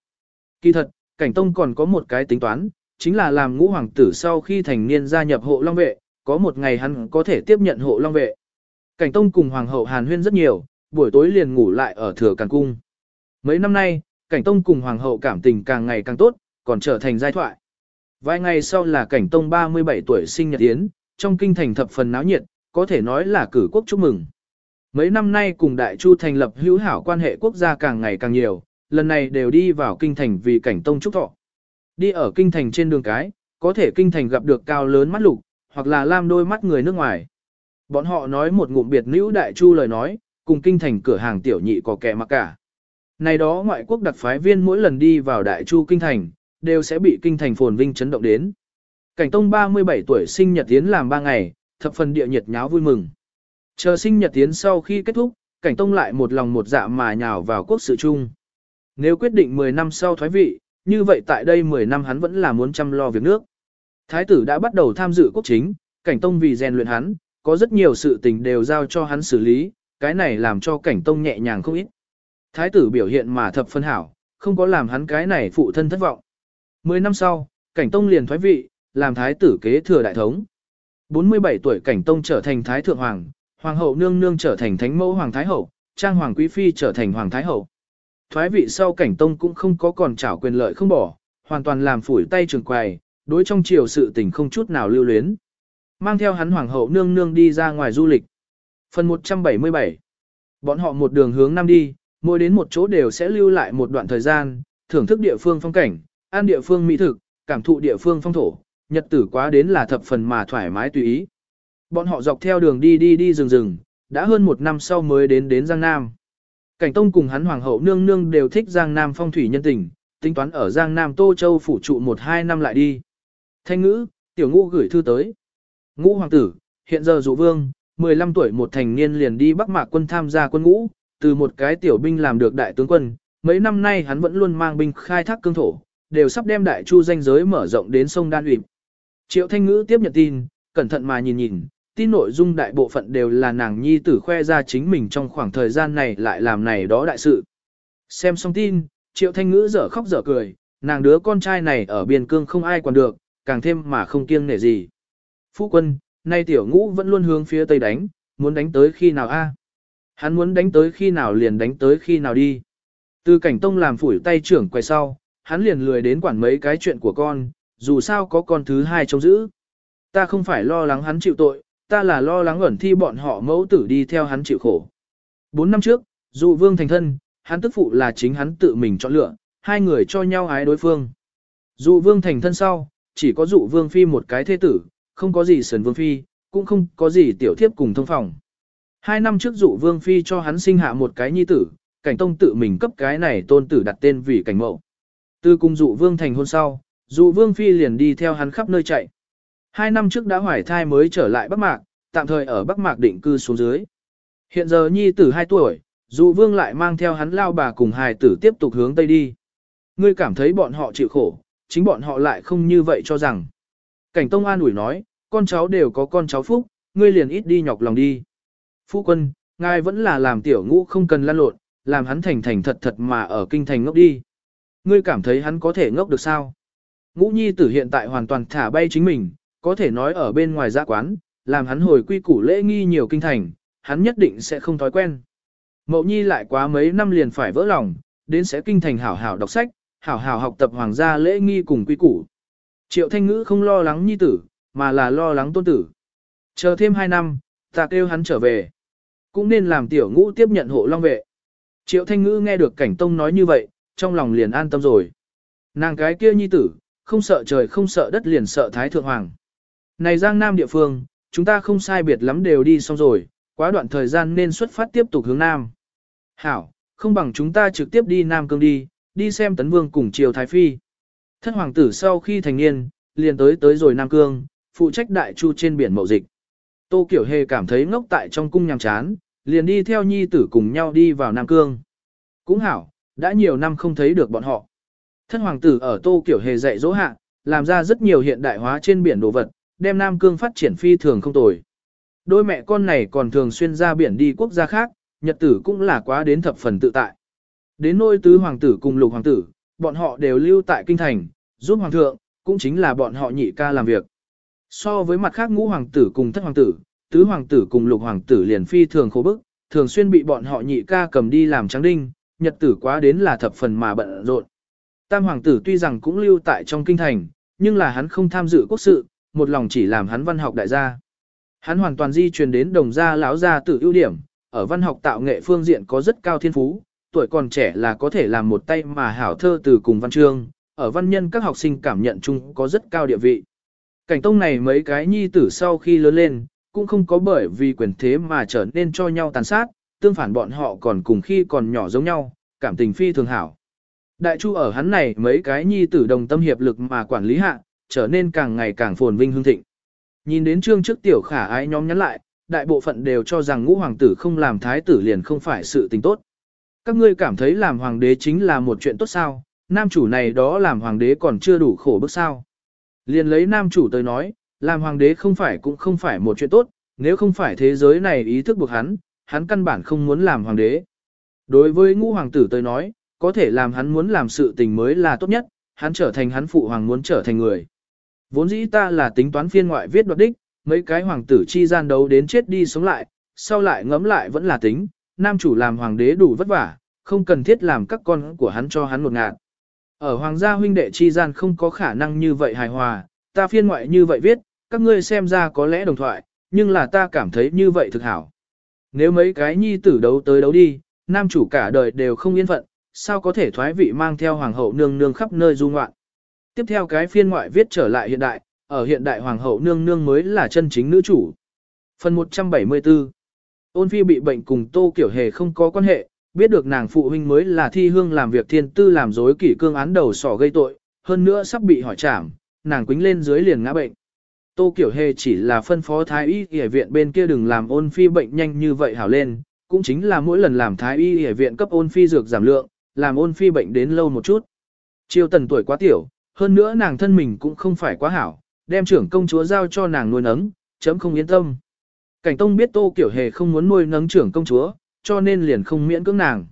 Speaker 1: kỳ thật, cảnh tông còn có một cái tính toán, chính là làm ngũ hoàng tử sau khi thành niên gia nhập hộ long vệ, có một ngày hắn có thể tiếp nhận hộ long vệ. Cảnh tông cùng hoàng hậu hàn huyên rất nhiều, buổi tối liền ngủ lại ở thừa càn cung. Mấy năm nay, cảnh tông cùng hoàng hậu cảm tình càng ngày càng tốt, còn trở thành giai thoại. Vài ngày sau là cảnh tông 37 tuổi sinh nhật yến, trong kinh thành thập phần náo nhiệt, có thể nói là cử quốc chúc mừng. Mấy năm nay cùng Đại Chu thành lập hữu hảo quan hệ quốc gia càng ngày càng nhiều, lần này đều đi vào kinh thành vì cảnh tông chúc thọ. Đi ở kinh thành trên đường cái, có thể kinh thành gặp được cao lớn mắt lục, hoặc là lam đôi mắt người nước ngoài. Bọn họ nói một ngụm biệt nữ Đại Chu lời nói, cùng kinh thành cửa hàng tiểu nhị có kẻ mặc cả. Này đó ngoại quốc đặc phái viên mỗi lần đi vào Đại Chu kinh thành, đều sẽ bị kinh thành phồn vinh chấn động đến. Cảnh Tông 37 tuổi sinh nhật tiến làm 3 ngày, thập phần địa nhiệt nháo vui mừng. Chờ sinh nhật tiến sau khi kết thúc, Cảnh Tông lại một lòng một dạ mà nhào vào quốc sự chung. Nếu quyết định 10 năm sau thoái vị, như vậy tại đây 10 năm hắn vẫn là muốn chăm lo việc nước. Thái tử đã bắt đầu tham dự quốc chính, Cảnh Tông vì rèn luyện hắn, có rất nhiều sự tình đều giao cho hắn xử lý, cái này làm cho Cảnh Tông nhẹ nhàng không ít. Thái tử biểu hiện mà thập phân hảo, không có làm hắn cái này phụ thân thất vọng. Mười năm sau, Cảnh Tông liền thoái vị, làm thái tử kế thừa đại thống. 47 tuổi Cảnh Tông trở thành thái thượng hoàng, hoàng hậu nương nương trở thành thánh mẫu hoàng thái hậu, trang hoàng quý phi trở thành hoàng thái hậu. Thoái vị sau Cảnh Tông cũng không có còn trảo quyền lợi không bỏ, hoàn toàn làm phủi tay trường quài, đối trong triều sự tình không chút nào lưu luyến. Mang theo hắn hoàng hậu nương nương đi ra ngoài du lịch. Phần 177 Bọn họ một đường hướng nam đi, mỗi đến một chỗ đều sẽ lưu lại một đoạn thời gian, thưởng thức địa phương phong cảnh, ăn địa phương mỹ thực, cảm thụ địa phương phong thổ, nhật tử quá đến là thập phần mà thoải mái tùy ý. Bọn họ dọc theo đường đi đi đi rừng rừng, đã hơn một năm sau mới đến đến Giang Nam. Cảnh Tông cùng hắn hoàng hậu nương nương đều thích Giang Nam phong thủy nhân tình, tính toán ở Giang Nam Tô Châu phủ trụ một hai năm lại đi. Thanh ngữ, tiểu ngũ gửi thư tới. Ngũ hoàng tử, hiện giờ dụ vương, 15 tuổi một thành niên liền đi Bắc Mạc quân tham gia quân ngũ, từ một cái tiểu binh làm được đại tướng quân, mấy năm nay hắn vẫn luôn mang binh khai thác cương thổ, đều sắp đem đại chu danh giới mở rộng đến sông Đan Uyệp. Triệu Thanh Ngữ tiếp nhận tin, cẩn thận mà nhìn nhìn, tin nội dung đại bộ phận đều là nàng nhi tử khoe ra chính mình trong khoảng thời gian này lại làm này đó đại sự. Xem xong tin, Triệu Thanh Ngữ dở khóc dở cười, nàng đứa con trai này ở biên cương không ai quản được, càng thêm mà không kiêng nể gì. Phu quân, nay tiểu ngũ vẫn luôn hướng phía tây đánh, muốn đánh tới khi nào a? Hắn muốn đánh tới khi nào liền đánh tới khi nào đi. Từ cảnh tông làm phủi tay trưởng quay sau, hắn liền lười đến quản mấy cái chuyện của con, dù sao có con thứ hai trông giữ. Ta không phải lo lắng hắn chịu tội, ta là lo lắng ẩn thi bọn họ mẫu tử đi theo hắn chịu khổ. Bốn năm trước, dụ vương thành thân, hắn tức phụ là chính hắn tự mình chọn lựa, hai người cho nhau ái đối phương. Dụ vương thành thân sau, chỉ có dụ vương phi một cái thế tử, không có gì sườn vương phi, cũng không có gì tiểu thiếp cùng thông phòng. Hai năm trước dụ vương phi cho hắn sinh hạ một cái nhi tử, cảnh tông tự mình cấp cái này tôn tử đặt tên vì cảnh mậu. Từ cùng dụ vương thành hôn sau, dụ vương phi liền đi theo hắn khắp nơi chạy. Hai năm trước đã hoài thai mới trở lại Bắc Mạc, tạm thời ở Bắc Mạc định cư xuống dưới. Hiện giờ nhi tử 2 tuổi, dụ vương lại mang theo hắn lao bà cùng hài tử tiếp tục hướng Tây đi. Ngươi cảm thấy bọn họ chịu khổ, chính bọn họ lại không như vậy cho rằng. Cảnh Tông An ủi nói, con cháu đều có con cháu phúc, ngươi liền ít đi nhọc lòng đi. Phu quân, ngài vẫn là làm tiểu ngũ không cần lăn lộn, làm hắn thành thành thật thật mà ở kinh thành ngốc đi. Ngươi cảm thấy hắn có thể ngốc được sao? Ngũ nhi tử hiện tại hoàn toàn thả bay chính mình, có thể nói ở bên ngoài gia quán, làm hắn hồi quy củ lễ nghi nhiều kinh thành, hắn nhất định sẽ không thói quen. Mậu nhi lại quá mấy năm liền phải vỡ lòng, đến sẽ kinh thành hảo hảo đọc sách, hảo hảo học tập hoàng gia lễ nghi cùng quy củ. Triệu thanh ngữ không lo lắng nhi tử, mà là lo lắng tôn tử. Chờ thêm hai năm, ta kêu hắn trở về. Cũng nên làm tiểu ngũ tiếp nhận hộ long vệ. Triệu thanh ngữ nghe được cảnh tông nói như vậy, trong lòng liền an tâm rồi. Nàng cái kia nhi tử, không sợ trời không sợ đất liền sợ thái thượng hoàng. Này Giang Nam địa phương, chúng ta không sai biệt lắm đều đi xong rồi, quá đoạn thời gian nên xuất phát tiếp tục hướng Nam. Hảo, không bằng chúng ta trực tiếp đi Nam Cương đi, đi xem Tấn Vương cùng Triều Thái Phi. Thất hoàng tử sau khi thành niên, liền tới tới rồi Nam Cương, phụ trách đại chu trên biển mậu dịch. Tô Kiểu Hề cảm thấy ngốc tại trong cung nhàm chán, liền đi theo nhi tử cùng nhau đi vào Nam Cương. Cũng hảo, đã nhiều năm không thấy được bọn họ. Thân hoàng tử ở Tô Kiểu Hề dạy dỗ hạ, làm ra rất nhiều hiện đại hóa trên biển đồ vật, đem Nam Cương phát triển phi thường không tồi. Đôi mẹ con này còn thường xuyên ra biển đi quốc gia khác, nhật tử cũng là quá đến thập phần tự tại. Đến nôi tứ hoàng tử cùng lục hoàng tử, bọn họ đều lưu tại kinh thành, giúp hoàng thượng, cũng chính là bọn họ nhị ca làm việc. So với mặt khác ngũ hoàng tử cùng thất hoàng tử, tứ hoàng tử cùng lục hoàng tử liền phi thường khổ bức, thường xuyên bị bọn họ nhị ca cầm đi làm trắng đinh, nhật tử quá đến là thập phần mà bận rộn. Tam hoàng tử tuy rằng cũng lưu tại trong kinh thành, nhưng là hắn không tham dự quốc sự, một lòng chỉ làm hắn văn học đại gia. Hắn hoàn toàn di truyền đến đồng gia lão gia tử ưu điểm, ở văn học tạo nghệ phương diện có rất cao thiên phú, tuổi còn trẻ là có thể làm một tay mà hảo thơ từ cùng văn chương, ở văn nhân các học sinh cảm nhận chung có rất cao địa vị. Cảnh tông này mấy cái nhi tử sau khi lớn lên, cũng không có bởi vì quyền thế mà trở nên cho nhau tàn sát, tương phản bọn họ còn cùng khi còn nhỏ giống nhau, cảm tình phi thường hảo. Đại chu ở hắn này mấy cái nhi tử đồng tâm hiệp lực mà quản lý hạ, trở nên càng ngày càng phồn vinh hương thịnh. Nhìn đến chương trước tiểu khả ái nhóm nhắn lại, đại bộ phận đều cho rằng ngũ hoàng tử không làm thái tử liền không phải sự tình tốt. Các ngươi cảm thấy làm hoàng đế chính là một chuyện tốt sao, nam chủ này đó làm hoàng đế còn chưa đủ khổ bức sao. Liền lấy nam chủ tới nói, làm hoàng đế không phải cũng không phải một chuyện tốt, nếu không phải thế giới này ý thức buộc hắn, hắn căn bản không muốn làm hoàng đế. Đối với ngũ hoàng tử tới nói, có thể làm hắn muốn làm sự tình mới là tốt nhất, hắn trở thành hắn phụ hoàng muốn trở thành người. Vốn dĩ ta là tính toán phiên ngoại viết đoạt đích, mấy cái hoàng tử chi gian đấu đến chết đi sống lại, sau lại ngấm lại vẫn là tính, nam chủ làm hoàng đế đủ vất vả, không cần thiết làm các con của hắn cho hắn một ngạt. Ở hoàng gia huynh đệ chi gian không có khả năng như vậy hài hòa, ta phiên ngoại như vậy viết, các ngươi xem ra có lẽ đồng thoại, nhưng là ta cảm thấy như vậy thực hảo. Nếu mấy cái nhi tử đấu tới đấu đi, nam chủ cả đời đều không yên phận, sao có thể thoái vị mang theo hoàng hậu nương nương khắp nơi du ngoạn. Tiếp theo cái phiên ngoại viết trở lại hiện đại, ở hiện đại hoàng hậu nương nương mới là chân chính nữ chủ. Phần 174 Ôn phi bị bệnh cùng tô kiểu hề không có quan hệ, biết được nàng phụ huynh mới là thi hương làm việc thiên tư làm dối kỷ cương án đầu sỏ gây tội, hơn nữa sắp bị hỏi trảm, nàng quính lên dưới liền ngã bệnh. Tô Kiểu Hề chỉ là phân phó thái y y viện bên kia đừng làm ôn phi bệnh nhanh như vậy hảo lên, cũng chính là mỗi lần làm thái y y viện cấp ôn phi dược giảm lượng, làm ôn phi bệnh đến lâu một chút. Chiêu tần tuổi quá tiểu, hơn nữa nàng thân mình cũng không phải quá hảo, đem trưởng công chúa giao cho nàng nuôi nấng, chấm không yên tâm. Cảnh Tông biết Tô Kiểu Hề không muốn nuôi nấng trưởng công chúa, cho nên liền không miễn cưỡng nàng.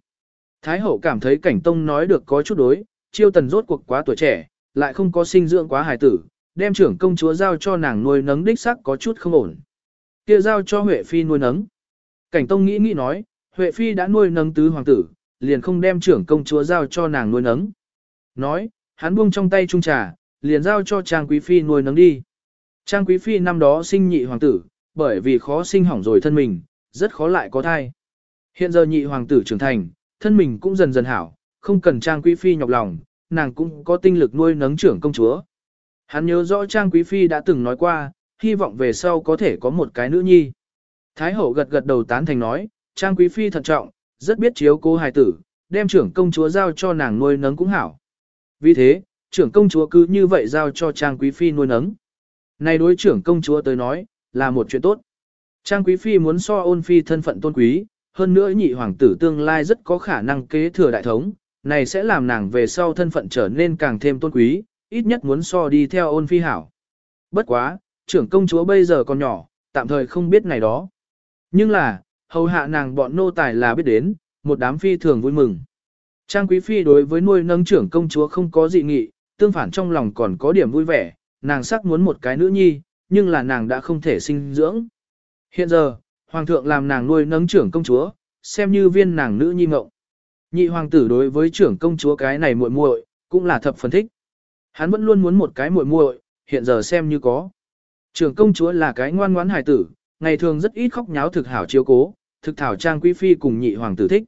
Speaker 1: Thái hậu cảm thấy Cảnh Tông nói được có chút đối, chiêu tần rốt cuộc quá tuổi trẻ, lại không có sinh dưỡng quá hài tử, đem trưởng công chúa giao cho nàng nuôi nấng đích sắc có chút không ổn. Kia giao cho Huệ Phi nuôi nấng. Cảnh Tông nghĩ nghĩ nói, Huệ Phi đã nuôi nấng tứ hoàng tử, liền không đem trưởng công chúa giao cho nàng nuôi nấng. Nói, hắn buông trong tay trung trà, liền giao cho Trang Quý Phi nuôi nấng đi. Trang Quý Phi năm đó sinh nhị hoàng tử, bởi vì khó sinh hỏng rồi thân mình, rất khó lại có thai. Hiện giờ nhị hoàng tử trưởng thành, thân mình cũng dần dần hảo, không cần trang quý phi nhọc lòng, nàng cũng có tinh lực nuôi nấng trưởng công chúa. Hắn nhớ rõ trang quý phi đã từng nói qua, hy vọng về sau có thể có một cái nữ nhi. Thái hậu gật gật đầu tán thành nói, trang quý phi thận trọng, rất biết chiếu cố hài tử, đem trưởng công chúa giao cho nàng nuôi nấng cũng hảo. Vì thế, trưởng công chúa cứ như vậy giao cho trang quý phi nuôi nấng. Này đối trưởng công chúa tới nói, là một chuyện tốt. Trang quý phi muốn so ôn phi thân phận tôn quý, hơn nữa nhị hoàng tử tương lai rất có khả năng kế thừa đại thống, này sẽ làm nàng về sau thân phận trở nên càng thêm tôn quý, ít nhất muốn so đi theo ôn phi hảo. Bất quá, trưởng công chúa bây giờ còn nhỏ, tạm thời không biết này đó. Nhưng là, hầu hạ nàng bọn nô tài là biết đến, một đám phi thường vui mừng. Trang quý phi đối với nuôi nâng trưởng công chúa không có dị nghị, tương phản trong lòng còn có điểm vui vẻ, nàng sắc muốn một cái nữ nhi, nhưng là nàng đã không thể sinh dưỡng. Hiện giờ, hoàng thượng làm nàng nuôi nấng trưởng công chúa, xem như viên nàng nữ nhi ngộng. Nhị hoàng tử đối với trưởng công chúa cái này muội muội cũng là thập phần thích. Hắn vẫn luôn muốn một cái muội muội, hiện giờ xem như có. Trưởng công chúa là cái ngoan ngoãn hài tử, ngày thường rất ít khóc nháo thực hảo chiếu cố, thực thảo trang quý phi cùng nhị hoàng tử thích.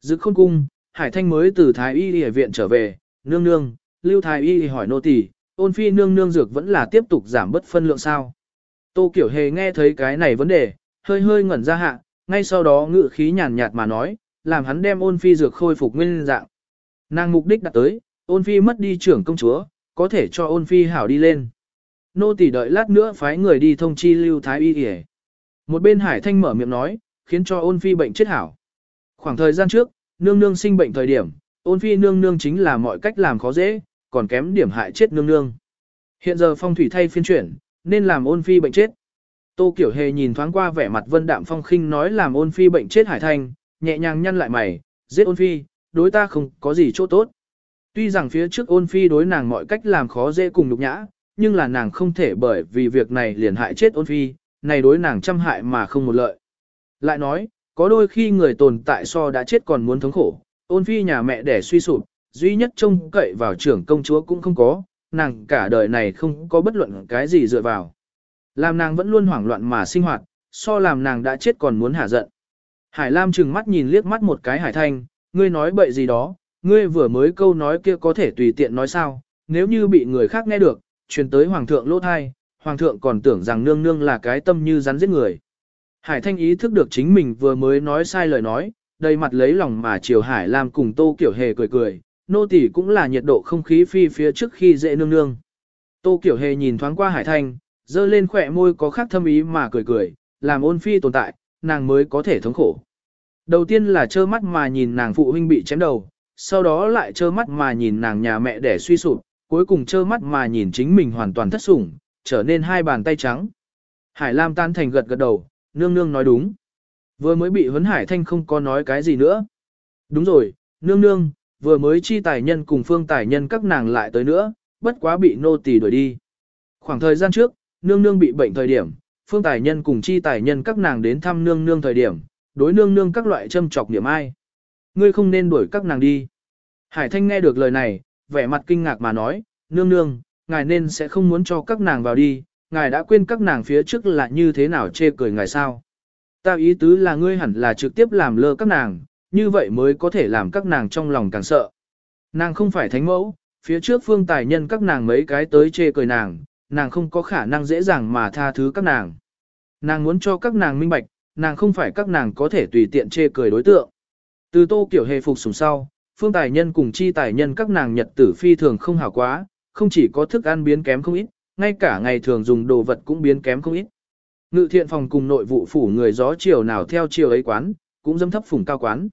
Speaker 1: Dự khôn cung, Hải Thanh mới từ Thái Y Y viện trở về, nương nương, Lưu Thái Y hỏi nô tỳ, ôn phi nương nương dược vẫn là tiếp tục giảm bất phân lượng sao. Tô Kiểu Hề nghe thấy cái này vấn đề, hơi hơi ngẩn ra hạ, ngay sau đó ngự khí nhàn nhạt mà nói, làm hắn đem ôn phi dược khôi phục nguyên dạng. Nàng mục đích đặt tới, ôn phi mất đi trưởng công chúa, có thể cho ôn phi hảo đi lên. Nô tỳ đợi lát nữa phái người đi thông chi lưu thái y y. Một bên hải thanh mở miệng nói, khiến cho ôn phi bệnh chết hảo. Khoảng thời gian trước, nương nương sinh bệnh thời điểm, ôn phi nương nương chính là mọi cách làm khó dễ, còn kém điểm hại chết nương nương. Hiện giờ phong thủy thay phiên chuyển, nên làm ôn phi bệnh chết. Tô Kiểu Hề nhìn thoáng qua vẻ mặt vân đạm phong khinh nói làm ôn phi bệnh chết hải thanh, nhẹ nhàng nhăn lại mày, giết ôn phi, đối ta không có gì chỗ tốt. Tuy rằng phía trước ôn phi đối nàng mọi cách làm khó dễ cùng nhục nhã, nhưng là nàng không thể bởi vì việc này liền hại chết ôn phi, này đối nàng trăm hại mà không một lợi. Lại nói, có đôi khi người tồn tại so đã chết còn muốn thống khổ, ôn phi nhà mẹ đẻ suy sụp, duy nhất trông cậy vào trưởng công chúa cũng không có, nàng cả đời này không có bất luận cái gì dựa vào. Làm nàng vẫn luôn hoảng loạn mà sinh hoạt, so làm nàng đã chết còn muốn hả giận. Hải Lam trừng mắt nhìn liếc mắt một cái Hải Thanh, ngươi nói bậy gì đó, ngươi vừa mới câu nói kia có thể tùy tiện nói sao, nếu như bị người khác nghe được, truyền tới Hoàng thượng lỗ thai, Hoàng thượng còn tưởng rằng nương nương là cái tâm như rắn giết người. Hải Thanh ý thức được chính mình vừa mới nói sai lời nói, đầy mặt lấy lòng mà chiều Hải Lam cùng Tô Kiểu Hề cười cười, nô tỳ cũng là nhiệt độ không khí phi phía trước khi dễ nương nương. Tô Kiểu Hề nhìn thoáng qua Hải Thanh, dơ lên khỏe môi có khác thâm ý mà cười cười, làm ôn phi tồn tại, nàng mới có thể thống khổ. Đầu tiên là trơ mắt mà nhìn nàng phụ huynh bị chém đầu, sau đó lại trơ mắt mà nhìn nàng nhà mẹ đẻ suy sụp, cuối cùng trơ mắt mà nhìn chính mình hoàn toàn thất sủng, trở nên hai bàn tay trắng. Hải Lam tan thành gật gật đầu, nương nương nói đúng. Vừa mới bị huấn Hải Thanh không có nói cái gì nữa. Đúng rồi, nương nương, vừa mới chi tài nhân cùng phương tài nhân các nàng lại tới nữa, bất quá bị nô tỳ đuổi đi. Khoảng thời gian trước, nương nương bị bệnh thời điểm, phương tài nhân cùng chi tài nhân các nàng đến thăm nương nương thời điểm, đối nương nương các loại châm chọc niệm ai. Ngươi không nên đuổi các nàng đi. Hải Thanh nghe được lời này, vẻ mặt kinh ngạc mà nói, nương nương, ngài nên sẽ không muốn cho các nàng vào đi, ngài đã quên các nàng phía trước là như thế nào chê cười ngài sao. Ta ý tứ là ngươi hẳn là trực tiếp làm lơ các nàng, như vậy mới có thể làm các nàng trong lòng càng sợ. Nàng không phải thánh mẫu, phía trước phương tài nhân các nàng mấy cái tới chê cười nàng, nàng không có khả năng dễ dàng mà tha thứ các nàng. Nàng muốn cho các nàng minh bạch, nàng không phải các nàng có thể tùy tiện chê cười đối tượng. Từ tô kiểu hề phục sùng sau, phương tài nhân cùng chi tài nhân các nàng nhật tử phi thường không hảo quá, không chỉ có thức ăn biến kém không ít, ngay cả ngày thường dùng đồ vật cũng biến kém không ít. Ngự thiện phòng cùng nội vụ phủ người gió chiều nào theo chiều ấy quán, cũng dâm thấp phủng cao quán.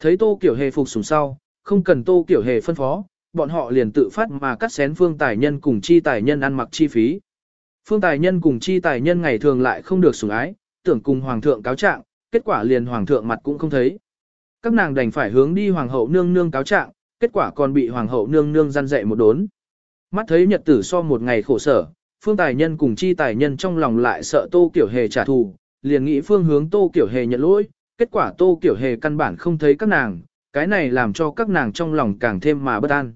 Speaker 1: Thấy tô kiểu hề phục sùng sau, không cần tô kiểu hề phân phó, bọn họ liền tự phát mà cắt xén phương tài nhân cùng chi tài nhân ăn mặc chi phí. Phương tài nhân cùng chi tài nhân ngày thường lại không được sủng ái, tưởng cùng hoàng thượng cáo trạng, kết quả liền hoàng thượng mặt cũng không thấy. Các nàng đành phải hướng đi hoàng hậu nương nương cáo trạng, kết quả còn bị hoàng hậu nương nương gian dạy một đốn. Mắt thấy nhật tử so một ngày khổ sở, phương tài nhân cùng chi tài nhân trong lòng lại sợ tô kiểu hề trả thù, liền nghĩ phương hướng tô kiểu hề nhận lỗi, kết quả tô kiểu hề căn bản không thấy các nàng, cái này làm cho các nàng trong lòng càng thêm mà bất an.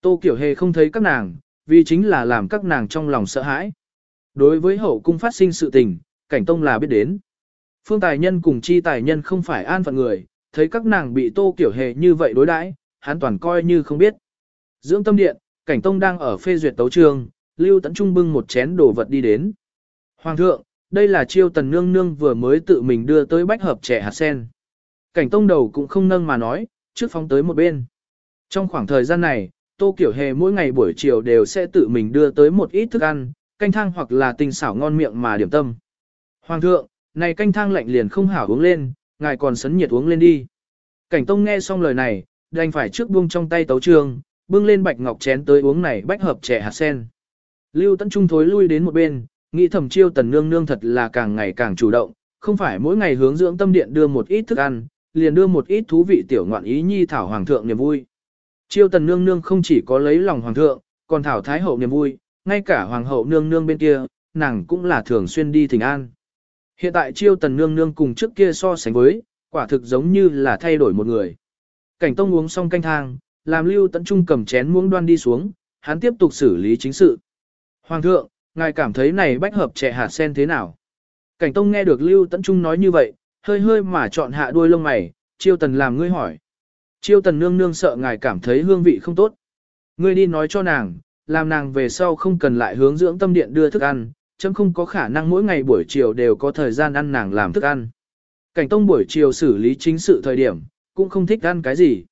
Speaker 1: Tô kiểu hề không thấy các nàng, vì chính là làm các nàng trong lòng sợ hãi. Đối với hậu cung phát sinh sự tình, cảnh tông là biết đến. Phương tài nhân cùng chi tài nhân không phải an phận người, thấy các nàng bị tô kiểu hề như vậy đối đãi, hắn toàn coi như không biết. Dưỡng tâm điện, cảnh tông đang ở phê duyệt tấu trường, lưu tấn trung bưng một chén đồ vật đi đến. Hoàng thượng, đây là chiêu tần nương nương vừa mới tự mình đưa tới bách hợp trẻ hạt sen. Cảnh tông đầu cũng không nâng mà nói, trước phóng tới một bên. Trong khoảng thời gian này, Tô Kiểu Hề mỗi ngày buổi chiều đều sẽ tự mình đưa tới một ít thức ăn, canh thang hoặc là tinh xảo ngon miệng mà điểm tâm. Hoàng thượng, này canh thang lạnh liền không hảo uống lên, ngài còn sấn nhiệt uống lên đi. Cảnh Tông nghe xong lời này, đành phải trước buông trong tay tấu trường, bưng lên bạch ngọc chén tới uống này bách hợp trẻ hạt sen. Lưu Tấn Trung thối lui đến một bên, nghĩ thầm chiêu tần nương nương thật là càng ngày càng chủ động, không phải mỗi ngày hướng dưỡng tâm điện đưa một ít thức ăn, liền đưa một ít thú vị tiểu ngoạn ý nhi thảo hoàng thượng niềm vui. Chiêu tần nương nương không chỉ có lấy lòng hoàng thượng, còn thảo thái hậu niềm vui, ngay cả hoàng hậu nương nương bên kia, nàng cũng là thường xuyên đi thỉnh an. Hiện tại chiêu tần nương nương cùng trước kia so sánh với, quả thực giống như là thay đổi một người. Cảnh tông uống xong canh thang, làm lưu tận trung cầm chén muỗng đoan đi xuống, hắn tiếp tục xử lý chính sự. Hoàng thượng, ngài cảm thấy này bách hợp trẻ hạt sen thế nào? Cảnh tông nghe được lưu Tấn trung nói như vậy, hơi hơi mà chọn hạ đuôi lông mày, chiêu tần làm ngươi hỏi. Chiêu tần nương nương sợ ngài cảm thấy hương vị không tốt. Ngươi đi nói cho nàng, làm nàng về sau không cần lại hướng dưỡng tâm điện đưa thức ăn, chấm không có khả năng mỗi ngày buổi chiều đều có thời gian ăn nàng làm thức ăn. Cảnh tông buổi chiều xử lý chính sự thời điểm, cũng không thích ăn cái gì.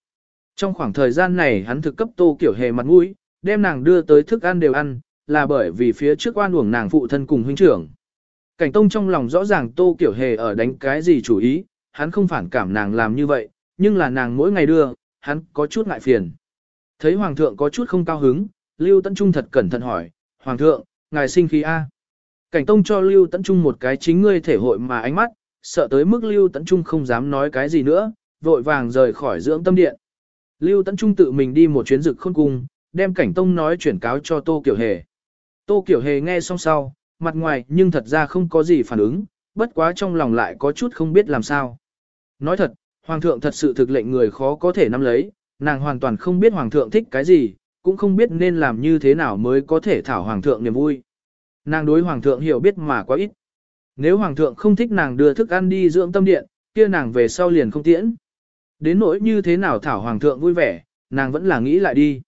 Speaker 1: Trong khoảng thời gian này hắn thực cấp tô kiểu hề mặt mũi, đem nàng đưa tới thức ăn đều ăn, là bởi vì phía trước oan uổng nàng phụ thân cùng huynh trưởng. Cảnh tông trong lòng rõ ràng tô kiểu hề ở đánh cái gì chủ ý, hắn không phản cảm nàng làm như vậy, nhưng là nàng mỗi ngày đưa, hắn có chút ngại phiền. Thấy hoàng thượng có chút không cao hứng, Lưu Tấn Trung thật cẩn thận hỏi, hoàng thượng, ngài sinh khí A. Cảnh tông cho Lưu Tấn Trung một cái chính ngươi thể hội mà ánh mắt, sợ tới mức Lưu Tấn Trung không dám nói cái gì nữa, vội vàng rời khỏi dưỡng tâm điện. Lưu Tấn Trung tự mình đi một chuyến rực khôn cung, đem cảnh tông nói chuyển cáo cho Tô Kiểu Hề. Tô Kiểu Hề nghe xong sau, mặt ngoài nhưng thật ra không có gì phản ứng, bất quá trong lòng lại có chút không biết làm sao. Nói thật, Hoàng thượng thật sự thực lệnh người khó có thể nắm lấy, nàng hoàn toàn không biết Hoàng thượng thích cái gì, cũng không biết nên làm như thế nào mới có thể thảo Hoàng thượng niềm vui. Nàng đối Hoàng thượng hiểu biết mà quá ít. Nếu Hoàng thượng không thích nàng đưa thức ăn đi dưỡng tâm điện, kia nàng về sau liền không tiễn. Đến nỗi như thế nào thảo Hoàng thượng vui vẻ, nàng vẫn là nghĩ lại đi.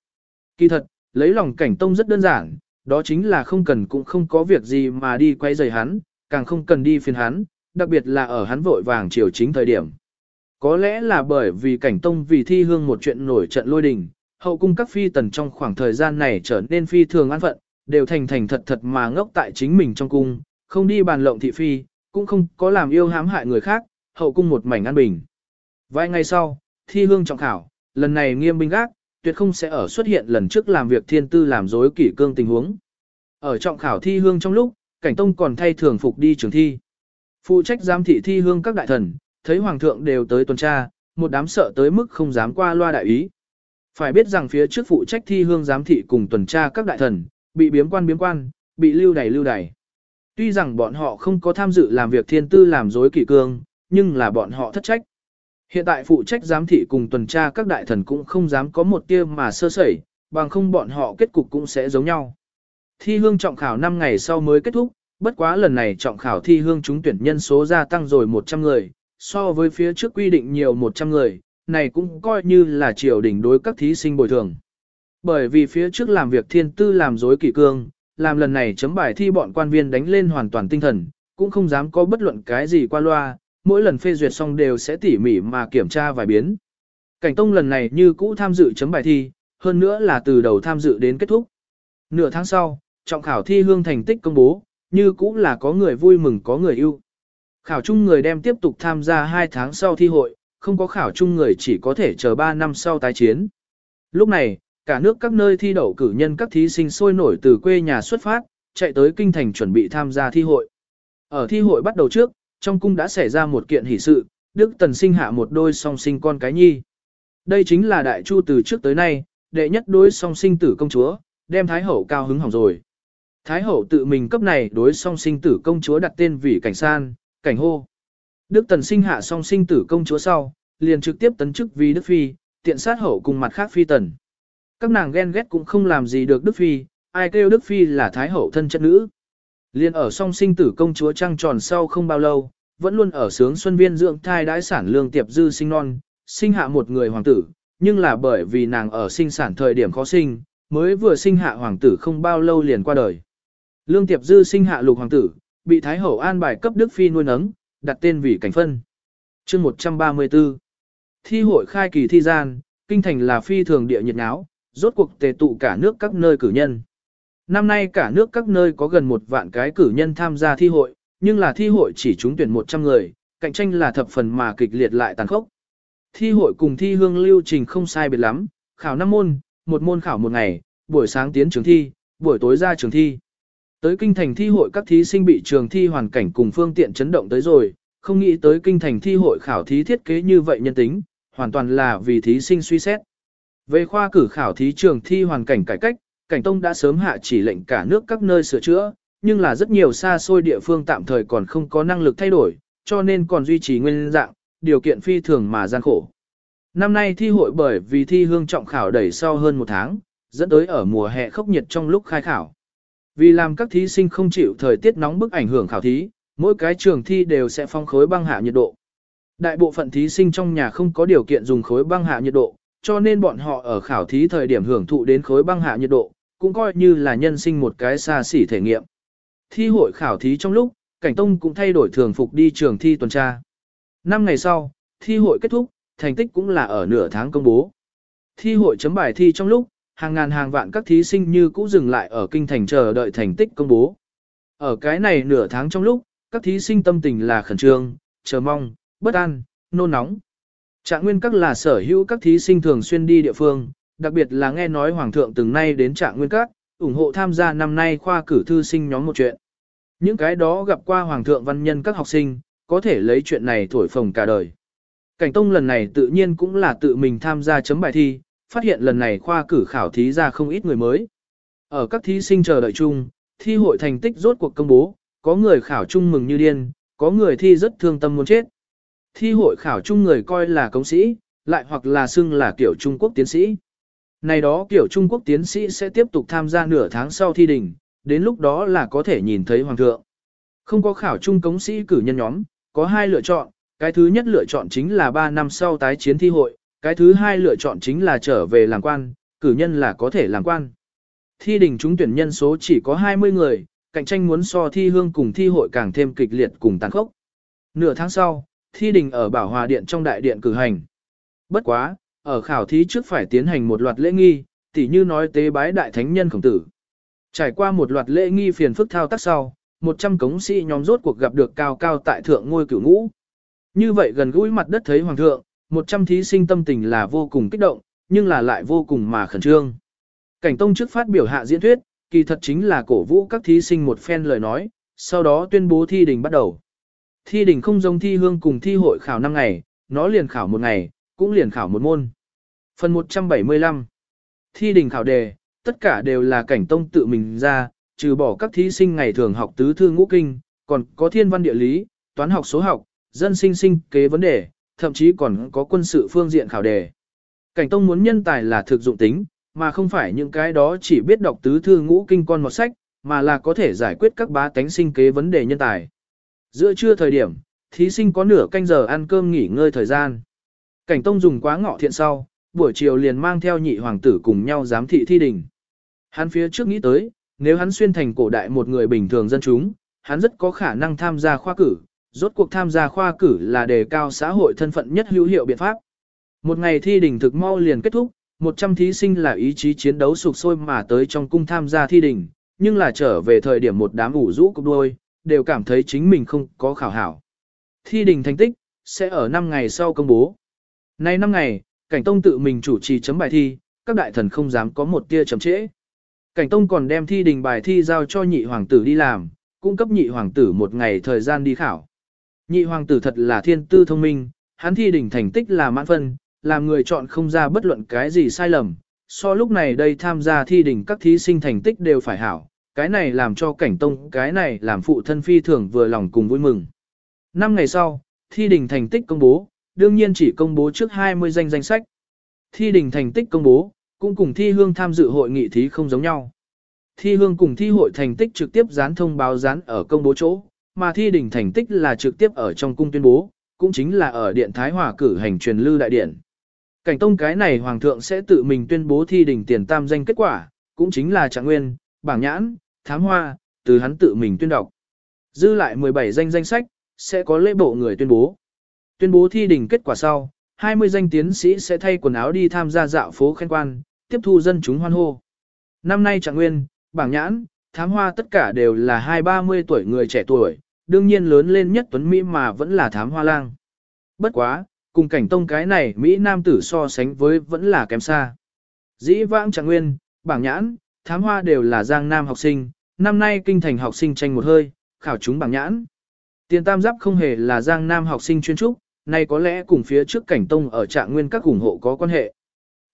Speaker 1: Kỳ thật, lấy lòng cảnh tông rất đơn giản, đó chính là không cần cũng không có việc gì mà đi quay rời hắn, càng không cần đi phiền hắn, đặc biệt là ở hắn vội vàng chiều chính thời điểm. Có lẽ là bởi vì cảnh tông vì thi hương một chuyện nổi trận lôi đình, hậu cung các phi tần trong khoảng thời gian này trở nên phi thường an phận, đều thành thành thật thật mà ngốc tại chính mình trong cung, không đi bàn lộng thị phi, cũng không có làm yêu hãm hại người khác, hậu cung một mảnh an bình. Vài ngày sau, thi hương trọng khảo, lần này nghiêm binh gác, tuyệt không sẽ ở xuất hiện lần trước làm việc thiên tư làm dối kỷ cương tình huống. Ở trọng khảo thi hương trong lúc, cảnh tông còn thay thường phục đi trường thi. Phụ trách giám thị thi hương các đại thần, thấy hoàng thượng đều tới tuần tra, một đám sợ tới mức không dám qua loa đại ý. Phải biết rằng phía trước phụ trách thi hương giám thị cùng tuần tra các đại thần, bị biếm quan biếm quan, bị lưu đày lưu đày. Tuy rằng bọn họ không có tham dự làm việc thiên tư làm dối kỷ cương, nhưng là bọn họ thất trách. Hiện tại phụ trách giám thị cùng tuần tra các đại thần cũng không dám có một tia mà sơ sẩy, bằng không bọn họ kết cục cũng sẽ giống nhau. Thi hương trọng khảo 5 ngày sau mới kết thúc, bất quá lần này trọng khảo thi hương chúng tuyển nhân số gia tăng rồi 100 người, so với phía trước quy định nhiều 100 người, này cũng coi như là triều đỉnh đối các thí sinh bồi thường. Bởi vì phía trước làm việc thiên tư làm dối kỷ cương, làm lần này chấm bài thi bọn quan viên đánh lên hoàn toàn tinh thần, cũng không dám có bất luận cái gì qua loa, mỗi lần phê duyệt xong đều sẽ tỉ mỉ mà kiểm tra vài biến. Cảnh Tông lần này như cũ tham dự chấm bài thi, hơn nữa là từ đầu tham dự đến kết thúc. Nửa tháng sau, trọng khảo thi hương thành tích công bố, như cũ là có người vui mừng có người yêu. Khảo chung người đem tiếp tục tham gia 2 tháng sau thi hội, không có khảo chung người chỉ có thể chờ 3 năm sau tái chiến. Lúc này, cả nước các nơi thi đậu cử nhân các thí sinh sôi nổi từ quê nhà xuất phát, chạy tới kinh thành chuẩn bị tham gia thi hội. Ở thi hội bắt đầu trước, trong cung đã xảy ra một kiện hỷ sự, Đức Tần sinh hạ một đôi song sinh con cái nhi. Đây chính là đại chu từ trước tới nay, đệ nhất đối song sinh tử công chúa, đem Thái Hậu cao hứng hỏng rồi. Thái Hậu tự mình cấp này đối song sinh tử công chúa đặt tên vì cảnh san, cảnh hô. Đức Tần sinh hạ song sinh tử công chúa sau, liền trực tiếp tấn chức vì Đức Phi, tiện sát hậu cùng mặt khác Phi Tần. Các nàng ghen ghét cũng không làm gì được Đức Phi, ai kêu Đức Phi là Thái Hậu thân chất nữ. Liên ở song sinh tử công chúa trăng tròn sau không bao lâu, vẫn luôn ở sướng xuân viên dưỡng thai đãi sản lương tiệp dư sinh non, sinh hạ một người hoàng tử, nhưng là bởi vì nàng ở sinh sản thời điểm khó sinh, mới vừa sinh hạ hoàng tử không bao lâu liền qua đời. Lương tiệp dư sinh hạ lục hoàng tử, bị Thái Hậu an bài cấp Đức Phi nuôi nấng, đặt tên vì cảnh phân. chương 134 Thi hội khai kỳ thi gian, kinh thành là phi thường địa nhiệt náo, rốt cuộc tề tụ cả nước các nơi cử nhân. Năm nay cả nước các nơi có gần một vạn cái cử nhân tham gia thi hội, nhưng là thi hội chỉ trúng tuyển 100 người, cạnh tranh là thập phần mà kịch liệt lại tàn khốc. Thi hội cùng thi hương lưu trình không sai biệt lắm, khảo 5 môn, một môn khảo một ngày, buổi sáng tiến trường thi, buổi tối ra trường thi. Tới kinh thành thi hội các thí sinh bị trường thi hoàn cảnh cùng phương tiện chấn động tới rồi, không nghĩ tới kinh thành thi hội khảo thí thiết kế như vậy nhân tính, hoàn toàn là vì thí sinh suy xét. Về khoa cử khảo thí trường thi hoàn cảnh cải cách, cảnh tông đã sớm hạ chỉ lệnh cả nước các nơi sửa chữa, nhưng là rất nhiều xa xôi địa phương tạm thời còn không có năng lực thay đổi, cho nên còn duy trì nguyên dạng, điều kiện phi thường mà gian khổ. Năm nay thi hội bởi vì thi hương trọng khảo đẩy sau hơn một tháng, dẫn tới ở mùa hè khốc nhiệt trong lúc khai khảo. Vì làm các thí sinh không chịu thời tiết nóng bức ảnh hưởng khảo thí, mỗi cái trường thi đều sẽ phong khối băng hạ nhiệt độ. Đại bộ phận thí sinh trong nhà không có điều kiện dùng khối băng hạ nhiệt độ, cho nên bọn họ ở khảo thí thời điểm hưởng thụ đến khối băng hạ nhiệt độ, cũng coi như là nhân sinh một cái xa xỉ thể nghiệm. Thi hội khảo thí trong lúc, Cảnh Tông cũng thay đổi thường phục đi trường thi tuần tra. Năm ngày sau, thi hội kết thúc, thành tích cũng là ở nửa tháng công bố. Thi hội chấm bài thi trong lúc, hàng ngàn hàng vạn các thí sinh như cũ dừng lại ở kinh thành chờ đợi thành tích công bố. Ở cái này nửa tháng trong lúc, các thí sinh tâm tình là khẩn trương, chờ mong, bất an, nôn nóng. Trạng nguyên các là sở hữu các thí sinh thường xuyên đi địa phương, đặc biệt là nghe nói Hoàng thượng từng nay đến trạng nguyên các, ủng hộ tham gia năm nay khoa cử thư sinh nhóm một chuyện. Những cái đó gặp qua Hoàng thượng văn nhân các học sinh, có thể lấy chuyện này thổi phồng cả đời. Cảnh Tông lần này tự nhiên cũng là tự mình tham gia chấm bài thi, phát hiện lần này khoa cử khảo thí ra không ít người mới. Ở các thí sinh chờ đợi chung, thi hội thành tích rốt cuộc công bố, có người khảo chung mừng như điên, có người thi rất thương tâm muốn chết. Thi hội khảo chung người coi là công sĩ, lại hoặc là xưng là kiểu Trung Quốc tiến sĩ. Này đó kiểu Trung Quốc tiến sĩ sẽ tiếp tục tham gia nửa tháng sau thi đình, đến lúc đó là có thể nhìn thấy hoàng thượng. Không có khảo trung cống sĩ cử nhân nhóm, có hai lựa chọn, cái thứ nhất lựa chọn chính là 3 năm sau tái chiến thi hội, cái thứ hai lựa chọn chính là trở về làm quan, cử nhân là có thể làm quan. Thi đình trúng tuyển nhân số chỉ có 20 người, cạnh tranh muốn so thi hương cùng thi hội càng thêm kịch liệt cùng tàn khốc. Nửa tháng sau, thi đình ở Bảo Hòa Điện trong đại điện cử hành. Bất quá, ở khảo thí trước phải tiến hành một loạt lễ nghi, tỉ như nói tế bái đại thánh nhân khổng tử. Trải qua một loạt lễ nghi phiền phức thao tác sau, 100 cống sĩ nhóm rốt cuộc gặp được cao cao tại thượng ngôi cửu ngũ. Như vậy gần gũi mặt đất thấy hoàng thượng, 100 thí sinh tâm tình là vô cùng kích động, nhưng là lại vô cùng mà khẩn trương. Cảnh Tông trước phát biểu hạ diễn thuyết, kỳ thật chính là cổ vũ các thí sinh một phen lời nói, sau đó tuyên bố thi đình bắt đầu. Thi đình không giống thi hương cùng thi hội khảo 5 ngày, nó liền khảo một ngày, cũng liền khảo một môn. Phần 175 Thi đình khảo đề, tất cả đều là cảnh tông tự mình ra, trừ bỏ các thí sinh ngày thường học tứ thư ngũ kinh, còn có thiên văn địa lý, toán học số học, dân sinh sinh kế vấn đề, thậm chí còn có quân sự phương diện khảo đề. Cảnh tông muốn nhân tài là thực dụng tính, mà không phải những cái đó chỉ biết đọc tứ thư ngũ kinh con một sách, mà là có thể giải quyết các bá tánh sinh kế vấn đề nhân tài. Giữa trưa thời điểm, thí sinh có nửa canh giờ ăn cơm nghỉ ngơi thời gian. Cảnh tông dùng quá ngọ thiện sau, buổi chiều liền mang theo nhị hoàng tử cùng nhau giám thị thi đình. Hắn phía trước nghĩ tới, nếu hắn xuyên thành cổ đại một người bình thường dân chúng, hắn rất có khả năng tham gia khoa cử, rốt cuộc tham gia khoa cử là đề cao xã hội thân phận nhất hữu hiệu biện pháp. Một ngày thi đình thực mau liền kết thúc, 100 thí sinh là ý chí chiến đấu sục sôi mà tới trong cung tham gia thi đình, nhưng là trở về thời điểm một đám ủ rũ cục đôi, đều cảm thấy chính mình không có khảo hảo. Thi đình thành tích, sẽ ở 5 ngày sau công bố. Nay 5 ngày, Cảnh Tông tự mình chủ trì chấm bài thi, các đại thần không dám có một tia chấm trễ. Cảnh Tông còn đem thi đình bài thi giao cho nhị hoàng tử đi làm, cung cấp nhị hoàng tử một ngày thời gian đi khảo. Nhị hoàng tử thật là thiên tư thông minh, hắn thi đình thành tích là mãn phân, làm người chọn không ra bất luận cái gì sai lầm. So lúc này đây tham gia thi đình các thí sinh thành tích đều phải hảo, cái này làm cho cảnh tông, cái này làm phụ thân phi thường vừa lòng cùng vui mừng. Năm ngày sau, thi đình thành tích công bố, đương nhiên chỉ công bố trước 20 danh danh sách. Thi đình thành tích công bố, cũng cùng thi hương tham dự hội nghị thí không giống nhau. Thi hương cùng thi hội thành tích trực tiếp dán thông báo dán ở công bố chỗ, mà thi đỉnh thành tích là trực tiếp ở trong cung tuyên bố, cũng chính là ở Điện Thái Hòa cử hành truyền lưu đại điện. Cảnh tông cái này hoàng thượng sẽ tự mình tuyên bố thi đỉnh tiền tam danh kết quả, cũng chính là trạng nguyên, bảng nhãn, thám hoa, từ hắn tự mình tuyên đọc. Dư lại 17 danh danh sách, sẽ có lễ bộ người tuyên bố. Tuyên bố thi đỉnh kết quả sau, 20 danh tiến sĩ sẽ thay quần áo đi tham gia dạo phố khen quan, tiếp thu dân chúng hoan hô. Năm nay trạng nguyên, bảng nhãn, thám hoa tất cả đều là hai ba mươi tuổi người trẻ tuổi, đương nhiên lớn lên nhất tuấn Mỹ mà vẫn là thám hoa lang. Bất quá, cùng cảnh tông cái này Mỹ nam tử so sánh với vẫn là kém xa. Dĩ vãng trạng nguyên, bảng nhãn, thám hoa đều là giang nam học sinh, năm nay kinh thành học sinh tranh một hơi, khảo chúng bảng nhãn. Tiền tam giáp không hề là giang nam học sinh chuyên trúc, nay có lẽ cùng phía trước cảnh tông ở trạng nguyên các ủng hộ có quan hệ.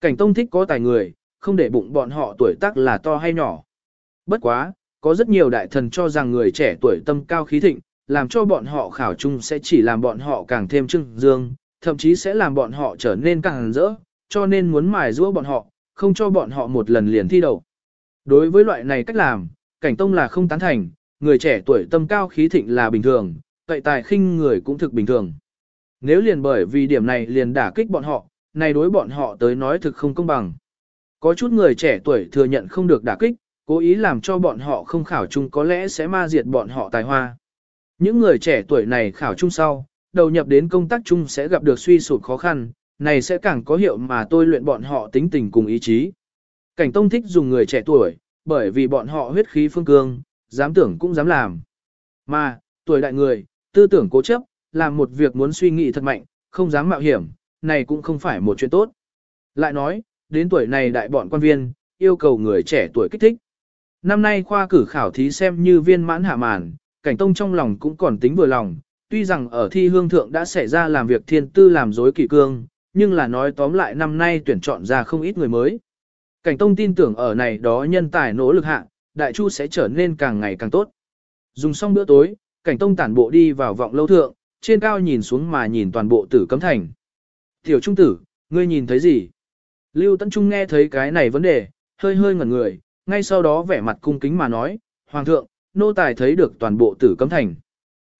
Speaker 1: Cảnh tông thích có tài người, không để bụng bọn họ tuổi tác là to hay nhỏ. Bất quá, có rất nhiều đại thần cho rằng người trẻ tuổi tâm cao khí thịnh, làm cho bọn họ khảo chung sẽ chỉ làm bọn họ càng thêm trưng dương, thậm chí sẽ làm bọn họ trở nên càng rỡ, cho nên muốn mài giũa bọn họ, không cho bọn họ một lần liền thi đầu. Đối với loại này cách làm, cảnh tông là không tán thành, người trẻ tuổi tâm cao khí thịnh là bình thường, cậy tài khinh người cũng thực bình thường. Nếu liền bởi vì điểm này liền đả kích bọn họ, này đối bọn họ tới nói thực không công bằng. Có chút người trẻ tuổi thừa nhận không được đả kích, cố ý làm cho bọn họ không khảo chung có lẽ sẽ ma diệt bọn họ tài hoa. Những người trẻ tuổi này khảo chung sau, đầu nhập đến công tác chung sẽ gặp được suy sụt khó khăn, này sẽ càng có hiệu mà tôi luyện bọn họ tính tình cùng ý chí. Cảnh Tông thích dùng người trẻ tuổi, bởi vì bọn họ huyết khí phương cương, dám tưởng cũng dám làm. Mà, tuổi đại người, tư tưởng cố chấp, làm một việc muốn suy nghĩ thật mạnh, không dám mạo hiểm, này cũng không phải một chuyện tốt. Lại nói, đến tuổi này đại bọn quan viên, yêu cầu người trẻ tuổi kích thích. Năm nay khoa cử khảo thí xem như viên mãn hạ màn, cảnh tông trong lòng cũng còn tính vừa lòng, tuy rằng ở thi hương thượng đã xảy ra làm việc thiên tư làm dối kỳ cương, nhưng là nói tóm lại năm nay tuyển chọn ra không ít người mới. Cảnh tông tin tưởng ở này đó nhân tài nỗ lực hạ, đại chu sẽ trở nên càng ngày càng tốt. Dùng xong bữa tối, cảnh tông tản bộ đi vào vọng lâu thượng, trên cao nhìn xuống mà nhìn toàn bộ tử cấm thành. Tiểu trung tử, ngươi nhìn thấy gì? Lưu Tấn Trung nghe thấy cái này vấn đề, hơi hơi ngẩn người, ngay sau đó vẻ mặt cung kính mà nói, Hoàng thượng, nô tài thấy được toàn bộ tử cấm thành.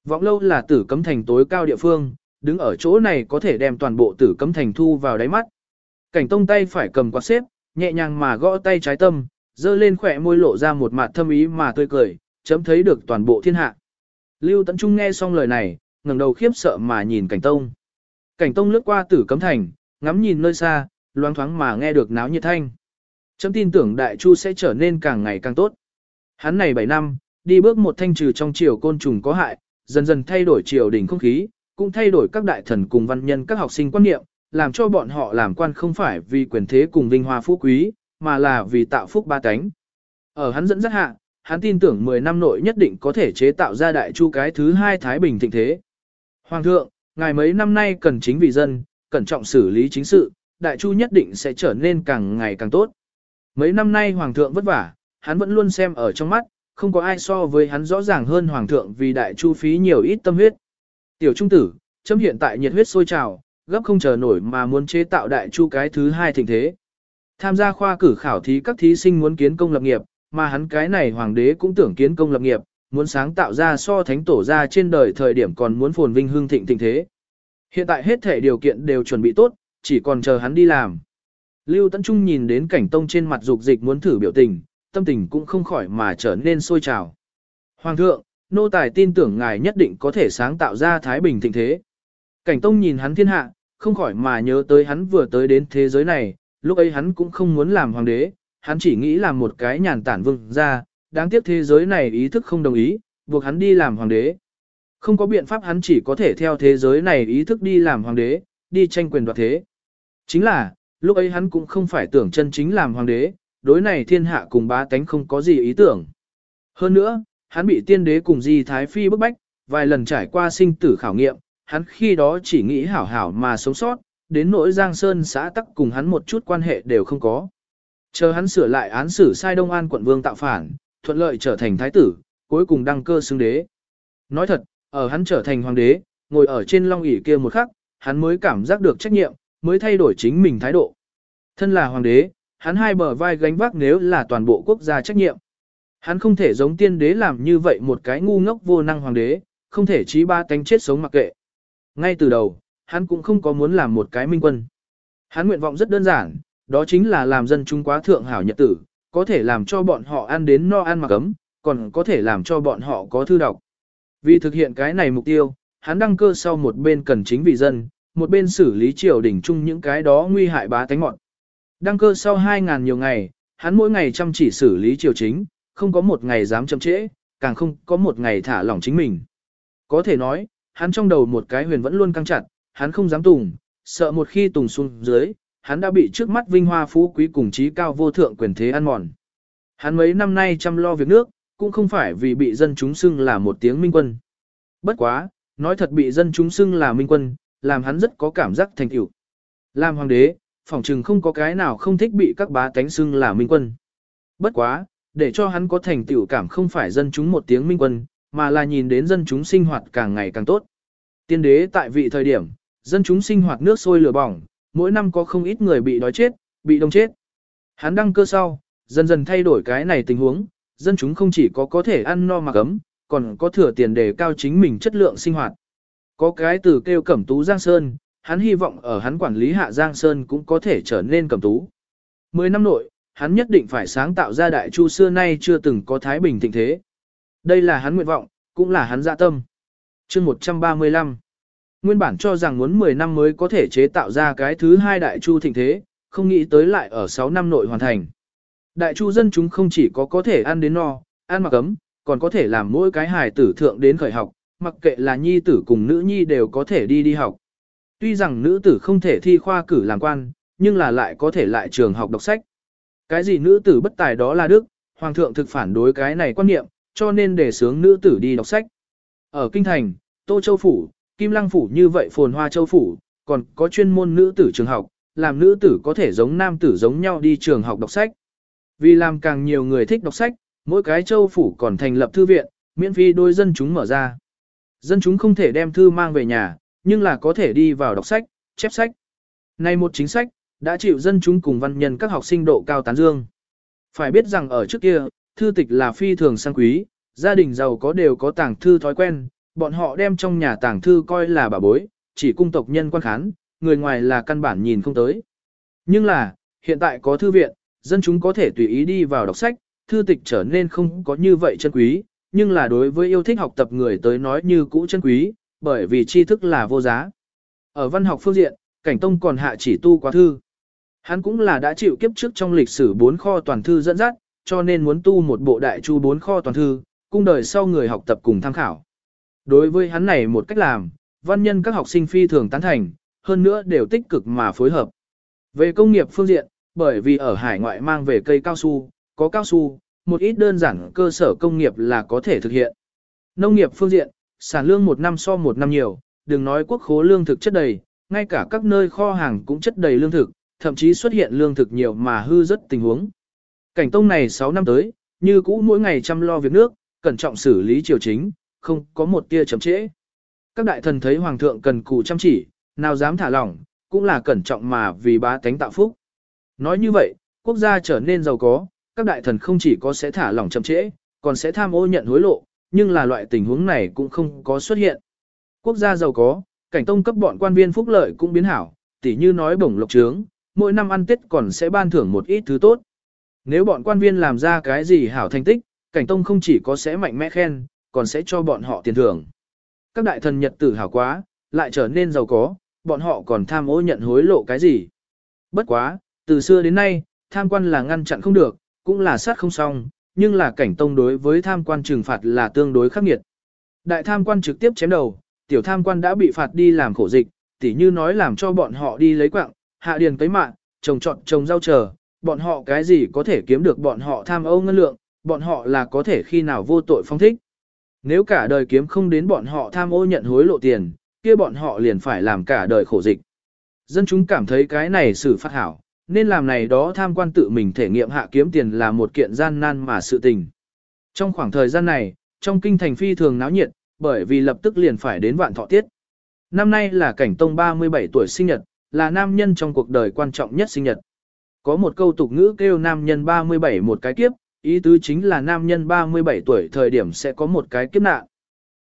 Speaker 1: Vọng lâu là tử cấm thành tối cao địa phương, đứng ở chỗ này có thể đem toàn bộ tử cấm thành thu vào đáy mắt. Cảnh tông tay phải cầm quạt xếp, nhẹ nhàng mà gõ tay trái tâm, dơ lên khỏe môi lộ ra một mặt thâm ý mà tươi cười, chấm thấy được toàn bộ thiên hạ. Lưu Tấn Trung nghe xong lời này, ngẩng đầu khiếp sợ mà nhìn cảnh tông. Cảnh tông lướt qua tử cấm thành, ngắm nhìn nơi xa, loáng thoáng mà nghe được náo nhiệt thanh. Chấm tin tưởng đại chu sẽ trở nên càng ngày càng tốt. Hắn này 7 năm, đi bước một thanh trừ trong triều côn trùng có hại, dần dần thay đổi triều đình không khí, cũng thay đổi các đại thần cùng văn nhân các học sinh quan niệm, làm cho bọn họ làm quan không phải vì quyền thế cùng vinh hoa phú quý, mà là vì tạo phúc ba cánh. Ở hắn dẫn dắt hạ, hắn tin tưởng 10 năm nội nhất định có thể chế tạo ra đại chu cái thứ hai Thái Bình thịnh thế. Hoàng thượng, ngài mấy năm nay cần chính vì dân, cẩn trọng xử lý chính sự, đại chu nhất định sẽ trở nên càng ngày càng tốt. Mấy năm nay hoàng thượng vất vả, hắn vẫn luôn xem ở trong mắt, không có ai so với hắn rõ ràng hơn hoàng thượng vì đại chu phí nhiều ít tâm huyết. Tiểu trung tử, chấm hiện tại nhiệt huyết sôi trào, gấp không chờ nổi mà muốn chế tạo đại chu cái thứ hai thịnh thế. Tham gia khoa cử khảo thí các thí sinh muốn kiến công lập nghiệp, mà hắn cái này hoàng đế cũng tưởng kiến công lập nghiệp, muốn sáng tạo ra so thánh tổ ra trên đời thời điểm còn muốn phồn vinh hương thịnh thịnh thế. Hiện tại hết thể điều kiện đều chuẩn bị tốt, chỉ còn chờ hắn đi làm. Lưu Tấn Trung nhìn đến cảnh tông trên mặt dục dịch muốn thử biểu tình, tâm tình cũng không khỏi mà trở nên sôi trào. Hoàng thượng, nô tài tin tưởng ngài nhất định có thể sáng tạo ra Thái Bình thịnh thế. Cảnh tông nhìn hắn thiên hạ, không khỏi mà nhớ tới hắn vừa tới đến thế giới này, lúc ấy hắn cũng không muốn làm hoàng đế, hắn chỉ nghĩ làm một cái nhàn tản vương ra, đáng tiếc thế giới này ý thức không đồng ý, buộc hắn đi làm hoàng đế. Không có biện pháp hắn chỉ có thể theo thế giới này ý thức đi làm hoàng đế, đi tranh quyền đoạt thế. Chính là, lúc ấy hắn cũng không phải tưởng chân chính làm hoàng đế, đối này thiên hạ cùng bá tánh không có gì ý tưởng. Hơn nữa, hắn bị tiên đế cùng di thái phi bức bách, vài lần trải qua sinh tử khảo nghiệm, hắn khi đó chỉ nghĩ hảo hảo mà sống sót, đến nỗi Giang Sơn xã tắc cùng hắn một chút quan hệ đều không có. Chờ hắn sửa lại án xử sai Đông An quận vương tạo phản, thuận lợi trở thành thái tử, cuối cùng đăng cơ xưng đế. Nói thật, ở hắn trở thành hoàng đế, ngồi ở trên long ỷ kia một khắc, hắn mới cảm giác được trách nhiệm, mới thay đổi chính mình thái độ. Thân là hoàng đế, hắn hai bờ vai gánh vác nếu là toàn bộ quốc gia trách nhiệm. Hắn không thể giống tiên đế làm như vậy một cái ngu ngốc vô năng hoàng đế, không thể trí ba cánh chết sống mặc kệ. Ngay từ đầu, hắn cũng không có muốn làm một cái minh quân. Hắn nguyện vọng rất đơn giản, đó chính là làm dân chúng quá thượng hảo nhật tử, có thể làm cho bọn họ ăn đến no ăn mặc ấm, còn có thể làm cho bọn họ có thư đọc. Vì thực hiện cái này mục tiêu, hắn đăng cơ sau một bên cần chính vì dân, một bên xử lý triều đình chung những cái đó nguy hại bá tánh ngọn. Đăng cơ sau 2.000 nhiều ngày, hắn mỗi ngày chăm chỉ xử lý triều chính, không có một ngày dám chậm trễ, càng không có một ngày thả lỏng chính mình. Có thể nói, hắn trong đầu một cái huyền vẫn luôn căng chặt, hắn không dám tùng, sợ một khi tùng xuống dưới, hắn đã bị trước mắt vinh hoa phú quý cùng trí cao vô thượng quyền thế ăn mòn. Hắn mấy năm nay chăm lo việc nước, cũng không phải vì bị dân chúng xưng là một tiếng minh quân. Bất quá, nói thật bị dân chúng xưng là minh quân, làm hắn rất có cảm giác thành tựu. Làm hoàng đế, phỏng chừng không có cái nào không thích bị các bá tánh xưng là minh quân. Bất quá, để cho hắn có thành tựu cảm không phải dân chúng một tiếng minh quân, mà là nhìn đến dân chúng sinh hoạt càng ngày càng tốt. Tiên đế tại vị thời điểm, dân chúng sinh hoạt nước sôi lửa bỏng, mỗi năm có không ít người bị đói chết, bị đông chết. Hắn đăng cơ sau, dần dần thay đổi cái này tình huống, dân chúng không chỉ có có thể ăn no mặc ấm, còn có thừa tiền để cao chính mình chất lượng sinh hoạt. Có cái từ kêu cẩm tú Giang Sơn, hắn hy vọng ở hắn quản lý hạ Giang Sơn cũng có thể trở nên cẩm tú. Mười năm nội, hắn nhất định phải sáng tạo ra đại chu xưa nay chưa từng có thái bình thịnh thế. Đây là hắn nguyện vọng, cũng là hắn dạ tâm. chương 135 Nguyên bản cho rằng muốn 10 năm mới có thể chế tạo ra cái thứ hai đại chu thịnh thế, không nghĩ tới lại ở 6 năm nội hoàn thành. Đại chu dân chúng không chỉ có có thể ăn đến no, ăn mặc ấm, còn có thể làm mỗi cái hài tử thượng đến khởi học, mặc kệ là nhi tử cùng nữ nhi đều có thể đi đi học. Tuy rằng nữ tử không thể thi khoa cử làm quan, nhưng là lại có thể lại trường học đọc sách. Cái gì nữ tử bất tài đó là đức, hoàng thượng thực phản đối cái này quan niệm, cho nên để sướng nữ tử đi đọc sách. Ở Kinh Thành, Tô Châu Phủ, Kim Lăng Phủ như vậy phồn hoa châu phủ, còn có chuyên môn nữ tử trường học, làm nữ tử có thể giống nam tử giống nhau đi trường học đọc sách. Vì làm càng nhiều người thích đọc sách, mỗi cái châu phủ còn thành lập thư viện, miễn phí đôi dân chúng mở ra. Dân chúng không thể đem thư mang về nhà, nhưng là có thể đi vào đọc sách, chép sách. Nay một chính sách, đã chịu dân chúng cùng văn nhân các học sinh độ cao tán dương. Phải biết rằng ở trước kia, thư tịch là phi thường sang quý, gia đình giàu có đều có tàng thư thói quen, bọn họ đem trong nhà tàng thư coi là bà bối, chỉ cung tộc nhân quan khán, người ngoài là căn bản nhìn không tới. Nhưng là, hiện tại có thư viện, dân chúng có thể tùy ý đi vào đọc sách, thư tịch trở nên không có như vậy chân quý, nhưng là đối với yêu thích học tập người tới nói như cũ chân quý, bởi vì tri thức là vô giá. Ở văn học phương diện, Cảnh Tông còn hạ chỉ tu quá thư. Hắn cũng là đã chịu kiếp trước trong lịch sử bốn kho toàn thư dẫn dắt, cho nên muốn tu một bộ đại chu bốn kho toàn thư, cung đời sau người học tập cùng tham khảo. Đối với hắn này một cách làm, văn nhân các học sinh phi thường tán thành, hơn nữa đều tích cực mà phối hợp. Về công nghiệp phương diện, bởi vì ở hải ngoại mang về cây cao su, có cao su, một ít đơn giản cơ sở công nghiệp là có thể thực hiện. Nông nghiệp phương diện, sản lương một năm so một năm nhiều, đừng nói quốc khố lương thực chất đầy, ngay cả các nơi kho hàng cũng chất đầy lương thực, thậm chí xuất hiện lương thực nhiều mà hư rất tình huống. Cảnh tông này 6 năm tới, như cũ mỗi ngày chăm lo việc nước, cẩn trọng xử lý triều chính, không có một tia chậm trễ. Các đại thần thấy hoàng thượng cần cù chăm chỉ, nào dám thả lỏng, cũng là cẩn trọng mà vì bá tánh tạo phúc. Nói như vậy, quốc gia trở nên giàu có, các đại thần không chỉ có sẽ thả lỏng chậm trễ, còn sẽ tham ô nhận hối lộ, nhưng là loại tình huống này cũng không có xuất hiện. Quốc gia giàu có, cảnh tông cấp bọn quan viên phúc lợi cũng biến hảo, tỉ như nói bổng lộc trướng, mỗi năm ăn Tết còn sẽ ban thưởng một ít thứ tốt. Nếu bọn quan viên làm ra cái gì hảo thành tích, cảnh tông không chỉ có sẽ mạnh mẽ khen, còn sẽ cho bọn họ tiền thưởng. Các đại thần nhật tử hảo quá, lại trở nên giàu có, bọn họ còn tham ô nhận hối lộ cái gì. Bất quá, từ xưa đến nay, tham quan là ngăn chặn không được, cũng là sát không xong, nhưng là cảnh tông đối với tham quan trừng phạt là tương đối khắc nghiệt. Đại tham quan trực tiếp chém đầu, tiểu tham quan đã bị phạt đi làm khổ dịch, tỉ như nói làm cho bọn họ đi lấy quạng, hạ điền cấy mạng, trồng trọt trồng rau chờ, bọn họ cái gì có thể kiếm được bọn họ tham ô ngân lượng, bọn họ là có thể khi nào vô tội phong thích. Nếu cả đời kiếm không đến bọn họ tham ô nhận hối lộ tiền, kia bọn họ liền phải làm cả đời khổ dịch. Dân chúng cảm thấy cái này xử phát hảo, nên làm này đó tham quan tự mình thể nghiệm hạ kiếm tiền là một kiện gian nan mà sự tình. Trong khoảng thời gian này, trong kinh thành phi thường náo nhiệt, bởi vì lập tức liền phải đến vạn thọ tiết. Năm nay là cảnh tông 37 tuổi sinh nhật, là nam nhân trong cuộc đời quan trọng nhất sinh nhật. Có một câu tục ngữ kêu nam nhân 37 một cái kiếp, ý tứ chính là nam nhân 37 tuổi thời điểm sẽ có một cái kiếp nạn.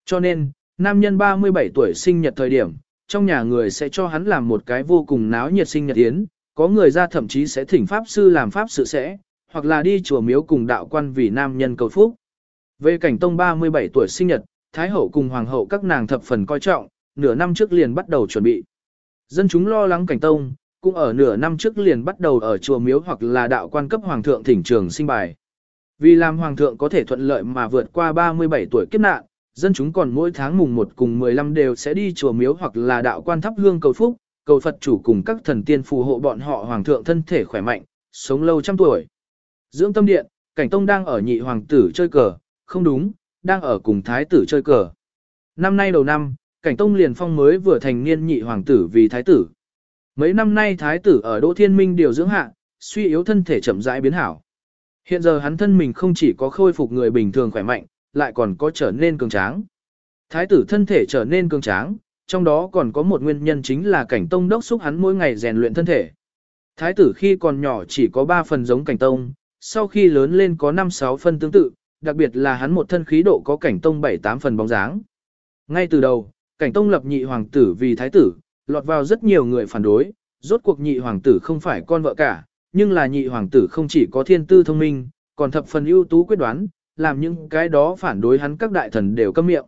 Speaker 1: Cho nên, nam nhân 37 tuổi sinh nhật thời điểm, trong nhà người sẽ cho hắn làm một cái vô cùng náo nhiệt sinh nhật yến, có người ra thậm chí sẽ thỉnh pháp sư làm pháp sự sẽ, hoặc là đi chùa miếu cùng đạo quan vì nam nhân cầu phúc. Về cảnh tông 37 tuổi sinh nhật, Thái hậu cùng Hoàng hậu các nàng thập phần coi trọng, nửa năm trước liền bắt đầu chuẩn bị. Dân chúng lo lắng cảnh tông, cũng ở nửa năm trước liền bắt đầu ở chùa miếu hoặc là đạo quan cấp Hoàng thượng thỉnh trường sinh bài. Vì làm Hoàng thượng có thể thuận lợi mà vượt qua 37 tuổi kiếp nạn, dân chúng còn mỗi tháng mùng 1 cùng 15 đều sẽ đi chùa miếu hoặc là đạo quan thắp hương cầu phúc, cầu Phật chủ cùng các thần tiên phù hộ bọn họ Hoàng thượng thân thể khỏe mạnh, sống lâu trăm tuổi. Dưỡng tâm điện, cảnh tông đang ở nhị hoàng tử chơi cờ, không đúng, đang ở cùng thái tử chơi cờ. Năm nay đầu năm, cảnh tông liền phong mới vừa thành niên nhị hoàng tử vì thái tử. Mấy năm nay thái tử ở Đỗ Thiên Minh điều dưỡng hạ, suy yếu thân thể chậm rãi biến hảo. Hiện giờ hắn thân mình không chỉ có khôi phục người bình thường khỏe mạnh, lại còn có trở nên cường tráng. Thái tử thân thể trở nên cường tráng, trong đó còn có một nguyên nhân chính là cảnh tông đốc xúc hắn mỗi ngày rèn luyện thân thể. Thái tử khi còn nhỏ chỉ có 3 phần giống cảnh tông, sau khi lớn lên có 5-6 phần tương tự, đặc biệt là hắn một thân khí độ có cảnh tông 7-8 phần bóng dáng. Ngay từ đầu, cảnh tông lập nhị hoàng tử vì thái tử, lọt vào rất nhiều người phản đối, rốt cuộc nhị hoàng tử không phải con vợ cả, nhưng là nhị hoàng tử không chỉ có thiên tư thông minh, còn thập phần ưu tú quyết đoán, làm những cái đó phản đối hắn các đại thần đều câm miệng.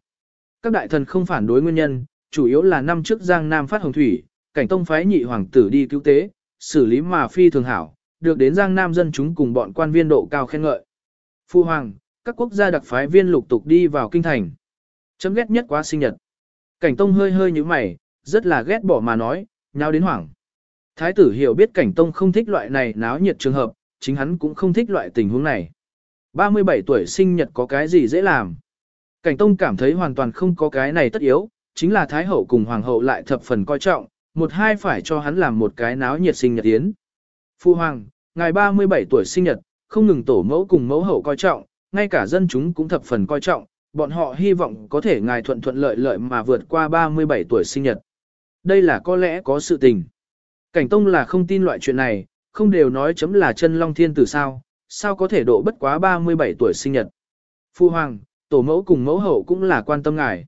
Speaker 1: Các đại thần không phản đối nguyên nhân, chủ yếu là năm trước Giang Nam phát hồng thủy, cảnh tông phái nhị hoàng tử đi cứu tế, xử lý mà phi thường hảo, được đến Giang Nam dân chúng cùng bọn quan viên độ cao khen ngợi. Phu hoàng, các quốc gia đặc phái viên lục tục đi vào kinh thành. Chấm ghét nhất quá sinh nhật. Cảnh tông hơi hơi như mày, rất là ghét bỏ mà nói, nhau đến hoảng. Thái tử hiểu biết cảnh tông không thích loại này náo nhiệt trường hợp, chính hắn cũng không thích loại tình huống này. 37 tuổi sinh nhật có cái gì dễ làm. Cảnh tông cảm thấy hoàn toàn không có cái này tất yếu, chính là Thái hậu cùng Hoàng hậu lại thập phần coi trọng, một hai phải cho hắn làm một cái náo nhiệt sinh nhật tiến. Phu Hoàng, ngài 37 tuổi sinh nhật, không ngừng tổ mẫu cùng mẫu hậu coi trọng, ngay cả dân chúng cũng thập phần coi trọng, bọn họ hy vọng có thể ngài thuận thuận lợi lợi mà vượt qua 37 tuổi sinh nhật. Đây là có lẽ có sự tình. Cảnh Tông là không tin loại chuyện này, không đều nói chấm là chân long thiên tử sao, sao có thể độ bất quá 37 tuổi sinh nhật. Phu Hoàng, tổ mẫu cùng mẫu hậu cũng là quan tâm ngài.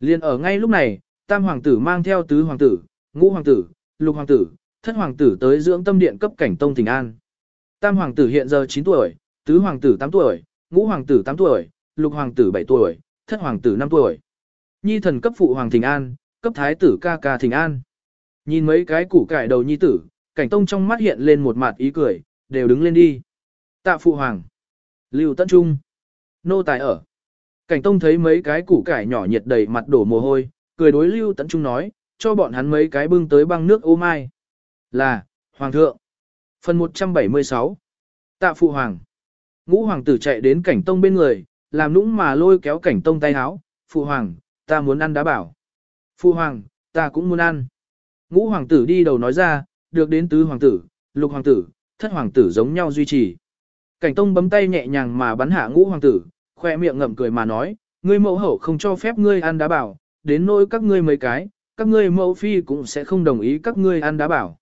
Speaker 1: Liên ở ngay lúc này, tam hoàng tử mang theo tứ hoàng tử, ngũ hoàng tử, lục hoàng tử, thất hoàng tử tới dưỡng tâm điện cấp cảnh tông thỉnh an. Tam hoàng tử hiện giờ 9 tuổi, tứ hoàng tử 8 tuổi, ngũ hoàng tử 8 tuổi, lục hoàng tử 7 tuổi, thất hoàng tử 5 tuổi. Nhi thần cấp phụ hoàng thỉnh an, cấp thái tử ca ca thỉnh an. Nhìn mấy cái củ cải đầu nhi tử, cảnh tông trong mắt hiện lên một mặt ý cười, đều đứng lên đi. Tạ phụ hoàng. Lưu Tấn Trung. Nô tài ở. Cảnh tông thấy mấy cái củ cải nhỏ nhiệt đầy mặt đổ mồ hôi, cười đối Lưu Tấn Trung nói, cho bọn hắn mấy cái bưng tới băng nước ô mai. Là, Hoàng thượng. Phần 176. Tạ phụ hoàng. Ngũ hoàng tử chạy đến cảnh tông bên người, làm nũng mà lôi kéo cảnh tông tay háo. Phụ hoàng, ta muốn ăn đá bảo. Phụ hoàng, ta cũng muốn ăn. Ngũ hoàng tử đi đầu nói ra, được đến tứ hoàng tử, lục hoàng tử, thất hoàng tử giống nhau duy trì. Cảnh tông bấm tay nhẹ nhàng mà bắn hạ ngũ hoàng tử, khoe miệng ngậm cười mà nói, ngươi mẫu hậu không cho phép ngươi ăn đá bảo, đến nỗi các ngươi mấy cái, các ngươi mẫu phi cũng sẽ không đồng ý các ngươi ăn đá bảo.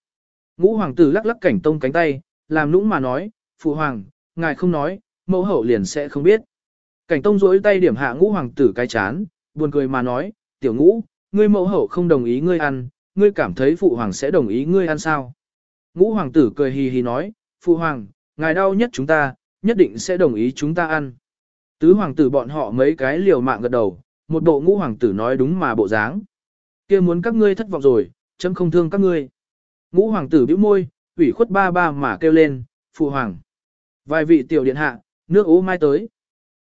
Speaker 1: Ngũ hoàng tử lắc lắc cảnh tông cánh tay, làm nũng mà nói, phụ hoàng, ngài không nói, mẫu hậu liền sẽ không biết. Cảnh tông rỗi tay điểm hạ ngũ hoàng tử cái chán, buồn cười mà nói, tiểu ngũ, ngươi mẫu hậu không đồng ý ngươi ăn, ngươi cảm thấy phụ hoàng sẽ đồng ý ngươi ăn sao? Ngũ hoàng tử cười hì hì nói, phụ hoàng, ngài đau nhất chúng ta, nhất định sẽ đồng ý chúng ta ăn. Tứ hoàng tử bọn họ mấy cái liều mạng gật đầu, một bộ ngũ hoàng tử nói đúng mà bộ dáng. kia muốn các ngươi thất vọng rồi, chấm không thương các ngươi. Ngũ hoàng tử bĩu môi, ủy khuất ba ba mà kêu lên, phụ hoàng. Vài vị tiểu điện hạ, nước ố mai tới.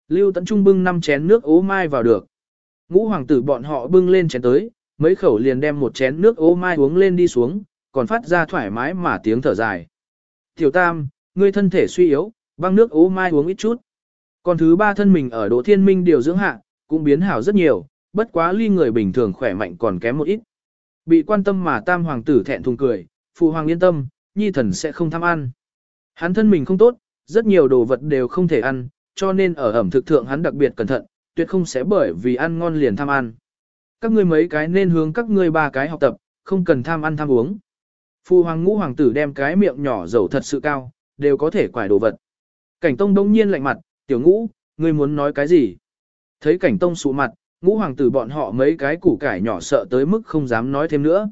Speaker 1: Lưu Tấn Trung bưng năm chén nước ố mai vào được. Ngũ hoàng tử bọn họ bưng lên chén tới, mấy khẩu liền đem một chén nước ô mai uống lên đi xuống, còn phát ra thoải mái mà tiếng thở dài. Tiểu tam, ngươi thân thể suy yếu, băng nước ô mai uống ít chút. Còn thứ ba thân mình ở độ thiên minh điều dưỡng hạ, cũng biến hảo rất nhiều, bất quá ly người bình thường khỏe mạnh còn kém một ít. Bị quan tâm mà tam hoàng tử thẹn thùng cười, phụ hoàng yên tâm, nhi thần sẽ không tham ăn. Hắn thân mình không tốt, rất nhiều đồ vật đều không thể ăn, cho nên ở ẩm thực thượng hắn đặc biệt cẩn thận, tuyệt không sẽ bởi vì ăn ngon liền tham ăn. Các ngươi mấy cái nên hướng các ngươi ba cái học tập, không cần tham ăn tham uống. Phu hoàng ngũ hoàng tử đem cái miệng nhỏ dầu thật sự cao, đều có thể quải đồ vật. Cảnh tông đông nhiên lạnh mặt, tiểu ngũ, ngươi muốn nói cái gì? Thấy cảnh tông sụ mặt, ngũ hoàng tử bọn họ mấy cái củ cải nhỏ sợ tới mức không dám nói thêm nữa.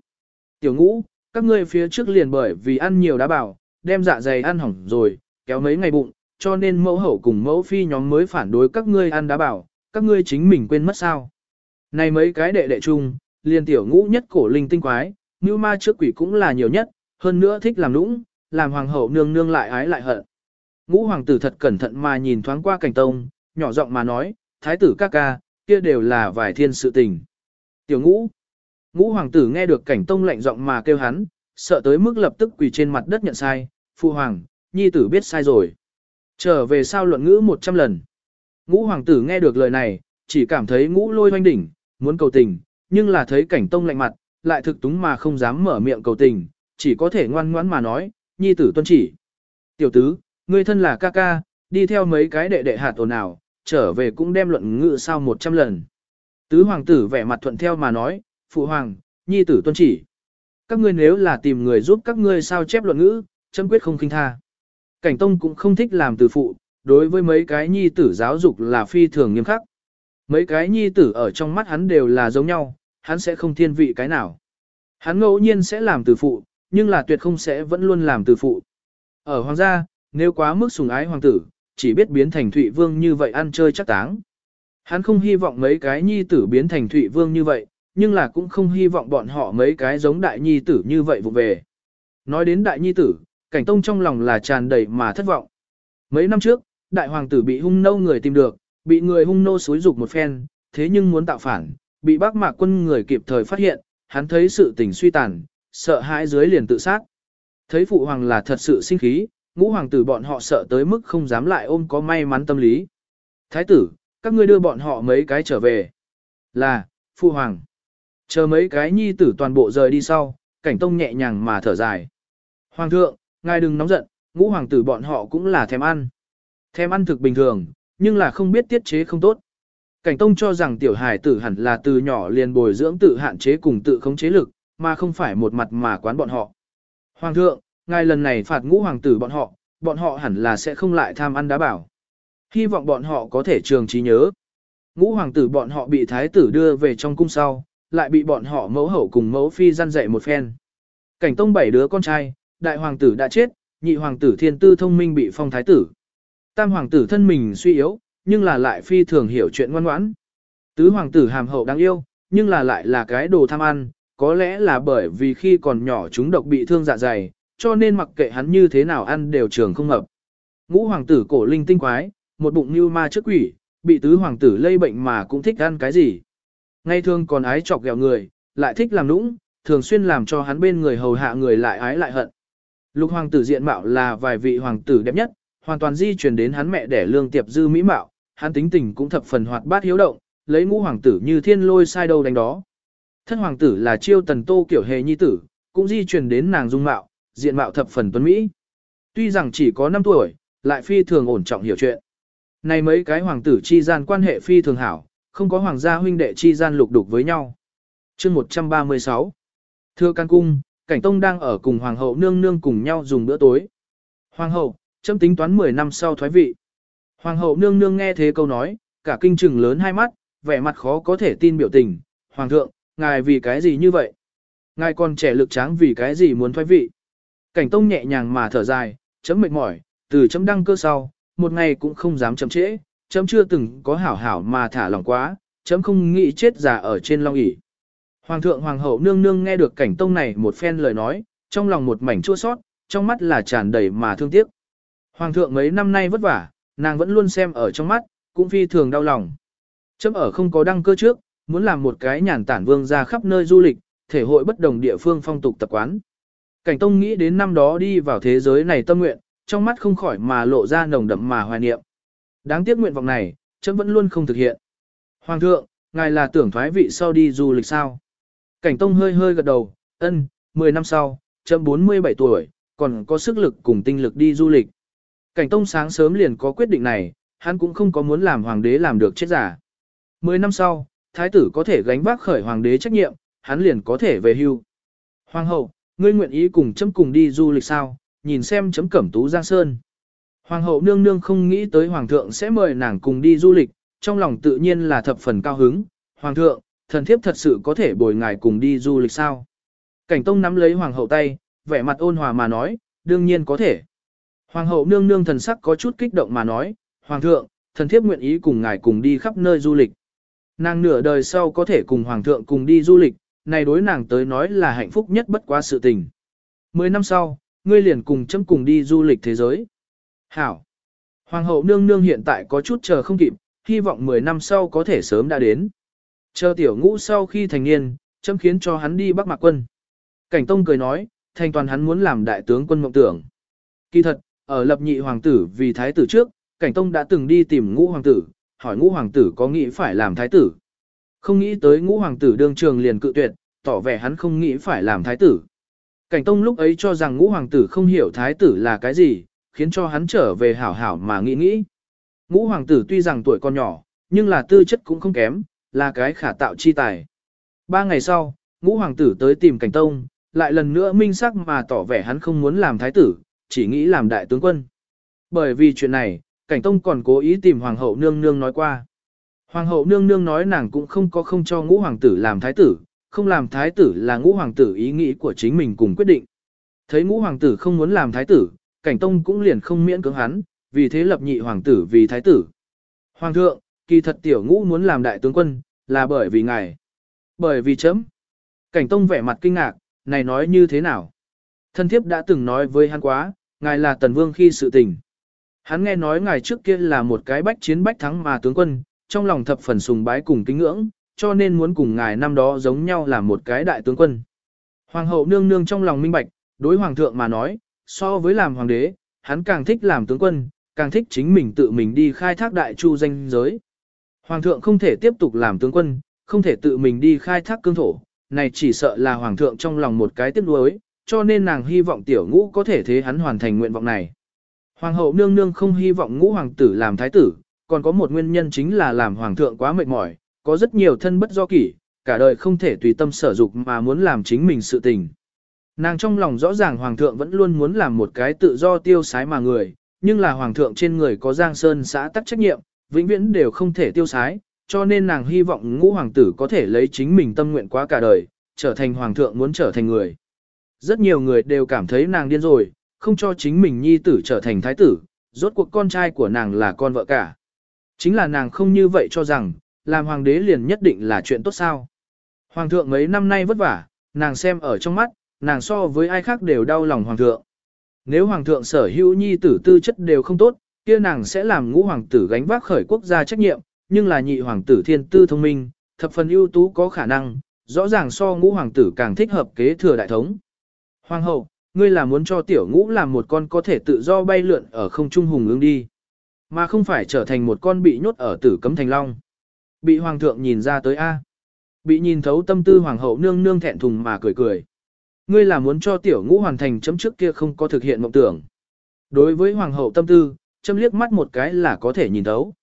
Speaker 1: Tiểu ngũ, các ngươi phía trước liền bởi vì ăn nhiều đá bảo, đem dạ dày ăn hỏng rồi, kéo mấy ngày bụng, cho nên mẫu hậu cùng mẫu phi nhóm mới phản đối các ngươi ăn đá bảo, các ngươi chính mình quên mất sao. Này mấy cái đệ đệ chung, liền tiểu ngũ nhất cổ linh tinh quái, như ma trước quỷ cũng là nhiều nhất, hơn nữa thích làm nũng, làm hoàng hậu nương nương lại ái lại hận. Ngũ hoàng tử thật cẩn thận mà nhìn thoáng qua cảnh tông, nhỏ giọng mà nói, thái tử ca ca, kia đều là vài thiên sự tình. Tiểu ngũ, ngũ hoàng tử nghe được cảnh tông lạnh giọng mà kêu hắn, sợ tới mức lập tức quỳ trên mặt đất nhận sai, phụ hoàng, nhi tử biết sai rồi. Trở về sao luận ngữ một trăm lần. Ngũ hoàng tử nghe được lời này, chỉ cảm thấy ngũ lôi hoanh đỉnh, muốn cầu tình, nhưng là thấy cảnh tông lạnh mặt, lại thực túng mà không dám mở miệng cầu tình, chỉ có thể ngoan ngoãn mà nói, nhi tử tuân chỉ. Tiểu tứ, ngươi thân là ca ca, đi theo mấy cái đệ đệ hạt ồn nào, trở về cũng đem luận ngữ sao một trăm lần. Tứ hoàng tử vẻ mặt thuận theo mà nói, phụ hoàng, nhi tử tuân chỉ. Các ngươi nếu là tìm người giúp các ngươi sao chép luận ngữ, châm quyết không khinh tha. Cảnh tông cũng không thích làm từ phụ, đối với mấy cái nhi tử giáo dục là phi thường nghiêm khắc. Mấy cái nhi tử ở trong mắt hắn đều là giống nhau, hắn sẽ không thiên vị cái nào. Hắn ngẫu nhiên sẽ làm từ phụ, nhưng là tuyệt không sẽ vẫn luôn làm từ phụ. Ở hoàng gia, nếu quá mức sùng ái hoàng tử, chỉ biết biến thành Thụy Vương như vậy ăn chơi chắc táng. Hắn không hy vọng mấy cái nhi tử biến thành Thụy Vương như vậy, nhưng là cũng không hy vọng bọn họ mấy cái giống đại nhi tử như vậy vụ về. Nói đến đại nhi tử, cảnh tông trong lòng là tràn đầy mà thất vọng. Mấy năm trước, đại hoàng tử bị hung nâu người tìm được, bị người hung nô xúi dục một phen, thế nhưng muốn tạo phản, bị bác mạc quân người kịp thời phát hiện, hắn thấy sự tình suy tàn, sợ hãi dưới liền tự sát. Thấy phụ hoàng là thật sự sinh khí, ngũ hoàng tử bọn họ sợ tới mức không dám lại ôm có may mắn tâm lý. Thái tử, các ngươi đưa bọn họ mấy cái trở về. Là, phụ hoàng. Chờ mấy cái nhi tử toàn bộ rời đi sau, cảnh tông nhẹ nhàng mà thở dài. Hoàng thượng, ngài đừng nóng giận, ngũ hoàng tử bọn họ cũng là thèm ăn. Thèm ăn thực bình thường, nhưng là không biết tiết chế không tốt. Cảnh tông cho rằng tiểu hải tử hẳn là từ nhỏ liền bồi dưỡng tự hạn chế cùng tự khống chế lực, mà không phải một mặt mà quán bọn họ. Hoàng thượng, ngài lần này phạt ngũ hoàng tử bọn họ, bọn họ hẳn là sẽ không lại tham ăn đá bảo. Hy vọng bọn họ có thể trường trí nhớ. Ngũ hoàng tử bọn họ bị thái tử đưa về trong cung sau, lại bị bọn họ mẫu hậu cùng mẫu phi gian dạy một phen. Cảnh tông bảy đứa con trai, đại hoàng tử đã chết, nhị hoàng tử thiên tư thông minh bị phong thái tử. Tam hoàng tử thân mình suy yếu, nhưng là lại phi thường hiểu chuyện ngoan ngoãn. Tứ hoàng tử hàm hậu đáng yêu, nhưng là lại là cái đồ tham ăn, có lẽ là bởi vì khi còn nhỏ chúng độc bị thương dạ dày, cho nên mặc kệ hắn như thế nào ăn đều trường không hợp. Ngũ hoàng tử cổ linh tinh quái, một bụng như ma trước quỷ, bị tứ hoàng tử lây bệnh mà cũng thích ăn cái gì. Ngay thường còn ái chọc ghẹo người, lại thích làm nũng, thường xuyên làm cho hắn bên người hầu hạ người lại ái lại hận. Lục hoàng tử diện mạo là vài vị hoàng tử đẹp nhất, hoàn toàn di truyền đến hắn mẹ đẻ lương tiệp dư mỹ mạo, hắn tính tình cũng thập phần hoạt bát hiếu động, lấy ngũ hoàng tử như thiên lôi sai đâu đánh đó. Thân hoàng tử là chiêu tần tô kiểu hề nhi tử, cũng di truyền đến nàng dung mạo, diện mạo thập phần tuấn Mỹ. Tuy rằng chỉ có 5 tuổi, lại phi thường ổn trọng hiểu chuyện. Này mấy cái hoàng tử chi gian quan hệ phi thường hảo, không có hoàng gia huynh đệ chi gian lục đục với nhau. chương 136 Thưa can cung, cảnh tông đang ở cùng hoàng hậu nương nương cùng nhau dùng bữa tối. Hoàng hậu, châm tính toán 10 năm sau thoái vị. Hoàng hậu nương nương nghe thế câu nói, cả kinh trừng lớn hai mắt, vẻ mặt khó có thể tin biểu tình. Hoàng thượng, ngài vì cái gì như vậy? Ngài còn trẻ lực tráng vì cái gì muốn thoái vị? Cảnh tông nhẹ nhàng mà thở dài, chấm mệt mỏi, từ chấm đăng cơ sau, một ngày cũng không dám chậm trễ, chấm chưa từng có hảo hảo mà thả lòng quá, chấm không nghĩ chết già ở trên long ỷ. Hoàng thượng hoàng hậu nương nương nghe được cảnh tông này một phen lời nói, trong lòng một mảnh chua sót, trong mắt là tràn đầy mà thương tiếc. Hoàng thượng mấy năm nay vất vả, nàng vẫn luôn xem ở trong mắt, cũng phi thường đau lòng. Chấm ở không có đăng cơ trước, muốn làm một cái nhàn tản vương ra khắp nơi du lịch, thể hội bất đồng địa phương phong tục tập quán. Cảnh Tông nghĩ đến năm đó đi vào thế giới này tâm nguyện, trong mắt không khỏi mà lộ ra nồng đậm mà hoài niệm. Đáng tiếc nguyện vọng này, chấm vẫn luôn không thực hiện. Hoàng thượng, ngài là tưởng thoái vị sau đi du lịch sao? Cảnh Tông hơi hơi gật đầu, ân, 10 năm sau, chấm 47 tuổi, còn có sức lực cùng tinh lực đi du lịch. Cảnh Tông sáng sớm liền có quyết định này, hắn cũng không có muốn làm hoàng đế làm được chết giả. 10 năm sau, thái tử có thể gánh vác khởi hoàng đế trách nhiệm, hắn liền có thể về hưu. Hoàng hậu, ngươi nguyện ý cùng chấm cùng đi du lịch sao, nhìn xem chấm cẩm tú Giang Sơn. Hoàng hậu nương nương không nghĩ tới hoàng thượng sẽ mời nàng cùng đi du lịch, trong lòng tự nhiên là thập phần cao hứng. Hoàng thượng, thần thiếp thật sự có thể bồi ngài cùng đi du lịch sao? Cảnh tông nắm lấy hoàng hậu tay, vẻ mặt ôn hòa mà nói, đương nhiên có thể. Hoàng hậu nương nương thần sắc có chút kích động mà nói, Hoàng thượng, thần thiếp nguyện ý cùng ngài cùng đi khắp nơi du lịch. Nàng nửa đời sau có thể cùng Hoàng thượng cùng đi du lịch, này đối nàng tới nói là hạnh phúc nhất bất quá sự tình. Mười năm sau, ngươi liền cùng chấm cùng đi du lịch thế giới. Hảo! Hoàng hậu nương nương hiện tại có chút chờ không kịp, hy vọng 10 năm sau có thể sớm đã đến. Chờ tiểu ngũ sau khi thành niên, chấm khiến cho hắn đi bắc mạc quân. Cảnh Tông cười nói, thành toàn hắn muốn làm đại tướng quân mộng tưởng. Kỳ thật, ở lập nhị hoàng tử vì thái tử trước, Cảnh Tông đã từng đi tìm ngũ hoàng tử, hỏi ngũ hoàng tử có nghĩ phải làm thái tử. Không nghĩ tới ngũ hoàng tử đương trường liền cự tuyệt, tỏ vẻ hắn không nghĩ phải làm thái tử. Cảnh Tông lúc ấy cho rằng ngũ hoàng tử không hiểu thái tử là cái gì, khiến cho hắn trở về hảo hảo mà nghĩ nghĩ. Ngũ hoàng tử tuy rằng tuổi còn nhỏ, nhưng là tư chất cũng không kém, là cái khả tạo chi tài. Ba ngày sau, ngũ hoàng tử tới tìm Cảnh Tông, lại lần nữa minh sắc mà tỏ vẻ hắn không muốn làm thái tử, chỉ nghĩ làm đại tướng quân. Bởi vì chuyện này, Cảnh Tông còn cố ý tìm Hoàng hậu nương nương nói qua. Hoàng hậu nương nương nói nàng cũng không có không cho ngũ hoàng tử làm thái tử, không làm thái tử là ngũ hoàng tử ý nghĩ của chính mình cùng quyết định. Thấy ngũ hoàng tử không muốn làm thái tử, Cảnh Tông cũng liền không miễn cưỡng hắn, vì thế lập nhị hoàng tử vì thái tử. Hoàng thượng, kỳ thật tiểu ngũ muốn làm đại tướng quân, là bởi vì ngài. Bởi vì chấm. Cảnh Tông vẻ mặt kinh ngạc, này nói như thế nào? Thân thiếp đã từng nói với hắn quá, ngài là tần vương khi sự tình. Hắn nghe nói ngài trước kia là một cái bách chiến bách thắng mà tướng quân, trong lòng thập phần sùng bái cùng kính ngưỡng, cho nên muốn cùng ngài năm đó giống nhau là một cái đại tướng quân. Hoàng hậu nương nương trong lòng minh bạch, đối hoàng thượng mà nói, so với làm hoàng đế, hắn càng thích làm tướng quân, càng thích chính mình tự mình đi khai thác đại chu danh giới. Hoàng thượng không thể tiếp tục làm tướng quân, không thể tự mình đi khai thác cương thổ, này chỉ sợ là hoàng thượng trong lòng một cái tiếc nuối, cho nên nàng hy vọng tiểu ngũ có thể thế hắn hoàn thành nguyện vọng này. Hoàng hậu nương nương không hy vọng ngũ hoàng tử làm thái tử, còn có một nguyên nhân chính là làm hoàng thượng quá mệt mỏi, có rất nhiều thân bất do kỷ, cả đời không thể tùy tâm sở dục mà muốn làm chính mình sự tình. Nàng trong lòng rõ ràng hoàng thượng vẫn luôn muốn làm một cái tự do tiêu sái mà người, nhưng là hoàng thượng trên người có giang sơn xã tắc trách nhiệm, vĩnh viễn đều không thể tiêu sái, cho nên nàng hy vọng ngũ hoàng tử có thể lấy chính mình tâm nguyện quá cả đời, trở thành hoàng thượng muốn trở thành người. Rất nhiều người đều cảm thấy nàng điên rồi, không cho chính mình nhi tử trở thành thái tử, rốt cuộc con trai của nàng là con vợ cả. Chính là nàng không như vậy cho rằng, làm hoàng đế liền nhất định là chuyện tốt sao. Hoàng thượng mấy năm nay vất vả, nàng xem ở trong mắt, nàng so với ai khác đều đau lòng hoàng thượng. Nếu hoàng thượng sở hữu nhi tử tư chất đều không tốt, kia nàng sẽ làm ngũ hoàng tử gánh vác khởi quốc gia trách nhiệm, nhưng là nhị hoàng tử thiên tư thông minh, thập phần ưu tú có khả năng, rõ ràng so ngũ hoàng tử càng thích hợp kế thừa đại thống. Hoàng hậu, ngươi là muốn cho tiểu ngũ làm một con có thể tự do bay lượn ở không trung hùng ương đi, mà không phải trở thành một con bị nhốt ở tử cấm thành long. Bị hoàng thượng nhìn ra tới A. Bị nhìn thấu tâm tư hoàng hậu nương nương thẹn thùng mà cười cười. Ngươi là muốn cho tiểu ngũ hoàn thành chấm trước kia không có thực hiện mộng tưởng. Đối với hoàng hậu tâm tư, châm liếc mắt một cái là có thể nhìn thấu.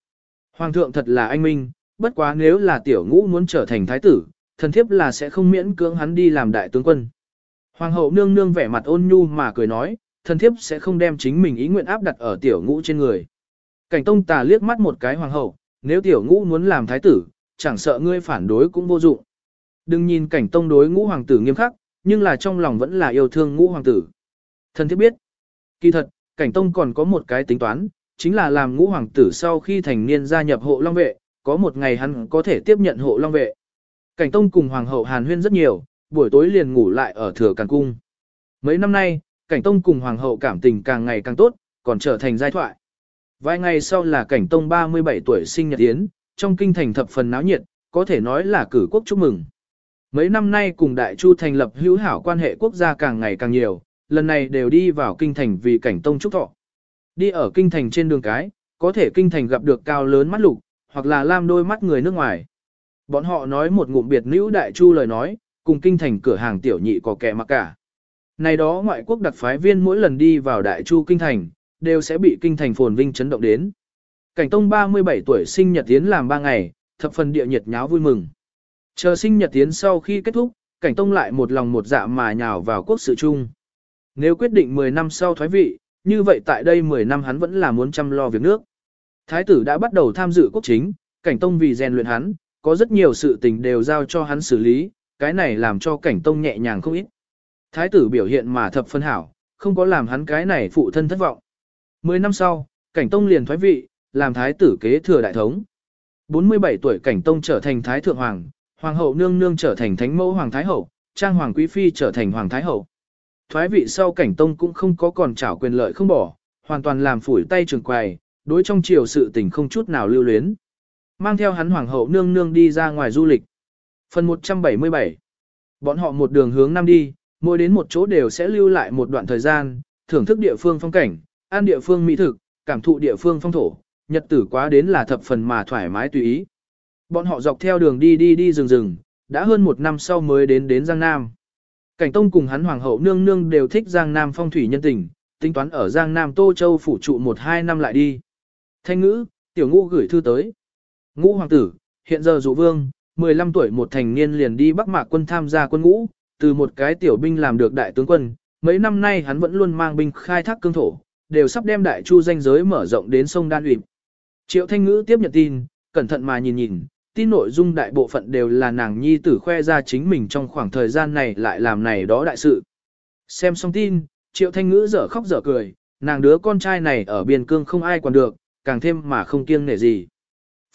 Speaker 1: Hoàng thượng thật là anh minh, bất quá nếu là tiểu ngũ muốn trở thành thái tử, thần thiếp là sẽ không miễn cưỡng hắn đi làm đại tướng quân. Hoàng hậu nương nương vẻ mặt ôn nhu mà cười nói, thần thiếp sẽ không đem chính mình ý nguyện áp đặt ở tiểu ngũ trên người. Cảnh tông tà liếc mắt một cái hoàng hậu, nếu tiểu ngũ muốn làm thái tử, chẳng sợ ngươi phản đối cũng vô dụng. Đừng nhìn cảnh tông đối ngũ hoàng tử nghiêm khắc, nhưng là trong lòng vẫn là yêu thương ngũ hoàng tử. Thần thiếp biết, kỳ thật, cảnh tông còn có một cái tính toán, chính là làm ngũ hoàng tử sau khi thành niên gia nhập hộ long vệ, có một ngày hắn có thể tiếp nhận hộ long vệ. Cảnh tông cùng hoàng hậu hàn huyên rất nhiều, buổi tối liền ngủ lại ở thừa càng cung. Mấy năm nay, cảnh tông cùng hoàng hậu cảm tình càng ngày càng tốt, còn trở thành giai thoại. Vài ngày sau là cảnh tông 37 tuổi sinh nhật yến, trong kinh thành thập phần náo nhiệt, có thể nói là cử quốc chúc mừng. Mấy năm nay cùng Đại Chu thành lập hữu hảo quan hệ quốc gia càng ngày càng nhiều, lần này đều đi vào kinh thành vì cảnh tông chúc thọ. Đi ở kinh thành trên đường cái, có thể kinh thành gặp được cao lớn mắt lục, hoặc là lam đôi mắt người nước ngoài. Bọn họ nói một ngụm biệt nữ Đại Chu lời nói, cùng kinh thành cửa hàng tiểu nhị có kẻ mặc cả. Này đó ngoại quốc đặc phái viên mỗi lần đi vào Đại Chu kinh thành, đều sẽ bị kinh thành phồn vinh chấn động đến. Cảnh Tông 37 tuổi sinh nhật tiến làm 3 ngày, thập phần địa nhiệt nháo vui mừng. Chờ sinh nhật tiến sau khi kết thúc, Cảnh Tông lại một lòng một dạ mà nhào vào quốc sự chung. Nếu quyết định 10 năm sau thoái vị, như vậy tại đây 10 năm hắn vẫn là muốn chăm lo việc nước. Thái tử đã bắt đầu tham dự quốc chính, cảnh tông vì rèn luyện hắn, có rất nhiều sự tình đều giao cho hắn xử lý, cái này làm cho cảnh tông nhẹ nhàng không ít. Thái tử biểu hiện mà thập phân hảo, không có làm hắn cái này phụ thân thất vọng. Mười năm sau, cảnh tông liền thoái vị, làm thái tử kế thừa đại thống. 47 tuổi cảnh tông trở thành thái thượng hoàng, hoàng hậu nương nương trở thành thánh mẫu hoàng thái hậu, trang hoàng quý phi trở thành hoàng thái hậu. Thoái vị sau cảnh tông cũng không có còn trảo quyền lợi không bỏ, hoàn toàn làm phủi tay trường quài, đối trong triều sự tình không chút nào lưu luyến. Mang theo hắn hoàng hậu nương nương đi ra ngoài du lịch. Phần 177 Bọn họ một đường hướng nam đi, mỗi đến một chỗ đều sẽ lưu lại một đoạn thời gian, thưởng thức địa phương phong cảnh, ăn địa phương mỹ thực, cảm thụ địa phương phong thổ, nhật tử quá đến là thập phần mà thoải mái tùy ý. Bọn họ dọc theo đường đi đi đi rừng rừng, đã hơn một năm sau mới đến đến Giang Nam. Cảnh Tông cùng hắn hoàng hậu nương nương đều thích Giang Nam phong thủy nhân tình, tính toán ở Giang Nam Tô Châu phủ trụ một hai năm lại đi. Thanh ngữ, tiểu ngũ gửi thư tới. Ngũ hoàng tử, hiện giờ dụ vương, 15 tuổi một thành niên liền đi Bắc Mạc quân tham gia quân ngũ, từ một cái tiểu binh làm được đại tướng quân, mấy năm nay hắn vẫn luôn mang binh khai thác cương thổ, đều sắp đem đại chu danh giới mở rộng đến sông Đan Uyển. Triệu Thanh Ngữ tiếp nhận tin, cẩn thận mà nhìn nhìn, tin nội dung đại bộ phận đều là nàng nhi tử khoe ra chính mình trong khoảng thời gian này lại làm này đó đại sự. Xem xong tin, Triệu Thanh Ngữ dở khóc dở cười, nàng đứa con trai này ở biên cương không ai quản được, càng thêm mà không kiêng nể gì.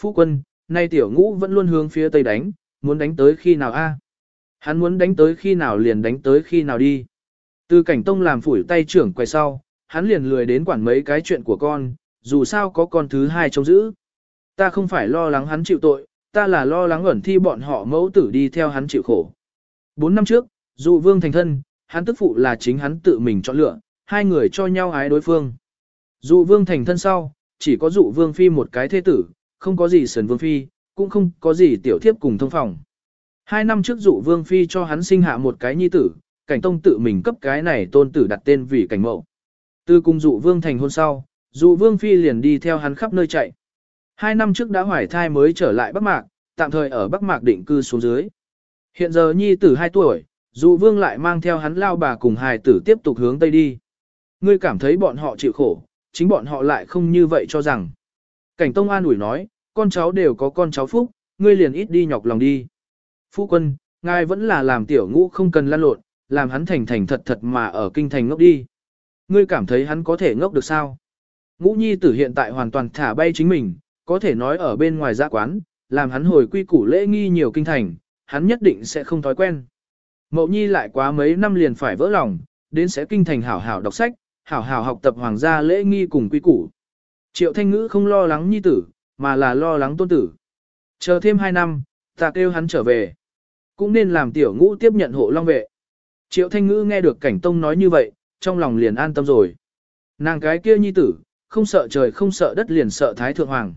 Speaker 1: Phu quân, nay tiểu ngũ vẫn luôn hướng phía tây đánh, muốn đánh tới khi nào a? Hắn muốn đánh tới khi nào liền đánh tới khi nào đi. Từ cảnh tông làm phủi tay trưởng quay sau, hắn liền lười đến quản mấy cái chuyện của con, dù sao có con thứ hai trông giữ. Ta không phải lo lắng hắn chịu tội, ta là lo lắng ẩn thi bọn họ mẫu tử đi theo hắn chịu khổ. Bốn năm trước, dụ vương thành thân, hắn tức phụ là chính hắn tự mình chọn lựa, hai người cho nhau ái đối phương. Dụ vương thành thân sau, chỉ có dụ vương phi một cái thế tử, không có gì sườn vương phi, cũng không có gì tiểu thiếp cùng thông phòng. Hai năm trước dụ vương phi cho hắn sinh hạ một cái nhi tử, cảnh tông tự mình cấp cái này tôn tử đặt tên vì cảnh mậu Từ cùng dụ vương thành hôn sau, dụ vương phi liền đi theo hắn khắp nơi chạy. Hai năm trước đã hoài thai mới trở lại Bắc Mạc, tạm thời ở Bắc Mạc định cư xuống dưới. Hiện giờ nhi tử 2 tuổi, dụ vương lại mang theo hắn lao bà cùng hài tử tiếp tục hướng Tây đi. Ngươi cảm thấy bọn họ chịu khổ, chính bọn họ lại không như vậy cho rằng. Cảnh Tông An ủi nói, con cháu đều có con cháu phúc, ngươi liền ít đi nhọc lòng đi. Phu quân, ngài vẫn là làm tiểu ngũ không cần lăn lộn, làm hắn thành thành thật thật mà ở kinh thành ngốc đi. Ngươi cảm thấy hắn có thể ngốc được sao? Ngũ nhi tử hiện tại hoàn toàn thả bay chính mình, có thể nói ở bên ngoài dạ quán, làm hắn hồi quy củ lễ nghi nhiều kinh thành, hắn nhất định sẽ không thói quen. Mậu nhi lại quá mấy năm liền phải vỡ lòng, đến sẽ kinh thành hảo hảo đọc sách, hảo hảo học tập hoàng gia lễ nghi cùng quy củ. Triệu thanh ngữ không lo lắng nhi tử, mà là lo lắng tôn tử. Chờ thêm hai năm, ta kêu hắn trở về. Cũng nên làm tiểu ngũ tiếp nhận hộ long vệ. Triệu thanh ngữ nghe được cảnh tông nói như vậy, trong lòng liền an tâm rồi. Nàng cái kia nhi tử, không sợ trời không sợ đất liền sợ thái thượng hoàng.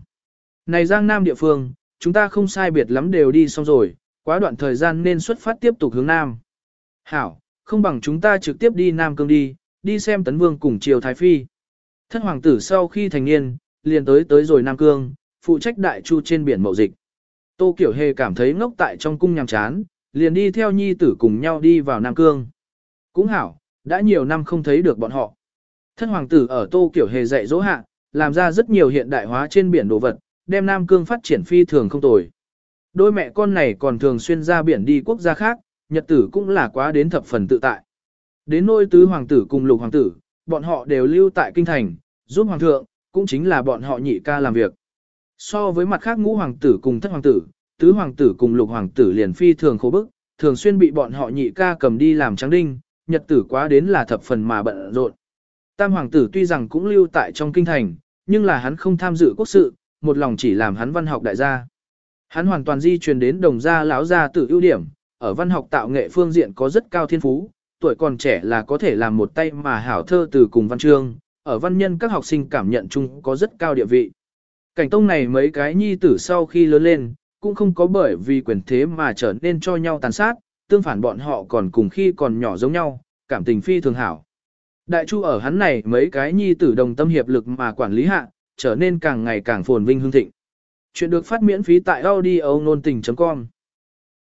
Speaker 1: Này Giang Nam địa phương, chúng ta không sai biệt lắm đều đi xong rồi, quá đoạn thời gian nên xuất phát tiếp tục hướng Nam. Hảo, không bằng chúng ta trực tiếp đi Nam Cương đi, đi xem Tấn Vương cùng Triều Thái Phi. Thất hoàng tử sau khi thành niên, liền tới tới rồi Nam Cương, phụ trách đại chu trên biển mậu dịch. Tô Kiểu Hề cảm thấy ngốc tại trong cung nhàm chán, liền đi theo nhi tử cùng nhau đi vào Nam Cương. Cũng hảo, đã nhiều năm không thấy được bọn họ. Thất hoàng tử ở Tô Kiểu Hề dạy dỗ hạ, làm ra rất nhiều hiện đại hóa trên biển đồ vật, đem Nam Cương phát triển phi thường không tồi. Đôi mẹ con này còn thường xuyên ra biển đi quốc gia khác, nhật tử cũng là quá đến thập phần tự tại. Đến nôi tứ hoàng tử cùng lục hoàng tử, bọn họ đều lưu tại kinh thành, giúp hoàng thượng, cũng chính là bọn họ nhị ca làm việc. So với mặt khác ngũ hoàng tử cùng thất hoàng tử, tứ hoàng tử cùng lục hoàng tử liền phi thường khổ bức, thường xuyên bị bọn họ nhị ca cầm đi làm trắng đinh, nhật tử quá đến là thập phần mà bận rộn. Tam hoàng tử tuy rằng cũng lưu tại trong kinh thành, nhưng là hắn không tham dự quốc sự, một lòng chỉ làm hắn văn học đại gia. Hắn hoàn toàn di truyền đến đồng gia lão gia tử ưu điểm, ở văn học tạo nghệ phương diện có rất cao thiên phú, tuổi còn trẻ là có thể làm một tay mà hảo thơ từ cùng văn chương, ở văn nhân các học sinh cảm nhận chung có rất cao địa vị. Cảnh tông này mấy cái nhi tử sau khi lớn lên, cũng không có bởi vì quyền thế mà trở nên cho nhau tàn sát, tương phản bọn họ còn cùng khi còn nhỏ giống nhau, cảm tình phi thường hảo. Đại chu ở hắn này mấy cái nhi tử đồng tâm hiệp lực mà quản lý hạ, trở nên càng ngày càng phồn vinh hương thịnh. Chuyện được phát miễn phí tại audio nôn tình.com